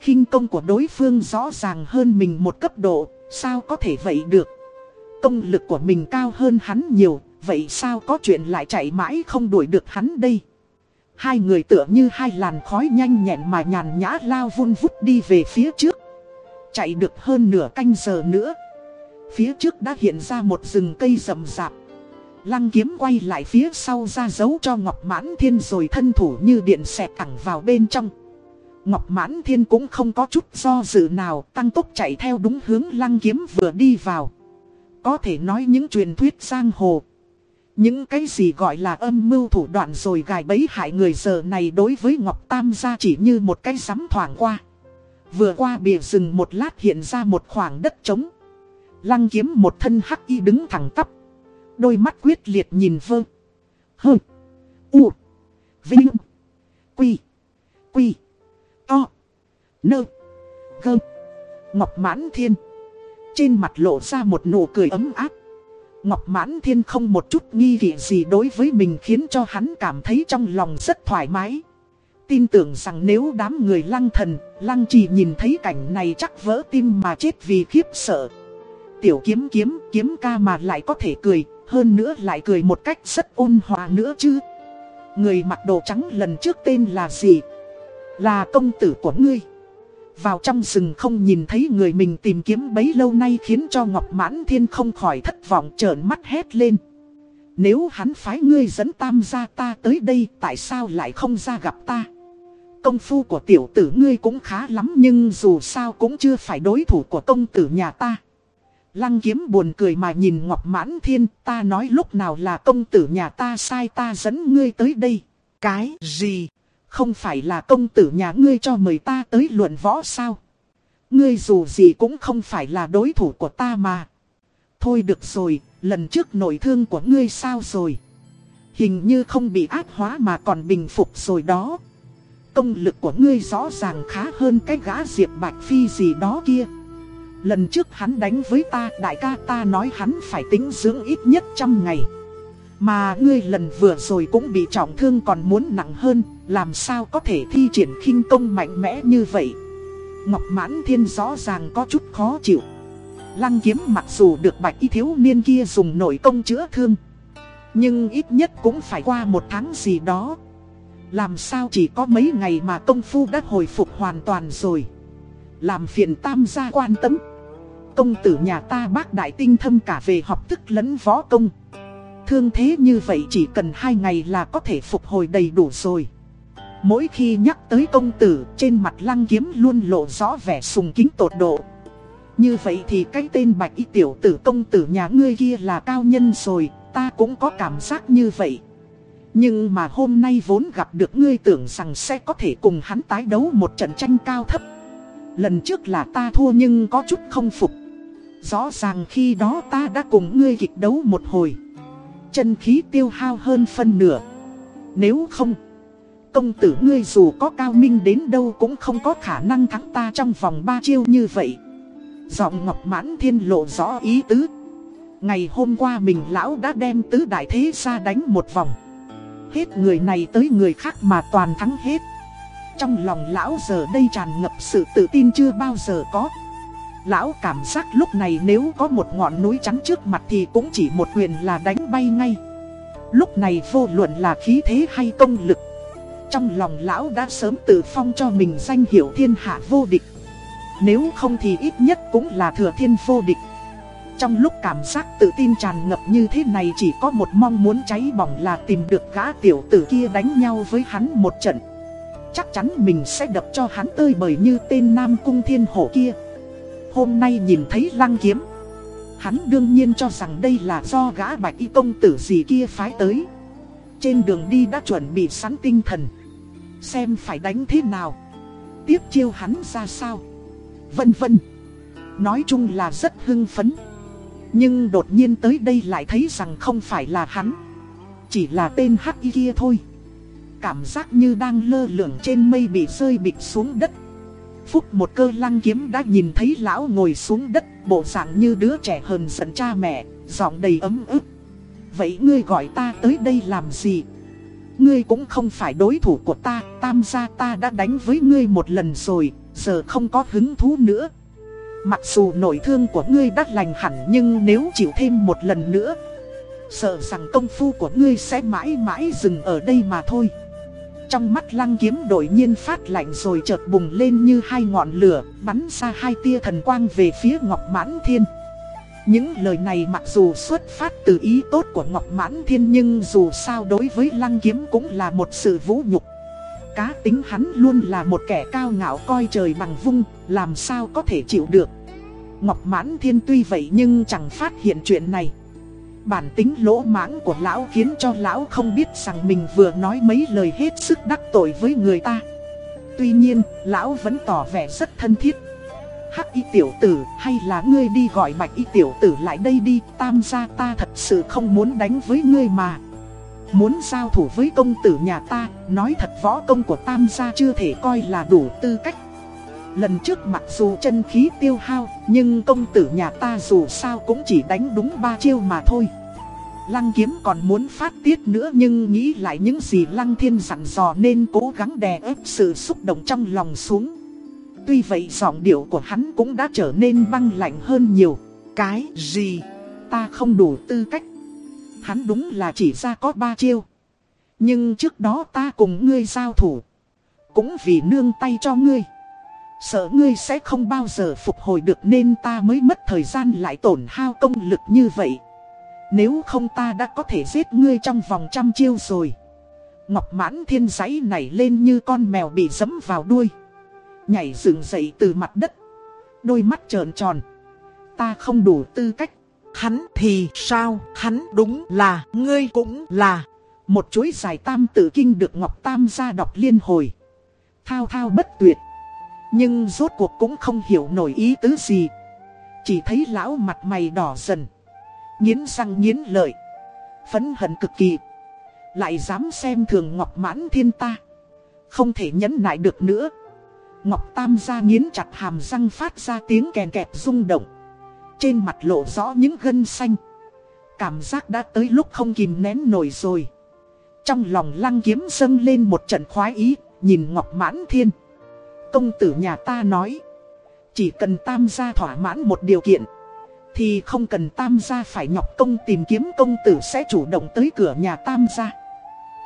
khinh công của đối phương rõ ràng hơn mình một cấp độ, sao có thể vậy được. Công lực của mình cao hơn hắn nhiều, vậy sao có chuyện lại chạy mãi không đuổi được hắn đây. Hai người tựa như hai làn khói nhanh nhẹn mà nhàn nhã lao vun vút đi về phía trước. Chạy được hơn nửa canh giờ nữa. Phía trước đã hiện ra một rừng cây rậm rạp. Lăng kiếm quay lại phía sau ra dấu cho Ngọc Mãn Thiên rồi thân thủ như điện xẹt thẳng vào bên trong. Ngọc Mãn Thiên cũng không có chút do dự nào, tăng tốc chạy theo đúng hướng lăng kiếm vừa đi vào. Có thể nói những truyền thuyết giang hồ. Những cái gì gọi là âm mưu thủ đoạn rồi gài bẫy hại người giờ này đối với Ngọc Tam gia chỉ như một cái sắm thoảng qua. Vừa qua bìa rừng một lát hiện ra một khoảng đất trống. Lăng kiếm một thân hắc y đứng thẳng tắp. Đôi mắt quyết liệt nhìn vơ. Hơ. U. Vinh. Quy. Quy. To. Nơ. Gơ. Ngọc mãn thiên. Trên mặt lộ ra một nụ cười ấm áp. Ngọc mãn thiên không một chút nghi kỵ gì đối với mình khiến cho hắn cảm thấy trong lòng rất thoải mái. Tin tưởng rằng nếu đám người lăng thần, lăng trì nhìn thấy cảnh này chắc vỡ tim mà chết vì khiếp sợ. Tiểu kiếm kiếm, kiếm ca mà lại có thể cười, hơn nữa lại cười một cách rất ôn hòa nữa chứ. Người mặc đồ trắng lần trước tên là gì? Là công tử của ngươi. Vào trong rừng không nhìn thấy người mình tìm kiếm bấy lâu nay khiến cho Ngọc Mãn Thiên không khỏi thất vọng trợn mắt hét lên. Nếu hắn phái ngươi dẫn tam gia ta tới đây, tại sao lại không ra gặp ta? Công phu của tiểu tử ngươi cũng khá lắm nhưng dù sao cũng chưa phải đối thủ của công tử nhà ta. Lăng kiếm buồn cười mà nhìn Ngọc Mãn Thiên ta nói lúc nào là công tử nhà ta sai ta dẫn ngươi tới đây. Cái gì? Không phải là công tử nhà ngươi cho mời ta tới luận võ sao? Ngươi dù gì cũng không phải là đối thủ của ta mà. Thôi được rồi, lần trước nội thương của ngươi sao rồi? Hình như không bị ác hóa mà còn bình phục rồi đó. Công lực của ngươi rõ ràng khá hơn cái gã diệp bạch phi gì đó kia. Lần trước hắn đánh với ta, đại ca ta nói hắn phải tính dưỡng ít nhất trăm ngày. Mà ngươi lần vừa rồi cũng bị trọng thương còn muốn nặng hơn, làm sao có thể thi triển khinh công mạnh mẽ như vậy. Ngọc Mãn Thiên rõ ràng có chút khó chịu. Lăng kiếm mặc dù được bạch y thiếu niên kia dùng nội công chữa thương. Nhưng ít nhất cũng phải qua một tháng gì đó. Làm sao chỉ có mấy ngày mà công phu đã hồi phục hoàn toàn rồi. Làm phiền tam gia quan tâm. Công tử nhà ta bác đại tinh thâm cả về học thức lẫn võ công. Thương thế như vậy chỉ cần hai ngày là có thể phục hồi đầy đủ rồi. Mỗi khi nhắc tới công tử, trên mặt lăng kiếm luôn lộ rõ vẻ sùng kính tột độ. Như vậy thì cái tên bạch y tiểu tử công tử nhà ngươi kia là cao nhân rồi, ta cũng có cảm giác như vậy. Nhưng mà hôm nay vốn gặp được ngươi tưởng rằng sẽ có thể cùng hắn tái đấu một trận tranh cao thấp. Lần trước là ta thua nhưng có chút không phục. Rõ ràng khi đó ta đã cùng ngươi kịch đấu một hồi. chân khí tiêu hao hơn phân nửa. Nếu không, công tử ngươi dù có cao minh đến đâu cũng không có khả năng thắng ta trong vòng ba chiêu như vậy. Giọng ngọc mãn thiên lộ rõ ý tứ. Ngày hôm qua mình lão đã đem tứ đại thế ra đánh một vòng. Hết người này tới người khác mà toàn thắng hết. Trong lòng lão giờ đây tràn ngập sự tự tin chưa bao giờ có. Lão cảm giác lúc này nếu có một ngọn núi chắn trước mặt thì cũng chỉ một quyền là đánh bay ngay. Lúc này vô luận là khí thế hay công lực. Trong lòng lão đã sớm tự phong cho mình danh hiệu thiên hạ vô địch. Nếu không thì ít nhất cũng là thừa thiên vô địch. Trong lúc cảm giác tự tin tràn ngập như thế này chỉ có một mong muốn cháy bỏng là tìm được gã tiểu tử kia đánh nhau với hắn một trận. Chắc chắn mình sẽ đập cho hắn tơi bời như tên Nam Cung Thiên Hổ kia. Hôm nay nhìn thấy lăng kiếm. Hắn đương nhiên cho rằng đây là do gã bạch y công tử gì kia phái tới. Trên đường đi đã chuẩn bị sẵn tinh thần. Xem phải đánh thế nào. Tiếp chiêu hắn ra sao. Vân vân. Nói chung là rất hưng phấn. Nhưng đột nhiên tới đây lại thấy rằng không phải là hắn Chỉ là tên hắc y kia thôi Cảm giác như đang lơ lửng trên mây bị rơi bịch xuống đất Phúc một cơ lăng kiếm đã nhìn thấy lão ngồi xuống đất, Bộ dạng như đứa trẻ hờn giận cha mẹ, Giọng đầy ấm ức. Vậy ngươi gọi ta tới đây làm gì? Ngươi cũng không phải đối thủ của ta, Tam gia ta đã đánh với ngươi một lần rồi, Giờ không có hứng thú nữa. Mặc dù nội thương của ngươi đã lành hẳn nhưng nếu chịu thêm một lần nữa, Sợ rằng công phu của ngươi sẽ mãi mãi dừng ở đây mà thôi. Trong mắt lăng kiếm đổi nhiên phát lạnh rồi chợt bùng lên như hai ngọn lửa, Bắn ra hai tia thần quang về phía Ngọc Mãn Thiên. Những lời này mặc dù xuất phát từ ý tốt của Ngọc Mãn Thiên Nhưng dù sao đối với lăng kiếm cũng là một sự vũ nhục. Cá tính hắn luôn là một kẻ cao ngạo coi trời bằng vung, Làm sao có thể chịu được. Ngọc Mãn Thiên tuy vậy nhưng chẳng phát hiện chuyện này. Bản tính lỗ mãng của lão khiến cho lão không biết rằng mình vừa nói mấy lời hết sức đắc tội với người ta. Tuy nhiên, lão vẫn tỏ vẻ rất thân thiết. Hắc y tiểu tử, hay là ngươi đi gọi bạch y tiểu tử lại đây đi Tam gia ta thật sự không muốn đánh với ngươi mà. Muốn giao thủ với công tử nhà ta Nói thật võ công của tam gia chưa thể coi là đủ tư cách. Lần trước mặc dù chân khí tiêu hao, nhưng công tử nhà ta dù sao cũng chỉ đánh đúng ba chiêu mà thôi. Lăng kiếm còn muốn phát tiết nữa nhưng nghĩ lại những gì lăng thiên dặn dò nên cố gắng đè ép sự xúc động trong lòng xuống. Tuy vậy giọng điệu của hắn cũng đã trở nên băng lạnh hơn nhiều. Cái gì? Ta không đủ tư cách. Hắn đúng là chỉ ra có ba chiêu. Nhưng trước đó ta cùng ngươi giao thủ. Cũng vì nương tay cho ngươi. Sợ ngươi sẽ không bao giờ phục hồi được nên ta mới mất thời gian lại tổn hao công lực như vậy. Nếu không ta đã có thể giết ngươi trong vòng trăm chiêu rồi. Ngọc mãn thiên giấy nảy lên như con mèo bị dấm vào đuôi. Nhảy dựng dậy từ mặt đất. Đôi mắt trợn tròn. Ta không đủ tư cách. Hắn thì sao? Hắn đúng là, ngươi cũng là. Một chuỗi dài tam tự kinh được Ngọc Tam ra đọc liên hồi. Thao thao bất tuyệt. Nhưng rốt cuộc cũng không hiểu nổi ý tứ gì. Chỉ thấy lão mặt mày đỏ dần. Nhiến răng nhiến lợi. Phấn hận cực kỳ. Lại dám xem thường Ngọc mãn thiên ta. Không thể nhẫn nại được nữa. Ngọc Tam gia nghiến chặt hàm răng phát ra tiếng kèn kẹt rung động. Trên mặt lộ rõ những gân xanh. Cảm giác đã tới lúc không kìm nén nổi rồi. Trong lòng lăng kiếm dâng lên một trận khoái ý, Nhìn Ngọc Mãn Thiên công tử nhà ta nói Chỉ cần tam gia thỏa mãn một điều kiện Thì không cần tam gia phải nhọc công tìm kiếm công tử sẽ chủ động tới cửa nhà tam gia.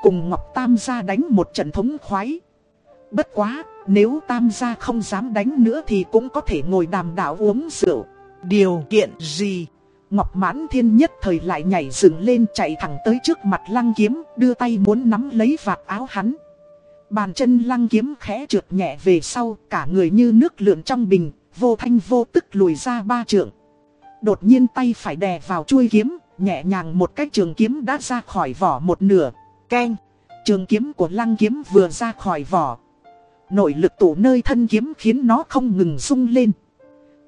Cùng Ngọc Tam gia đánh một trận thống khoái. Bất quá, nếu Tam gia không dám đánh nữa thì cũng có thể ngồi đàm đạo uống rượu. Điều kiện gì? Ngọc Mãn Thiên nhất thời lại nhảy dựng lên chạy thẳng tới trước mặt lăng kiếm Đưa tay muốn nắm lấy vạt áo hắn. Bàn chân lăng kiếm khẽ trượt nhẹ về sau, cả người như nước lượn trong bình, vô thanh vô tức lùi ra ba trượng. Đột nhiên tay phải đè vào chuôi kiếm, nhẹ nhàng một cách trường kiếm đã ra khỏi vỏ một nửa. Keng, trường kiếm của lăng kiếm vừa ra khỏi vỏ. Nội lực tủ nơi thân kiếm khiến nó không ngừng rung lên.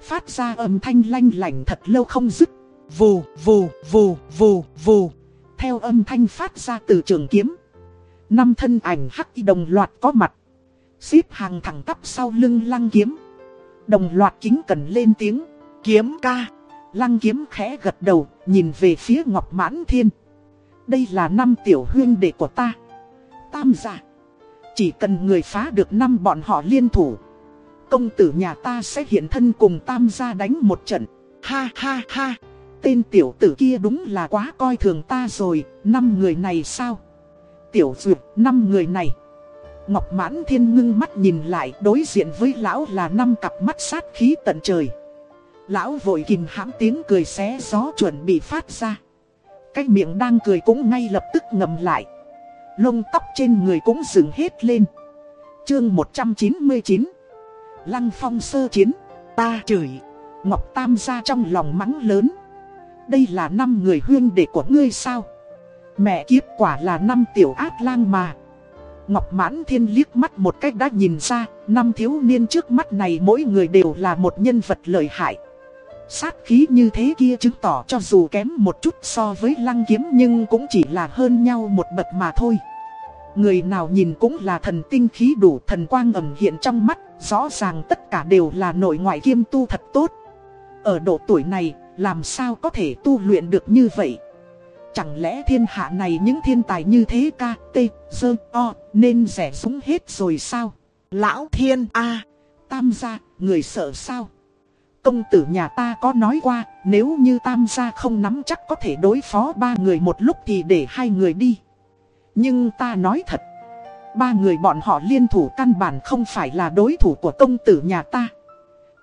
Phát ra âm thanh lanh lành thật lâu không dứt. Vù, vù, vù, vù, vù. Theo âm thanh phát ra từ trường kiếm. Năm thân ảnh hắc y đồng loạt có mặt. Xếp hàng thẳng tắp sau lưng lăng kiếm. Đồng loạt kính cần lên tiếng. Kiếm ca. Lăng kiếm khẽ gật đầu, nhìn về phía Ngọc Mãn Thiên. Đây là năm tiểu huyên đệ của ta. Tam giả. Chỉ cần người phá được năm bọn họ liên thủ. Công tử nhà ta sẽ hiện thân cùng tam gia đánh một trận. Ha ha ha. Tên tiểu tử kia đúng là quá coi thường ta rồi. Năm người này sao? Tiểu duyệt, năm người này. Ngọc mãn thiên ngưng mắt nhìn lại đối diện với lão là năm cặp mắt sát khí tận trời. Lão vội kìm hãm tiếng cười xé gió chuẩn bị phát ra. Cái miệng đang cười cũng ngay lập tức ngầm lại. Lông tóc trên người cũng dừng hết lên. Chương 199 Lăng phong sơ chiến Ta chửi Ngọc Tam ra trong lòng mắng lớn Đây là năm người huyên đệ của ngươi sao Mẹ kiếp quả là năm tiểu ác lang mà Ngọc Mãn Thiên liếc mắt một cách đã nhìn ra Năm thiếu niên trước mắt này mỗi người đều là một nhân vật lợi hại Sát khí như thế kia chứng tỏ cho dù kém một chút so với lăng kiếm nhưng cũng chỉ là hơn nhau một bậc mà thôi. Người nào nhìn cũng là thần tinh khí đủ thần quang ẩn hiện trong mắt, rõ ràng tất cả đều là nội ngoại kiêm tu thật tốt. Ở độ tuổi này, làm sao có thể tu luyện được như vậy? Chẳng lẽ thiên hạ này những thiên tài như thế ca, tê, dơ, o, nên rẻ súng hết rồi sao? Lão thiên A, tam gia, người sợ sao? Công tử nhà ta có nói qua, nếu như tam gia không nắm chắc có thể đối phó ba người một lúc thì để hai người đi. Nhưng ta nói thật, ba người bọn họ liên thủ căn bản không phải là đối thủ của công tử nhà ta.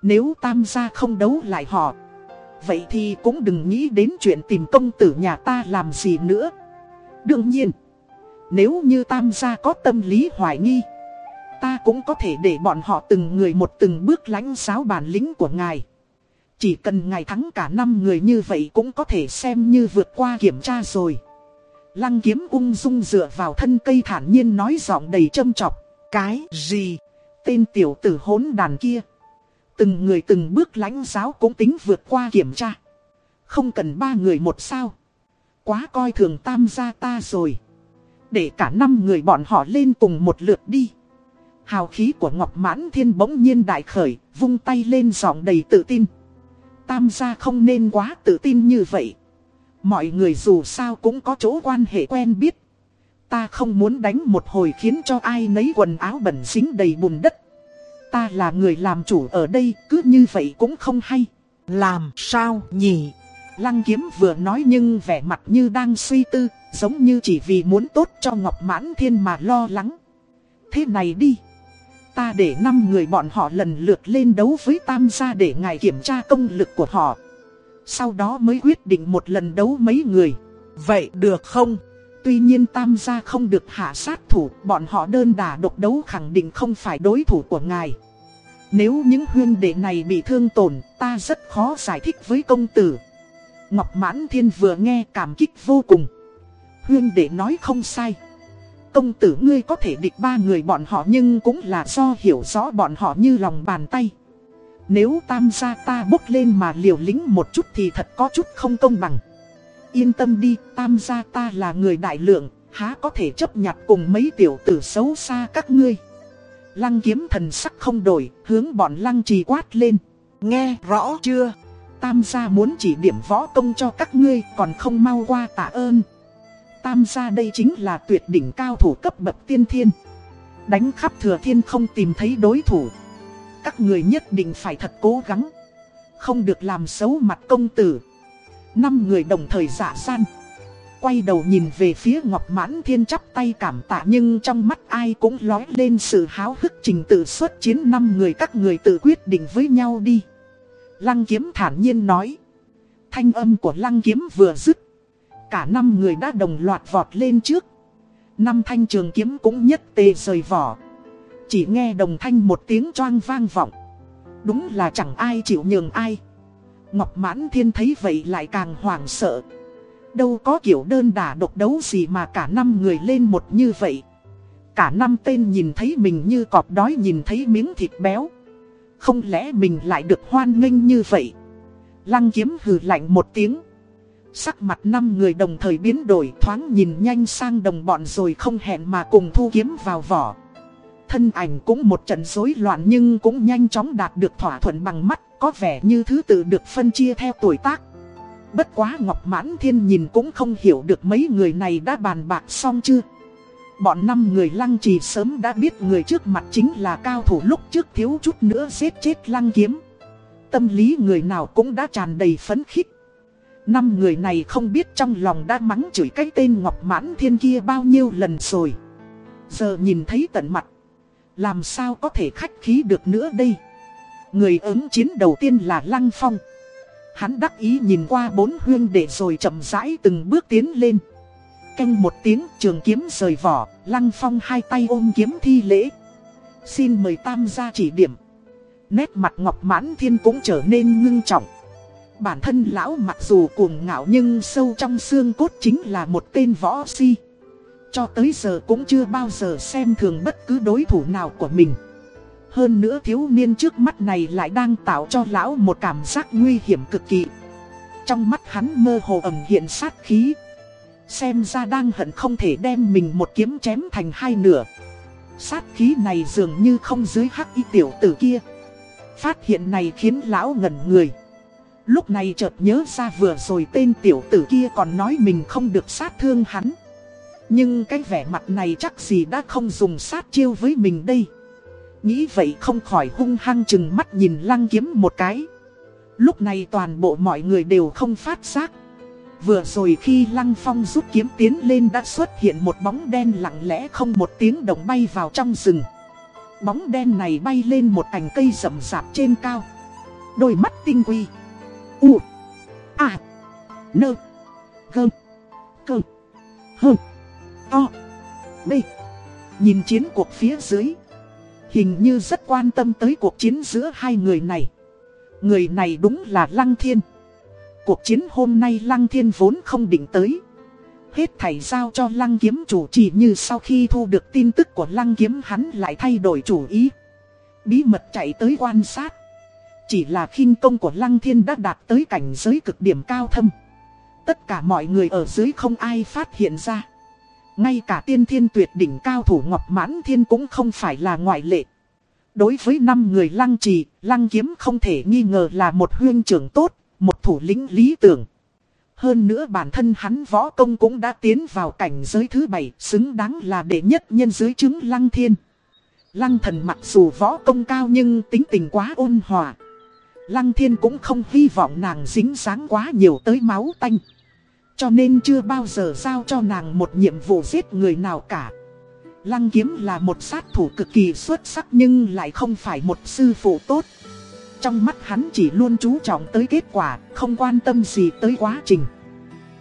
Nếu tam gia không đấu lại họ, vậy thì cũng đừng nghĩ đến chuyện tìm công tử nhà ta làm gì nữa. Đương nhiên, nếu như tam gia có tâm lý hoài nghi, ta cũng có thể để bọn họ từng người một từng bước lãnh giáo bản lĩnh của ngài. Chỉ cần ngài thắng cả năm người như vậy cũng có thể xem như vượt qua kiểm tra rồi. Lăng kiếm ung dung dựa vào thân cây thản nhiên nói giọng đầy châm chọc. Cái gì? Tên tiểu tử hốn đàn kia. Từng người từng bước lãnh giáo cũng tính vượt qua kiểm tra. Không cần ba người một sao. Quá coi thường tam gia ta rồi. Để cả năm người bọn họ lên cùng một lượt đi. Hào khí của Ngọc Mãn Thiên bỗng nhiên đại khởi, vung tay lên giọng đầy tự tin. Tam gia không nên quá tự tin như vậy. Mọi người dù sao cũng có chỗ quan hệ quen biết. Ta không muốn đánh một hồi khiến cho ai nấy quần áo bẩn xính đầy bùn đất. Ta là người làm chủ ở đây, cứ như vậy cũng không hay. Làm sao nhỉ? Lăng kiếm vừa nói nhưng vẻ mặt như đang suy tư, giống như chỉ vì muốn tốt cho Ngọc Mãn Thiên mà lo lắng. Thế này đi. Ta để 5 người bọn họ lần lượt lên đấu với Tam gia để ngài kiểm tra công lực của họ. Sau đó mới quyết định một lần đấu mấy người. Vậy được không? Tuy nhiên Tam gia không được hạ sát thủ, bọn họ đơn đả độc đấu khẳng định không phải đối thủ của ngài. Nếu những huyên đệ này bị thương tổn, ta rất khó giải thích với công tử. Ngọc Mãn Thiên vừa nghe cảm kích vô cùng. Huyên đệ nói không sai. Công tử ngươi có thể địch ba người bọn họ nhưng cũng là do hiểu rõ bọn họ như lòng bàn tay. Nếu tam gia ta bốc lên mà liều lính một chút thì thật có chút không công bằng. Yên tâm đi, tam gia ta là người đại lượng, há có thể chấp nhặt cùng mấy tiểu tử xấu xa các ngươi. Lăng kiếm thần sắc không đổi, hướng bọn lăng trì quát lên. Nghe rõ chưa? Tam gia muốn chỉ điểm võ công cho các ngươi còn không mau qua tạ ơn. Tam gia đây chính là tuyệt đỉnh cao thủ cấp bậc tiên thiên. Đánh khắp thừa thiên không tìm thấy đối thủ. Các người nhất định phải thật cố gắng. Không được làm xấu mặt công tử. Năm người đồng thời giả san Quay đầu nhìn về phía Ngọc Mãn Thiên chắp tay cảm tạ nhưng trong mắt ai cũng lói lên sự háo hức trình tự xuất chiến năm người các người tự quyết định với nhau đi. Lăng kiếm thản nhiên nói. Thanh âm của lăng kiếm vừa dứt Cả năm người đã đồng loạt vọt lên trước. Năm thanh trường kiếm cũng nhất tề rời vỏ. Chỉ nghe đồng thanh một tiếng choang vang vọng. Đúng là chẳng ai chịu nhường ai. Ngọc Mãn Thiên thấy vậy lại càng hoảng sợ. Đâu có kiểu đơn đả độc đấu gì mà cả năm người lên một như vậy. Cả năm tên nhìn thấy mình như cọp đói nhìn thấy miếng thịt béo. Không lẽ mình lại được hoan nghênh như vậy? Lăng kiếm hừ lạnh một tiếng. Sắc mặt năm người đồng thời biến đổi thoáng nhìn nhanh sang đồng bọn rồi không hẹn mà cùng thu kiếm vào vỏ. Thân ảnh cũng một trận rối loạn nhưng cũng nhanh chóng đạt được thỏa thuận bằng mắt, có vẻ như thứ tự được phân chia theo tuổi tác. Bất quá Ngọc Mãn Thiên nhìn cũng không hiểu được mấy người này đã bàn bạc xong chưa. Bọn năm người lăng trì sớm đã biết người trước mặt chính là cao thủ lúc trước thiếu chút nữa giết chết lăng kiếm. Tâm lý người nào cũng đã tràn đầy phấn khích. Năm người này không biết trong lòng đã mắng chửi cái tên Ngọc Mãn Thiên kia bao nhiêu lần rồi. Giờ nhìn thấy tận mặt. Làm sao có thể khách khí được nữa đây. Người ứng chiến đầu tiên là Lăng Phong. Hắn đắc ý nhìn qua bốn huyên để rồi chậm rãi từng bước tiến lên. Canh một tiếng trường kiếm rời vỏ, Lăng Phong hai tay ôm kiếm thi lễ. Xin mời tam gia chỉ điểm. Nét mặt Ngọc Mãn Thiên cũng trở nên ngưng trọng. Bản thân lão mặc dù cuồng ngạo nhưng sâu trong xương cốt chính là một tên võ si. Cho tới giờ cũng chưa bao giờ xem thường bất cứ đối thủ nào của mình. Hơn nữa thiếu niên trước mắt này lại đang tạo cho lão một cảm giác nguy hiểm cực kỳ. Trong mắt hắn mơ hồ ẩm hiện sát khí. Xem ra đang hận không thể đem mình một kiếm chém thành hai nửa. Sát khí này dường như không dưới hắc y tiểu tử kia. Phát hiện này khiến lão ngẩn người. Lúc này chợt nhớ ra vừa rồi tên tiểu tử kia còn nói mình không được sát thương hắn. Nhưng cái vẻ mặt này chắc gì đã không dùng sát chiêu với mình đây. Nghĩ vậy không khỏi hung hăng chừng mắt nhìn lăng kiếm một cái. Lúc này toàn bộ mọi người đều không phát giác. Vừa rồi khi lăng phong rút kiếm tiến lên đã xuất hiện một bóng đen lặng lẽ không một tiếng động bay vào trong rừng. Bóng đen này bay lên một cành cây rậm rạp trên cao. Đôi mắt tinh quy. U. A. Nơ. Gơm Cơm Hơm To. B. Nhìn chiến cuộc phía dưới. Hình như rất quan tâm tới cuộc chiến giữa hai người này. Người này đúng là Lăng Thiên. Cuộc chiến hôm nay Lăng Thiên vốn không định tới. Hết thảy giao cho Lăng Kiếm chủ chỉ như sau khi thu được tin tức của Lăng Kiếm hắn lại thay đổi chủ ý. Bí mật chạy tới quan sát. Chỉ là khinh công của Lăng Thiên đã đạt tới cảnh giới cực điểm cao thâm. Tất cả mọi người ở dưới không ai phát hiện ra. Ngay cả tiên thiên tuyệt đỉnh cao thủ Ngọc Mãn Thiên cũng không phải là ngoại lệ. Đối với năm người lăng trì, lăng kiếm không thể nghi ngờ là một huyên trưởng tốt, một thủ lĩnh lý tưởng. Hơn nữa bản thân hắn võ công cũng đã tiến vào cảnh giới thứ bảy, xứng đáng là đệ nhất nhân dưới chứng lăng thiên. Lăng thần mặc dù võ công cao nhưng tính tình quá ôn hòa. Lăng thiên cũng không hy vọng nàng dính dáng quá nhiều tới máu tanh. Cho nên chưa bao giờ giao cho nàng một nhiệm vụ giết người nào cả. Lăng kiếm là một sát thủ cực kỳ xuất sắc nhưng lại không phải một sư phụ tốt. Trong mắt hắn chỉ luôn chú trọng tới kết quả, không quan tâm gì tới quá trình.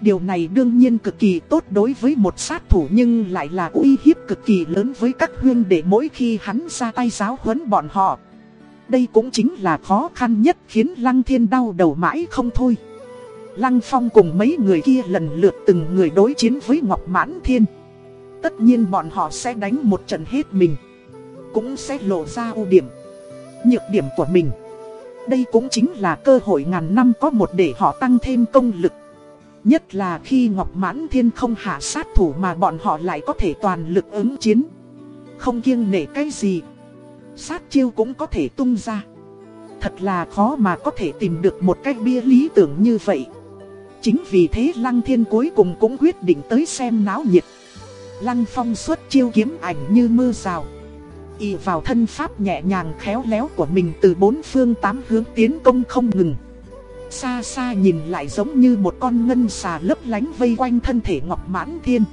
Điều này đương nhiên cực kỳ tốt đối với một sát thủ nhưng lại là uy hiếp cực kỳ lớn với các huyên để mỗi khi hắn ra tay giáo huấn bọn họ. Đây cũng chính là khó khăn nhất khiến Lăng Thiên đau đầu mãi không thôi. Lăng Phong cùng mấy người kia lần lượt từng người đối chiến với Ngọc Mãn Thiên. Tất nhiên bọn họ sẽ đánh một trận hết mình. Cũng sẽ lộ ra ưu điểm, nhược điểm của mình. Đây cũng chính là cơ hội ngàn năm có một để họ tăng thêm công lực. Nhất là khi Ngọc Mãn Thiên không hạ sát thủ mà bọn họ lại có thể toàn lực ứng chiến. Không kiêng nể cái gì. Sát chiêu cũng có thể tung ra. Thật là khó mà có thể tìm được một cách bia lý tưởng như vậy. Chính vì thế Lăng Thiên cuối cùng cũng quyết định tới xem náo nhiệt. Lăng Phong xuất chiêu kiếm ảnh như mưa rào. Y vào thân pháp nhẹ nhàng khéo léo của mình từ bốn phương tám hướng tiến công không ngừng. Xa xa nhìn lại giống như một con ngân xà lấp lánh vây quanh thân thể Ngọc Mãn Thiên.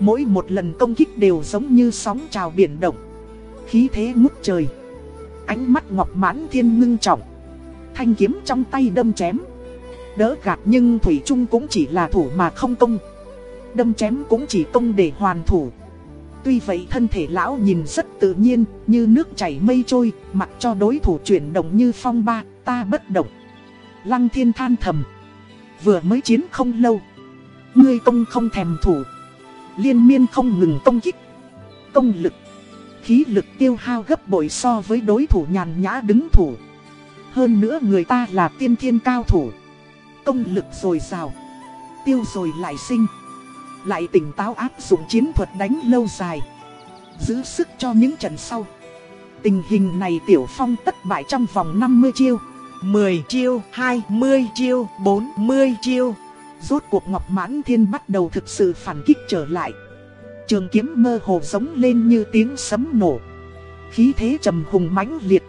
Mỗi một lần công kích đều giống như sóng trào biển động. Khí thế ngút trời. Ánh mắt Ngọc Mãn Thiên ngưng trọng. Thanh kiếm trong tay đâm chém. Đỡ gạt nhưng Thủy Trung cũng chỉ là thủ mà không công. Đâm chém cũng chỉ công để hoàn thủ. Tuy vậy thân thể lão nhìn rất tự nhiên, như nước chảy mây trôi, mặc cho đối thủ chuyển động như phong ba, ta bất động. Lăng thiên than thầm. Vừa mới chiến không lâu. Ngươi công không thèm thủ. Liên miên không ngừng công kích. Công lực. Khí lực tiêu hao gấp bội so với đối thủ nhàn nhã đứng thủ. Hơn nữa người ta là tiên thiên cao thủ. Công lực dồi dào. tiêu rồi lại sinh. Lại tỉnh táo áp dụng chiến thuật đánh lâu dài. Giữ sức cho những trận sau. Tình hình này Tiểu Phong tất bại trong vòng 50 chiêu. 10 chiêu, 20 chiêu, 40 chiêu. Rốt cuộc Ngọc Mãn Thiên bắt đầu thực sự phản kích trở lại. Trường kiếm mơ hồ giống lên như tiếng sấm nổ. Khí thế trầm hùng mãnh liệt.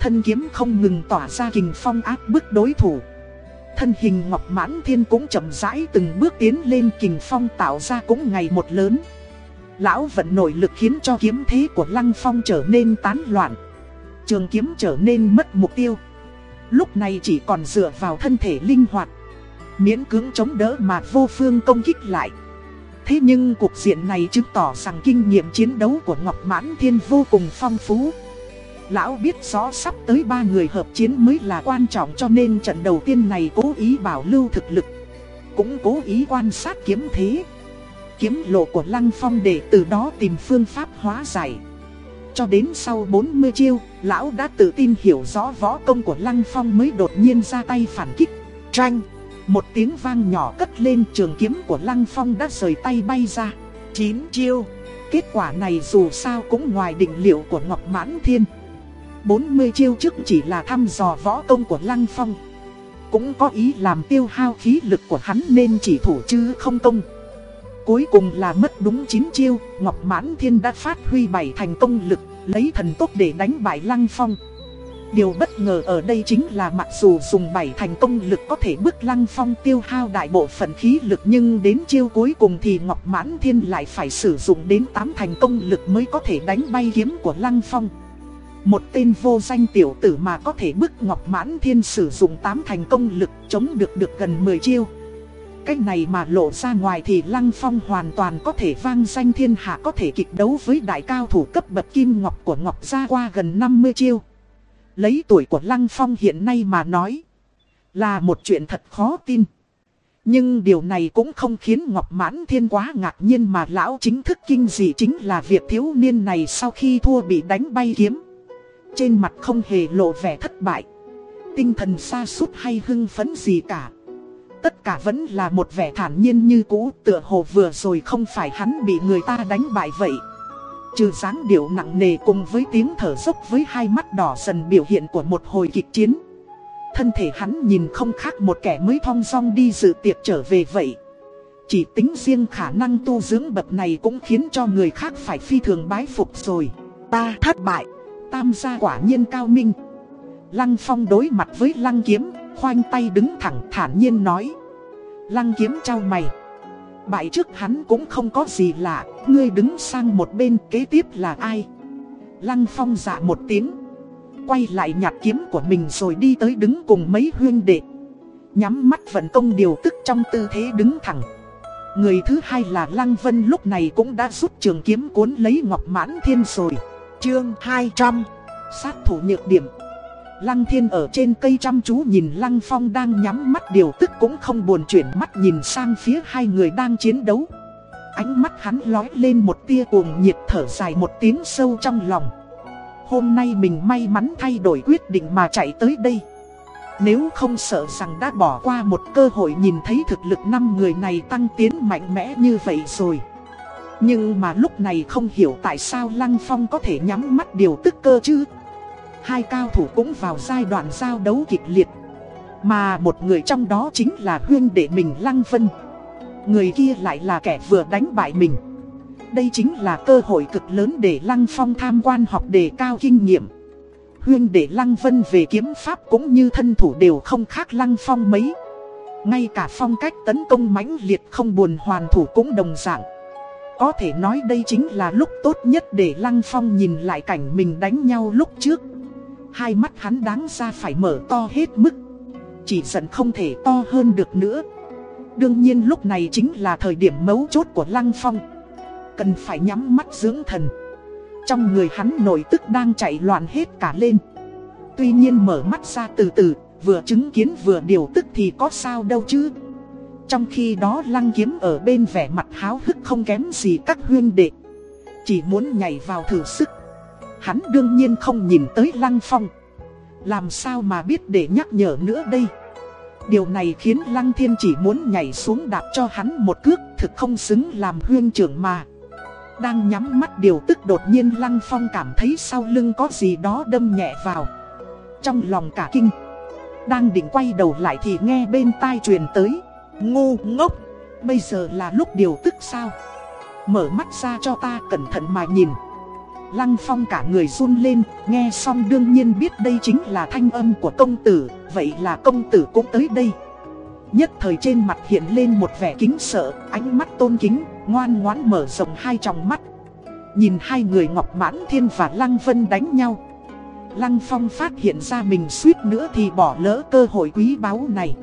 Thân kiếm không ngừng tỏa ra kình phong áp bức đối thủ. Thân hình Ngọc Mãn Thiên cũng chậm rãi từng bước tiến lên kình phong tạo ra cũng ngày một lớn. Lão vận nội lực khiến cho kiếm thế của Lăng Phong trở nên tán loạn. Trường kiếm trở nên mất mục tiêu. Lúc này chỉ còn dựa vào thân thể linh hoạt. Miễn cưỡng chống đỡ mà vô phương công kích lại. Thế nhưng cuộc diện này chứng tỏ rằng kinh nghiệm chiến đấu của Ngọc Mãn Thiên vô cùng phong phú. Lão biết rõ sắp tới ba người hợp chiến mới là quan trọng cho nên trận đầu tiên này cố ý bảo lưu thực lực. Cũng cố ý quan sát kiếm thế. Kiếm lộ của Lăng Phong để từ đó tìm phương pháp hóa giải. Cho đến sau 40 chiêu, lão đã tự tin hiểu rõ võ công của Lăng Phong mới đột nhiên ra tay phản kích. Tranh! Một tiếng vang nhỏ cất lên trường kiếm của Lăng Phong đã rời tay bay ra. Chín chiêu. Kết quả này dù sao cũng ngoài định liệu của Ngọc Mãn Thiên. 40 chiêu trước chỉ là thăm dò võ công của Lăng Phong. Cũng có ý làm tiêu hao khí lực của hắn nên chỉ thủ chứ không công. Cuối cùng là mất đúng 9 chiêu, Ngọc Mãn Thiên đã phát huy bảy thành công lực, lấy thần tốc để đánh bại Lăng Phong. Điều bất ngờ ở đây chính là mặc dù dùng bảy thành công lực có thể bức Lăng Phong tiêu hao đại bộ phận khí lực nhưng đến chiêu cuối cùng thì Ngọc Mãn Thiên lại phải sử dụng đến 8 thành công lực mới có thể đánh bay kiếm của Lăng Phong. Một tên vô danh tiểu tử mà có thể bức Ngọc Mãn Thiên sử dụng 8 thành công lực chống được được gần 10 chiêu. Cách này mà lộ ra ngoài thì Lăng Phong hoàn toàn có thể vang danh thiên hạ, có thể kịch đấu với đại cao thủ cấp bậc kim ngọc của Ngọc Gia qua gần 50 chiêu. Lấy tuổi của Lăng Phong hiện nay mà nói, là một chuyện thật khó tin. Nhưng điều này cũng không khiến Ngọc Mãn Thiên quá ngạc nhiên mà lão chính thức kinh dị chính là việc thiếu niên này sau khi thua bị đánh bay kiếm. Trên mặt không hề lộ vẻ thất bại. Tinh thần xa sút hay hưng phấn gì cả. Tất cả vẫn là một vẻ thản nhiên như cũ, Tựa hồ vừa rồi không phải hắn bị người ta đánh bại vậy. Trừ dáng điệu nặng nề cùng với tiếng thở dốc với hai mắt đỏ dần biểu hiện của một hồi kịch chiến. Thân thể hắn nhìn không khác một kẻ mới thong dong đi dự tiệc trở về vậy. Chỉ tính riêng khả năng tu dưỡng bậc này cũng khiến cho người khác phải phi thường bái phục rồi. Ta thất bại. Tam gia quả nhiên cao minh. Lăng phong đối mặt với lăng kiếm, khoanh tay đứng thẳng thản nhiên nói. Lăng kiếm trao mày. Bại trước hắn cũng không có gì lạ, ngươi đứng sang một bên kế tiếp là ai? Lăng phong dạ một tiếng. Quay lại nhặt kiếm của mình rồi đi tới đứng cùng mấy huyên đệ. Nhắm mắt vận công điều tức trong tư thế đứng thẳng. Người thứ hai là Lăng Vân lúc này cũng đã rút trường kiếm cuốn lấy Ngọc Mãn Thiên rồi. Chương 200 Sát thủ nhược điểm Lăng thiên ở trên cây chăm chú nhìn Lăng Phong đang nhắm mắt, điều tức cũng không buồn chuyển mắt nhìn sang phía hai người đang chiến đấu. Ánh mắt hắn lói lên một tia cuồng nhiệt thở dài một tiếng sâu trong lòng. Hôm nay mình may mắn thay đổi quyết định mà chạy tới đây. Nếu không sợ rằng đã bỏ qua một cơ hội nhìn thấy thực lực năm người này tăng tiến mạnh mẽ như vậy rồi. Nhưng mà lúc này không hiểu tại sao Lăng Phong có thể nhắm mắt điều tức cơ chứ. Hai cao thủ cũng vào giai đoạn giao đấu kịch liệt. Mà một người trong đó chính là huyên đệ mình Lăng Vân. Người kia lại là kẻ vừa đánh bại mình. Đây chính là cơ hội cực lớn để Lăng Phong tham quan học đề cao kinh nghiệm. Huyên đệ Lăng Vân về kiếm pháp cũng như thân thủ đều không khác Lăng Phong mấy. Ngay cả phong cách tấn công mãnh liệt không buồn hoàn thủ cũng đồng dạng có thể nói đây chính là lúc tốt nhất để Lăng Phong nhìn lại cảnh mình đánh nhau lúc trước. Hai mắt hắn đáng ra phải mở to hết mức. Chỉ giận không thể to hơn được nữa. Đương nhiên lúc này chính là thời điểm mấu chốt của Lăng Phong. Cần phải nhắm mắt dưỡng thần. Trong người hắn nổi tức đang chạy loạn hết cả lên. Tuy nhiên mở mắt ra từ từ, vừa chứng kiến vừa điều tức thì có sao đâu chứ. Trong khi đó lăng kiếm ở bên vẻ mặt háo hức không kém gì các huyên đệ Chỉ muốn nhảy vào thử sức Hắn đương nhiên không nhìn tới lăng phong Làm sao mà biết để nhắc nhở nữa đây Điều này khiến Lăng Thiên chỉ muốn nhảy xuống đạp cho hắn một cước, thực không xứng làm huyên trưởng mà. Đang nhắm mắt điều tức đột nhiên Lăng Phong cảm thấy sau lưng có gì đó đâm nhẹ vào. Trong lòng cả kinh. Đang định quay đầu lại thì nghe bên tai truyền tới. Ngu ngốc, bây giờ là lúc điều tức sao? Mở mắt ra cho ta cẩn thận mà nhìn. Lăng Phong cả người run lên, nghe xong đương nhiên biết đây chính là thanh âm của công tử, vậy là công tử cũng tới đây. Nhất thời trên mặt hiện lên một vẻ kính sợ, ánh mắt tôn kính, ngoan ngoãn mở rộng hai tròng mắt. Nhìn hai người Ngọc Mãn Thiên và Lăng Vân đánh nhau. Lăng Phong phát hiện ra mình suýt nữa thì bỏ lỡ cơ hội quý báu này.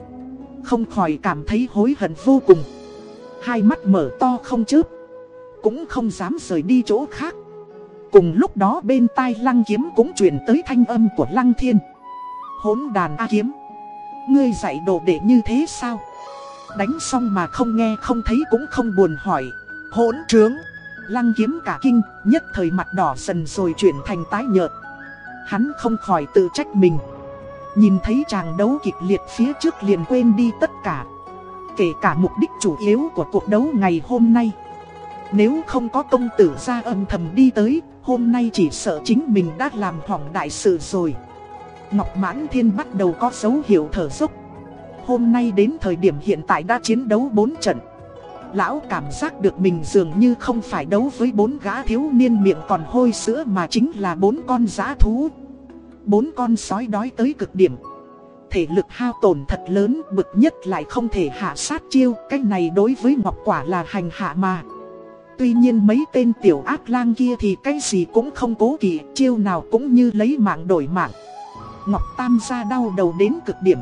Không khỏi cảm thấy hối hận vô cùng. Hai mắt mở to không chớp. Cũng không dám rời đi chỗ khác. Cùng lúc đó bên tai lăng kiếm cũng truyền tới thanh âm của lăng thiên Hốn đàn A kiếm, Ngươi dạy đồ để như thế sao Đánh xong mà không nghe không thấy cũng không buồn hỏi Hỗn trướng, Lăng kiếm cả kinh, Nhất thời mặt đỏ dần rồi chuyển thành tái nhợt Hắn không khỏi tự trách mình Nhìn thấy chàng đấu kịch liệt phía trước liền quên đi tất cả. Kể cả mục đích chủ yếu của cuộc đấu ngày hôm nay. Nếu không có công tử ra âm thầm đi tới, Hôm nay chỉ sợ chính mình đã làm hỏng đại sự rồi. Ngọc Mãn Thiên bắt đầu có dấu hiệu thở dốc. Hôm nay đến thời điểm hiện tại đã chiến đấu 4 trận. Lão cảm giác được mình dường như không phải đấu với bốn gã thiếu niên miệng còn hôi sữa mà chính là bốn con giã thú. Bốn con sói đói tới cực điểm Thể lực hao tổn thật lớn bực nhất lại không thể hạ sát chiêu Cách này đối với Ngọc Quả là hành hạ mà Tuy nhiên mấy tên tiểu ác lang kia thì cái gì cũng không cố kỵ, chiêu nào cũng như lấy mạng đổi mạng. Ngọc Tam gia đau đầu đến cực điểm.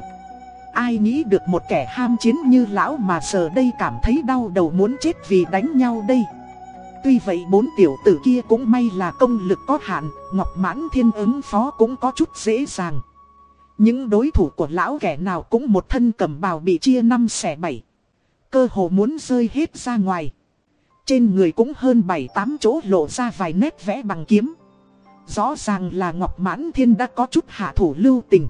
Ai nghĩ được một kẻ ham chiến như lão mà giờ đây cảm thấy đau đầu muốn chết vì đánh nhau đây. Tuy vậy bốn tiểu tử kia cũng may là công lực có hạn, Ngọc Mãn Thiên ứng phó cũng có chút dễ dàng. Những đối thủ của lão kẻ nào cũng một thân cầm bào bị chia năm xẻ bảy. Cơ hồ muốn rơi hết ra ngoài. Trên người cũng hơn 7-8 chỗ lộ ra vài nét vẽ bằng kiếm. Rõ ràng là Ngọc Mãn Thiên đã có chút hạ thủ lưu tình.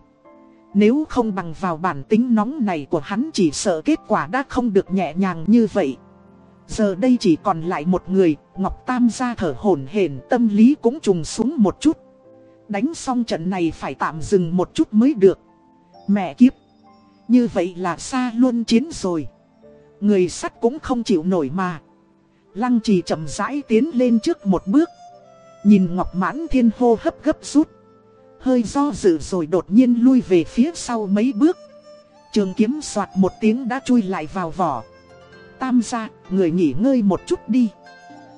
Nếu không bằng vào bản tính nóng này của hắn chỉ sợ kết quả đã không được nhẹ nhàng như vậy. Giờ đây chỉ còn lại một người, Ngọc Tam gia thở hổn hển tâm lý cũng trùng xuống một chút. Đánh xong trận này phải tạm dừng một chút mới được. Mẹ kiếp! Như vậy là xa luôn chiến rồi. Người sắt cũng không chịu nổi mà. Lăng trì chậm rãi tiến lên trước một bước. Nhìn Ngọc Mãn Thiên hô hấp gấp rút. Hơi do dự rồi đột nhiên lui về phía sau mấy bước. Trường kiếm soạt một tiếng đã chui lại vào vỏ. Tam gia, người nghỉ ngơi một chút đi.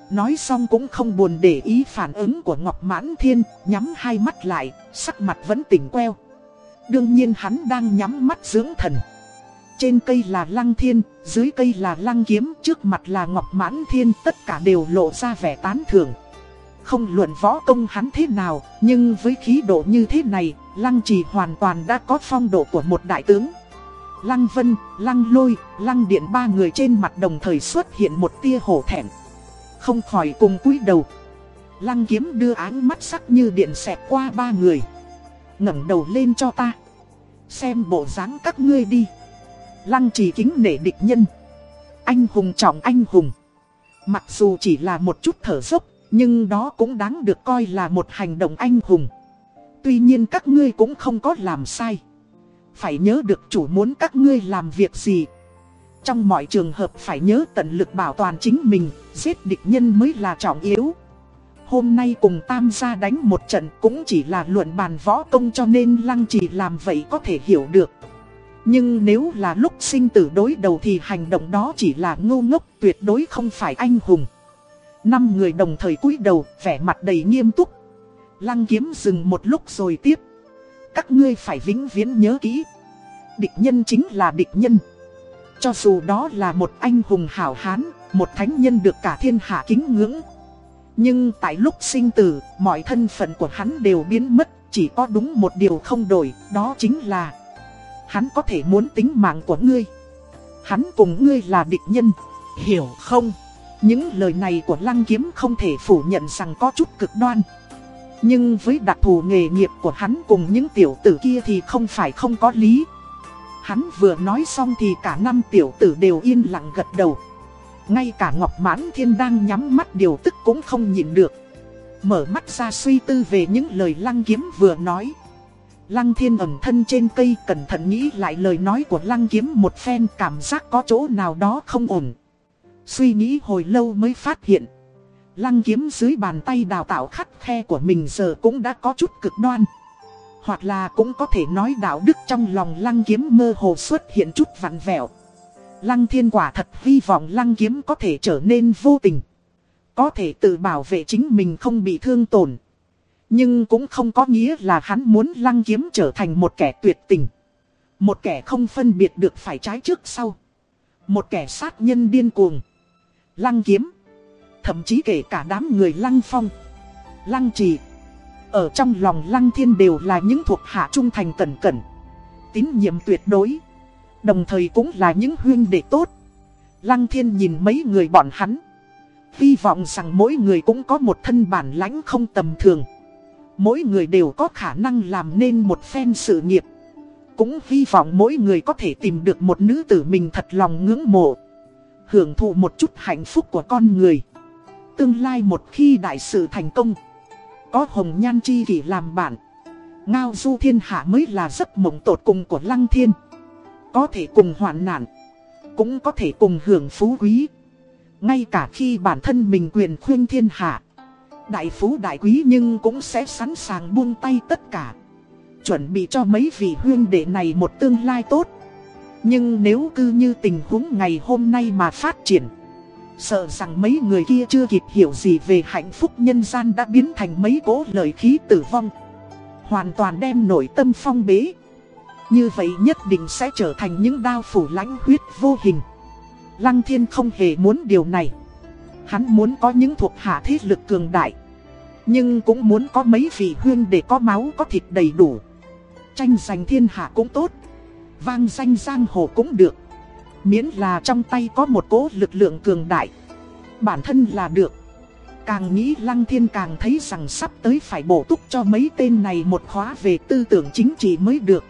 Nói xong cũng không buồn để ý phản ứng của Ngọc Mãn Thiên, nhắm hai mắt lại, sắc mặt vẫn tỉnh queo. Đương nhiên hắn đang nhắm mắt dưỡng thần. Trên cây là lăng thiên, dưới cây là lăng kiếm, trước mặt là ngọc mãn thiên, tất cả đều lộ ra vẻ tán thưởng. Không luận võ công hắn thế nào, nhưng với khí độ như thế này, lăng trì hoàn toàn đã có phong độ của một đại tướng. Lăng vân, lăng lôi, lăng điện ba người trên mặt đồng thời xuất hiện một tia hổ thẹn. Không khỏi cùng cúi đầu. Lăng kiếm đưa áng mắt sắc như điện xẹt qua ba người. ngẩng đầu lên cho ta. Xem bộ dáng các ngươi đi. Lăng chỉ kính nể địch nhân. Anh hùng trọng anh hùng. Mặc dù chỉ là một chút thở dốc, nhưng đó cũng đáng được coi là một hành động anh hùng. Tuy nhiên các ngươi cũng không có làm sai. Phải nhớ được chủ muốn các ngươi làm việc gì. Trong mọi trường hợp phải nhớ tận lực bảo toàn chính mình, giết địch nhân mới là trọng yếu. Hôm nay cùng tam gia đánh một trận cũng chỉ là luận bàn võ công cho nên lăng chỉ làm vậy có thể hiểu được. Nhưng nếu là lúc sinh tử đối đầu thì hành động đó chỉ là ngu ngốc tuyệt đối không phải anh hùng. Năm người đồng thời cúi đầu, vẻ mặt đầy nghiêm túc. Lăng kiếm dừng một lúc rồi tiếp. Các ngươi phải vĩnh viễn nhớ kỹ. Địch nhân chính là địch nhân. Cho dù đó là một anh hùng hảo hán, một thánh nhân được cả thiên hạ kính ngưỡng. Nhưng tại lúc sinh tử, mọi thân phận của hắn đều biến mất, chỉ có đúng một điều không đổi, đó chính là Hắn có thể muốn tính mạng của ngươi Hắn cùng ngươi là địch nhân Hiểu không? Những lời này của Lăng Kiếm không thể phủ nhận rằng có chút cực đoan nhưng với đặc thù nghề nghiệp của hắn cùng những tiểu tử kia thì không phải không có lý Hắn vừa nói xong thì cả năm tiểu tử đều yên lặng gật đầu. Ngay cả Ngọc Mãn Thiên đang nhắm mắt điều tức cũng không nhịn được. Mở mắt ra suy tư về những lời Lăng Kiếm vừa nói. Lăng Thiên ẩn thân trên cây cẩn thận nghĩ lại lời nói của Lăng Kiếm một phen cảm giác có chỗ nào đó không ổn. Suy nghĩ hồi lâu mới phát hiện. Lăng Kiếm dưới bàn tay đào tạo khắt khe của mình giờ cũng đã có chút cực đoan. Hoặc là cũng có thể nói đạo đức trong lòng Lăng Kiếm mơ hồ xuất hiện chút vặn vẹo. Lăng Thiên quả thật hy vọng Lăng Kiếm có thể trở nên vô tình. Có thể tự bảo vệ chính mình không bị thương tổn. Nhưng cũng không có nghĩa là hắn muốn lăng kiếm trở thành một kẻ tuyệt tình. Một kẻ không phân biệt được phải trái trước sau. Một kẻ sát nhân điên cuồng. Lăng kiếm. Thậm chí kể cả đám người lăng phong. Lăng trì. Ở trong lòng lăng thiên đều là những thuộc hạ trung thành cẩn cẩn. Tín nhiệm tuyệt đối. Đồng thời cũng là những huyên đệ tốt. Lăng thiên nhìn mấy người bọn hắn. Hy vọng rằng mỗi người cũng có một thân bản lãnh không tầm thường. Mỗi người đều có khả năng làm nên một phen sự nghiệp. Cũng hy vọng mỗi người có thể tìm được một nữ tử mình thật lòng ngưỡng mộ. Hưởng thụ một chút hạnh phúc của con người. Tương lai một khi đại sự thành công. Có hồng nhan chi kỷ làm bạn. Ngao du thiên hạ mới là giấc mộng tột cùng của lăng thiên. Có thể cùng hoạn nạn. Cũng có thể cùng hưởng phú quý. Ngay cả khi bản thân mình quyền khuyên thiên hạ, Đại phú đại quý nhưng cũng sẽ sẵn sàng buông tay tất cả Chuẩn bị cho mấy vị huyên đệ này một tương lai tốt Nhưng nếu cứ như tình huống ngày hôm nay mà phát triển Sợ rằng mấy người kia chưa kịp hiểu gì về hạnh phúc nhân gian đã biến thành mấy cỗ lời khí tử vong. Hoàn toàn đem nổi tâm phong bế. Như vậy nhất định sẽ trở thành những đao phủ lãnh huyết vô hình. Lăng thiên không hề muốn điều này. Hắn muốn có những thuộc hạ thế lực cường đại. Nhưng cũng muốn có mấy vị huyên để có máu, có thịt đầy đủ. Tranh giành thiên hạ cũng tốt. Vang danh giang hồ cũng được. Miễn là trong tay có một cố lực lượng cường đại Bản thân là được Càng nghĩ Lăng Thiên càng thấy rằng sắp tới phải bổ túc cho mấy tên này một khóa về tư tưởng chính trị mới được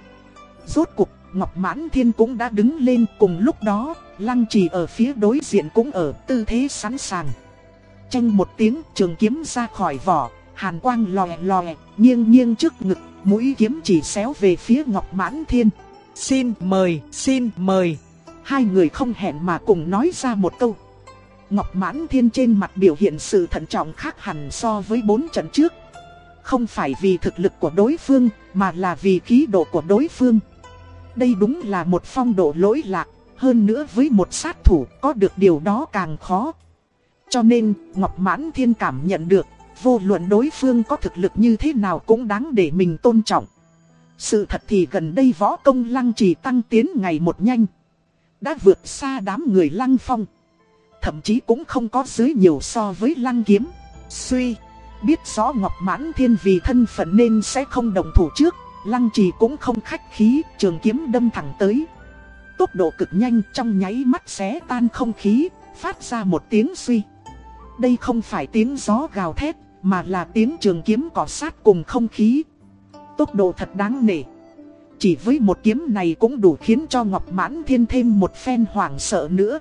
Rốt cục Ngọc Mãn Thiên cũng đã đứng lên cùng lúc đó Lăng trì ở phía đối diện cũng ở tư thế sẵn sàng. Tranh một tiếng trường kiếm ra khỏi vỏ, hàn quang lòe lòe, nghiêng nghiêng trước ngực, mũi kiếm chỉ xéo về phía Ngọc Mãn Thiên. Xin mời, xin mời. Hai người không hẹn mà cùng nói ra một câu. Ngọc Mãn Thiên trên mặt biểu hiện sự thận trọng khác hẳn so với bốn trận trước. Không phải vì thực lực của đối phương, mà là vì khí độ của đối phương. Đây đúng là một phong độ lỗi lạc, hơn nữa với một sát thủ có được điều đó càng khó. Cho nên, Ngọc Mãn Thiên cảm nhận được, vô luận đối phương có thực lực như thế nào cũng đáng để mình tôn trọng. Sự thật thì gần đây võ công lăng trì tăng tiến ngày một nhanh. Đã vượt xa đám người lăng phong. Thậm chí cũng không có dưới nhiều so với lăng kiếm. Suy, biết rõ Ngọc Mãn Thiên vì thân phận nên sẽ không đồng thủ trước. Lăng trì cũng không khách khí, trường kiếm đâm thẳng tới. Tốc độ cực nhanh trong nháy mắt xé tan không khí, phát ra một tiếng suy. Đây không phải tiếng gió gào thét, mà là tiếng trường kiếm cỏ sát cùng không khí. Tốc độ thật đáng nể. Chỉ với một kiếm này cũng đủ khiến cho Ngọc Mãn Thiên thêm một phen hoảng sợ nữa.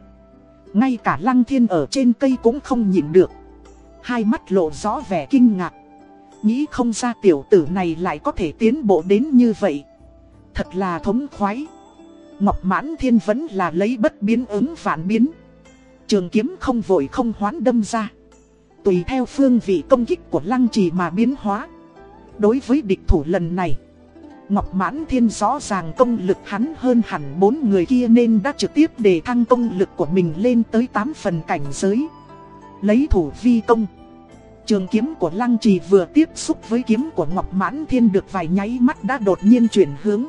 Ngay cả Lăng Thiên ở trên cây cũng không nhìn được. Hai mắt lộ rõ vẻ kinh ngạc. Nghĩ không ra tiểu tử này lại có thể tiến bộ đến như vậy. Thật là thống khoái. Ngọc Mãn Thiên vẫn là lấy bất biến ứng phản biến. Trường kiếm không vội không hoán đâm ra. Tùy theo phương vị công kích của lăng trì mà biến hóa. Đối với địch thủ lần này, Ngọc Mãn Thiên rõ ràng công lực hắn hơn hẳn bốn người kia nên đã trực tiếp đề thăng công lực của mình lên tới 8 phần cảnh giới. Lấy thủ vi công. Trường kiếm của Lăng Trì vừa tiếp xúc với kiếm của Ngọc Mãn Thiên được vài nháy mắt đã đột nhiên chuyển hướng.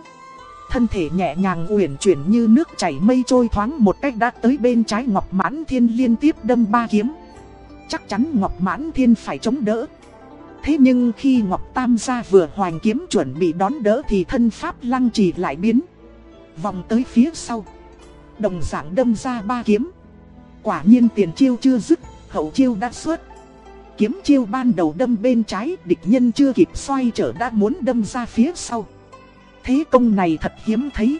Thân thể nhẹ nhàng uyển chuyển như nước chảy mây trôi thoáng một cách đã tới bên trái Ngọc Mãn Thiên liên tiếp đâm ba kiếm. Chắc chắn Ngọc Mãn Thiên phải chống đỡ. Thế nhưng khi Ngọc Tam gia vừa hoành kiếm chuẩn bị đón đỡ thì thân pháp lăng trì lại biến. Vòng tới phía sau. Đồng dạng đâm ra ba kiếm. Quả nhiên tiền chiêu chưa dứt, hậu chiêu đã xuất. Kiếm chiêu ban đầu đâm bên trái, địch nhân chưa kịp xoay trở đã muốn đâm ra phía sau thế công này thật hiếm thấy,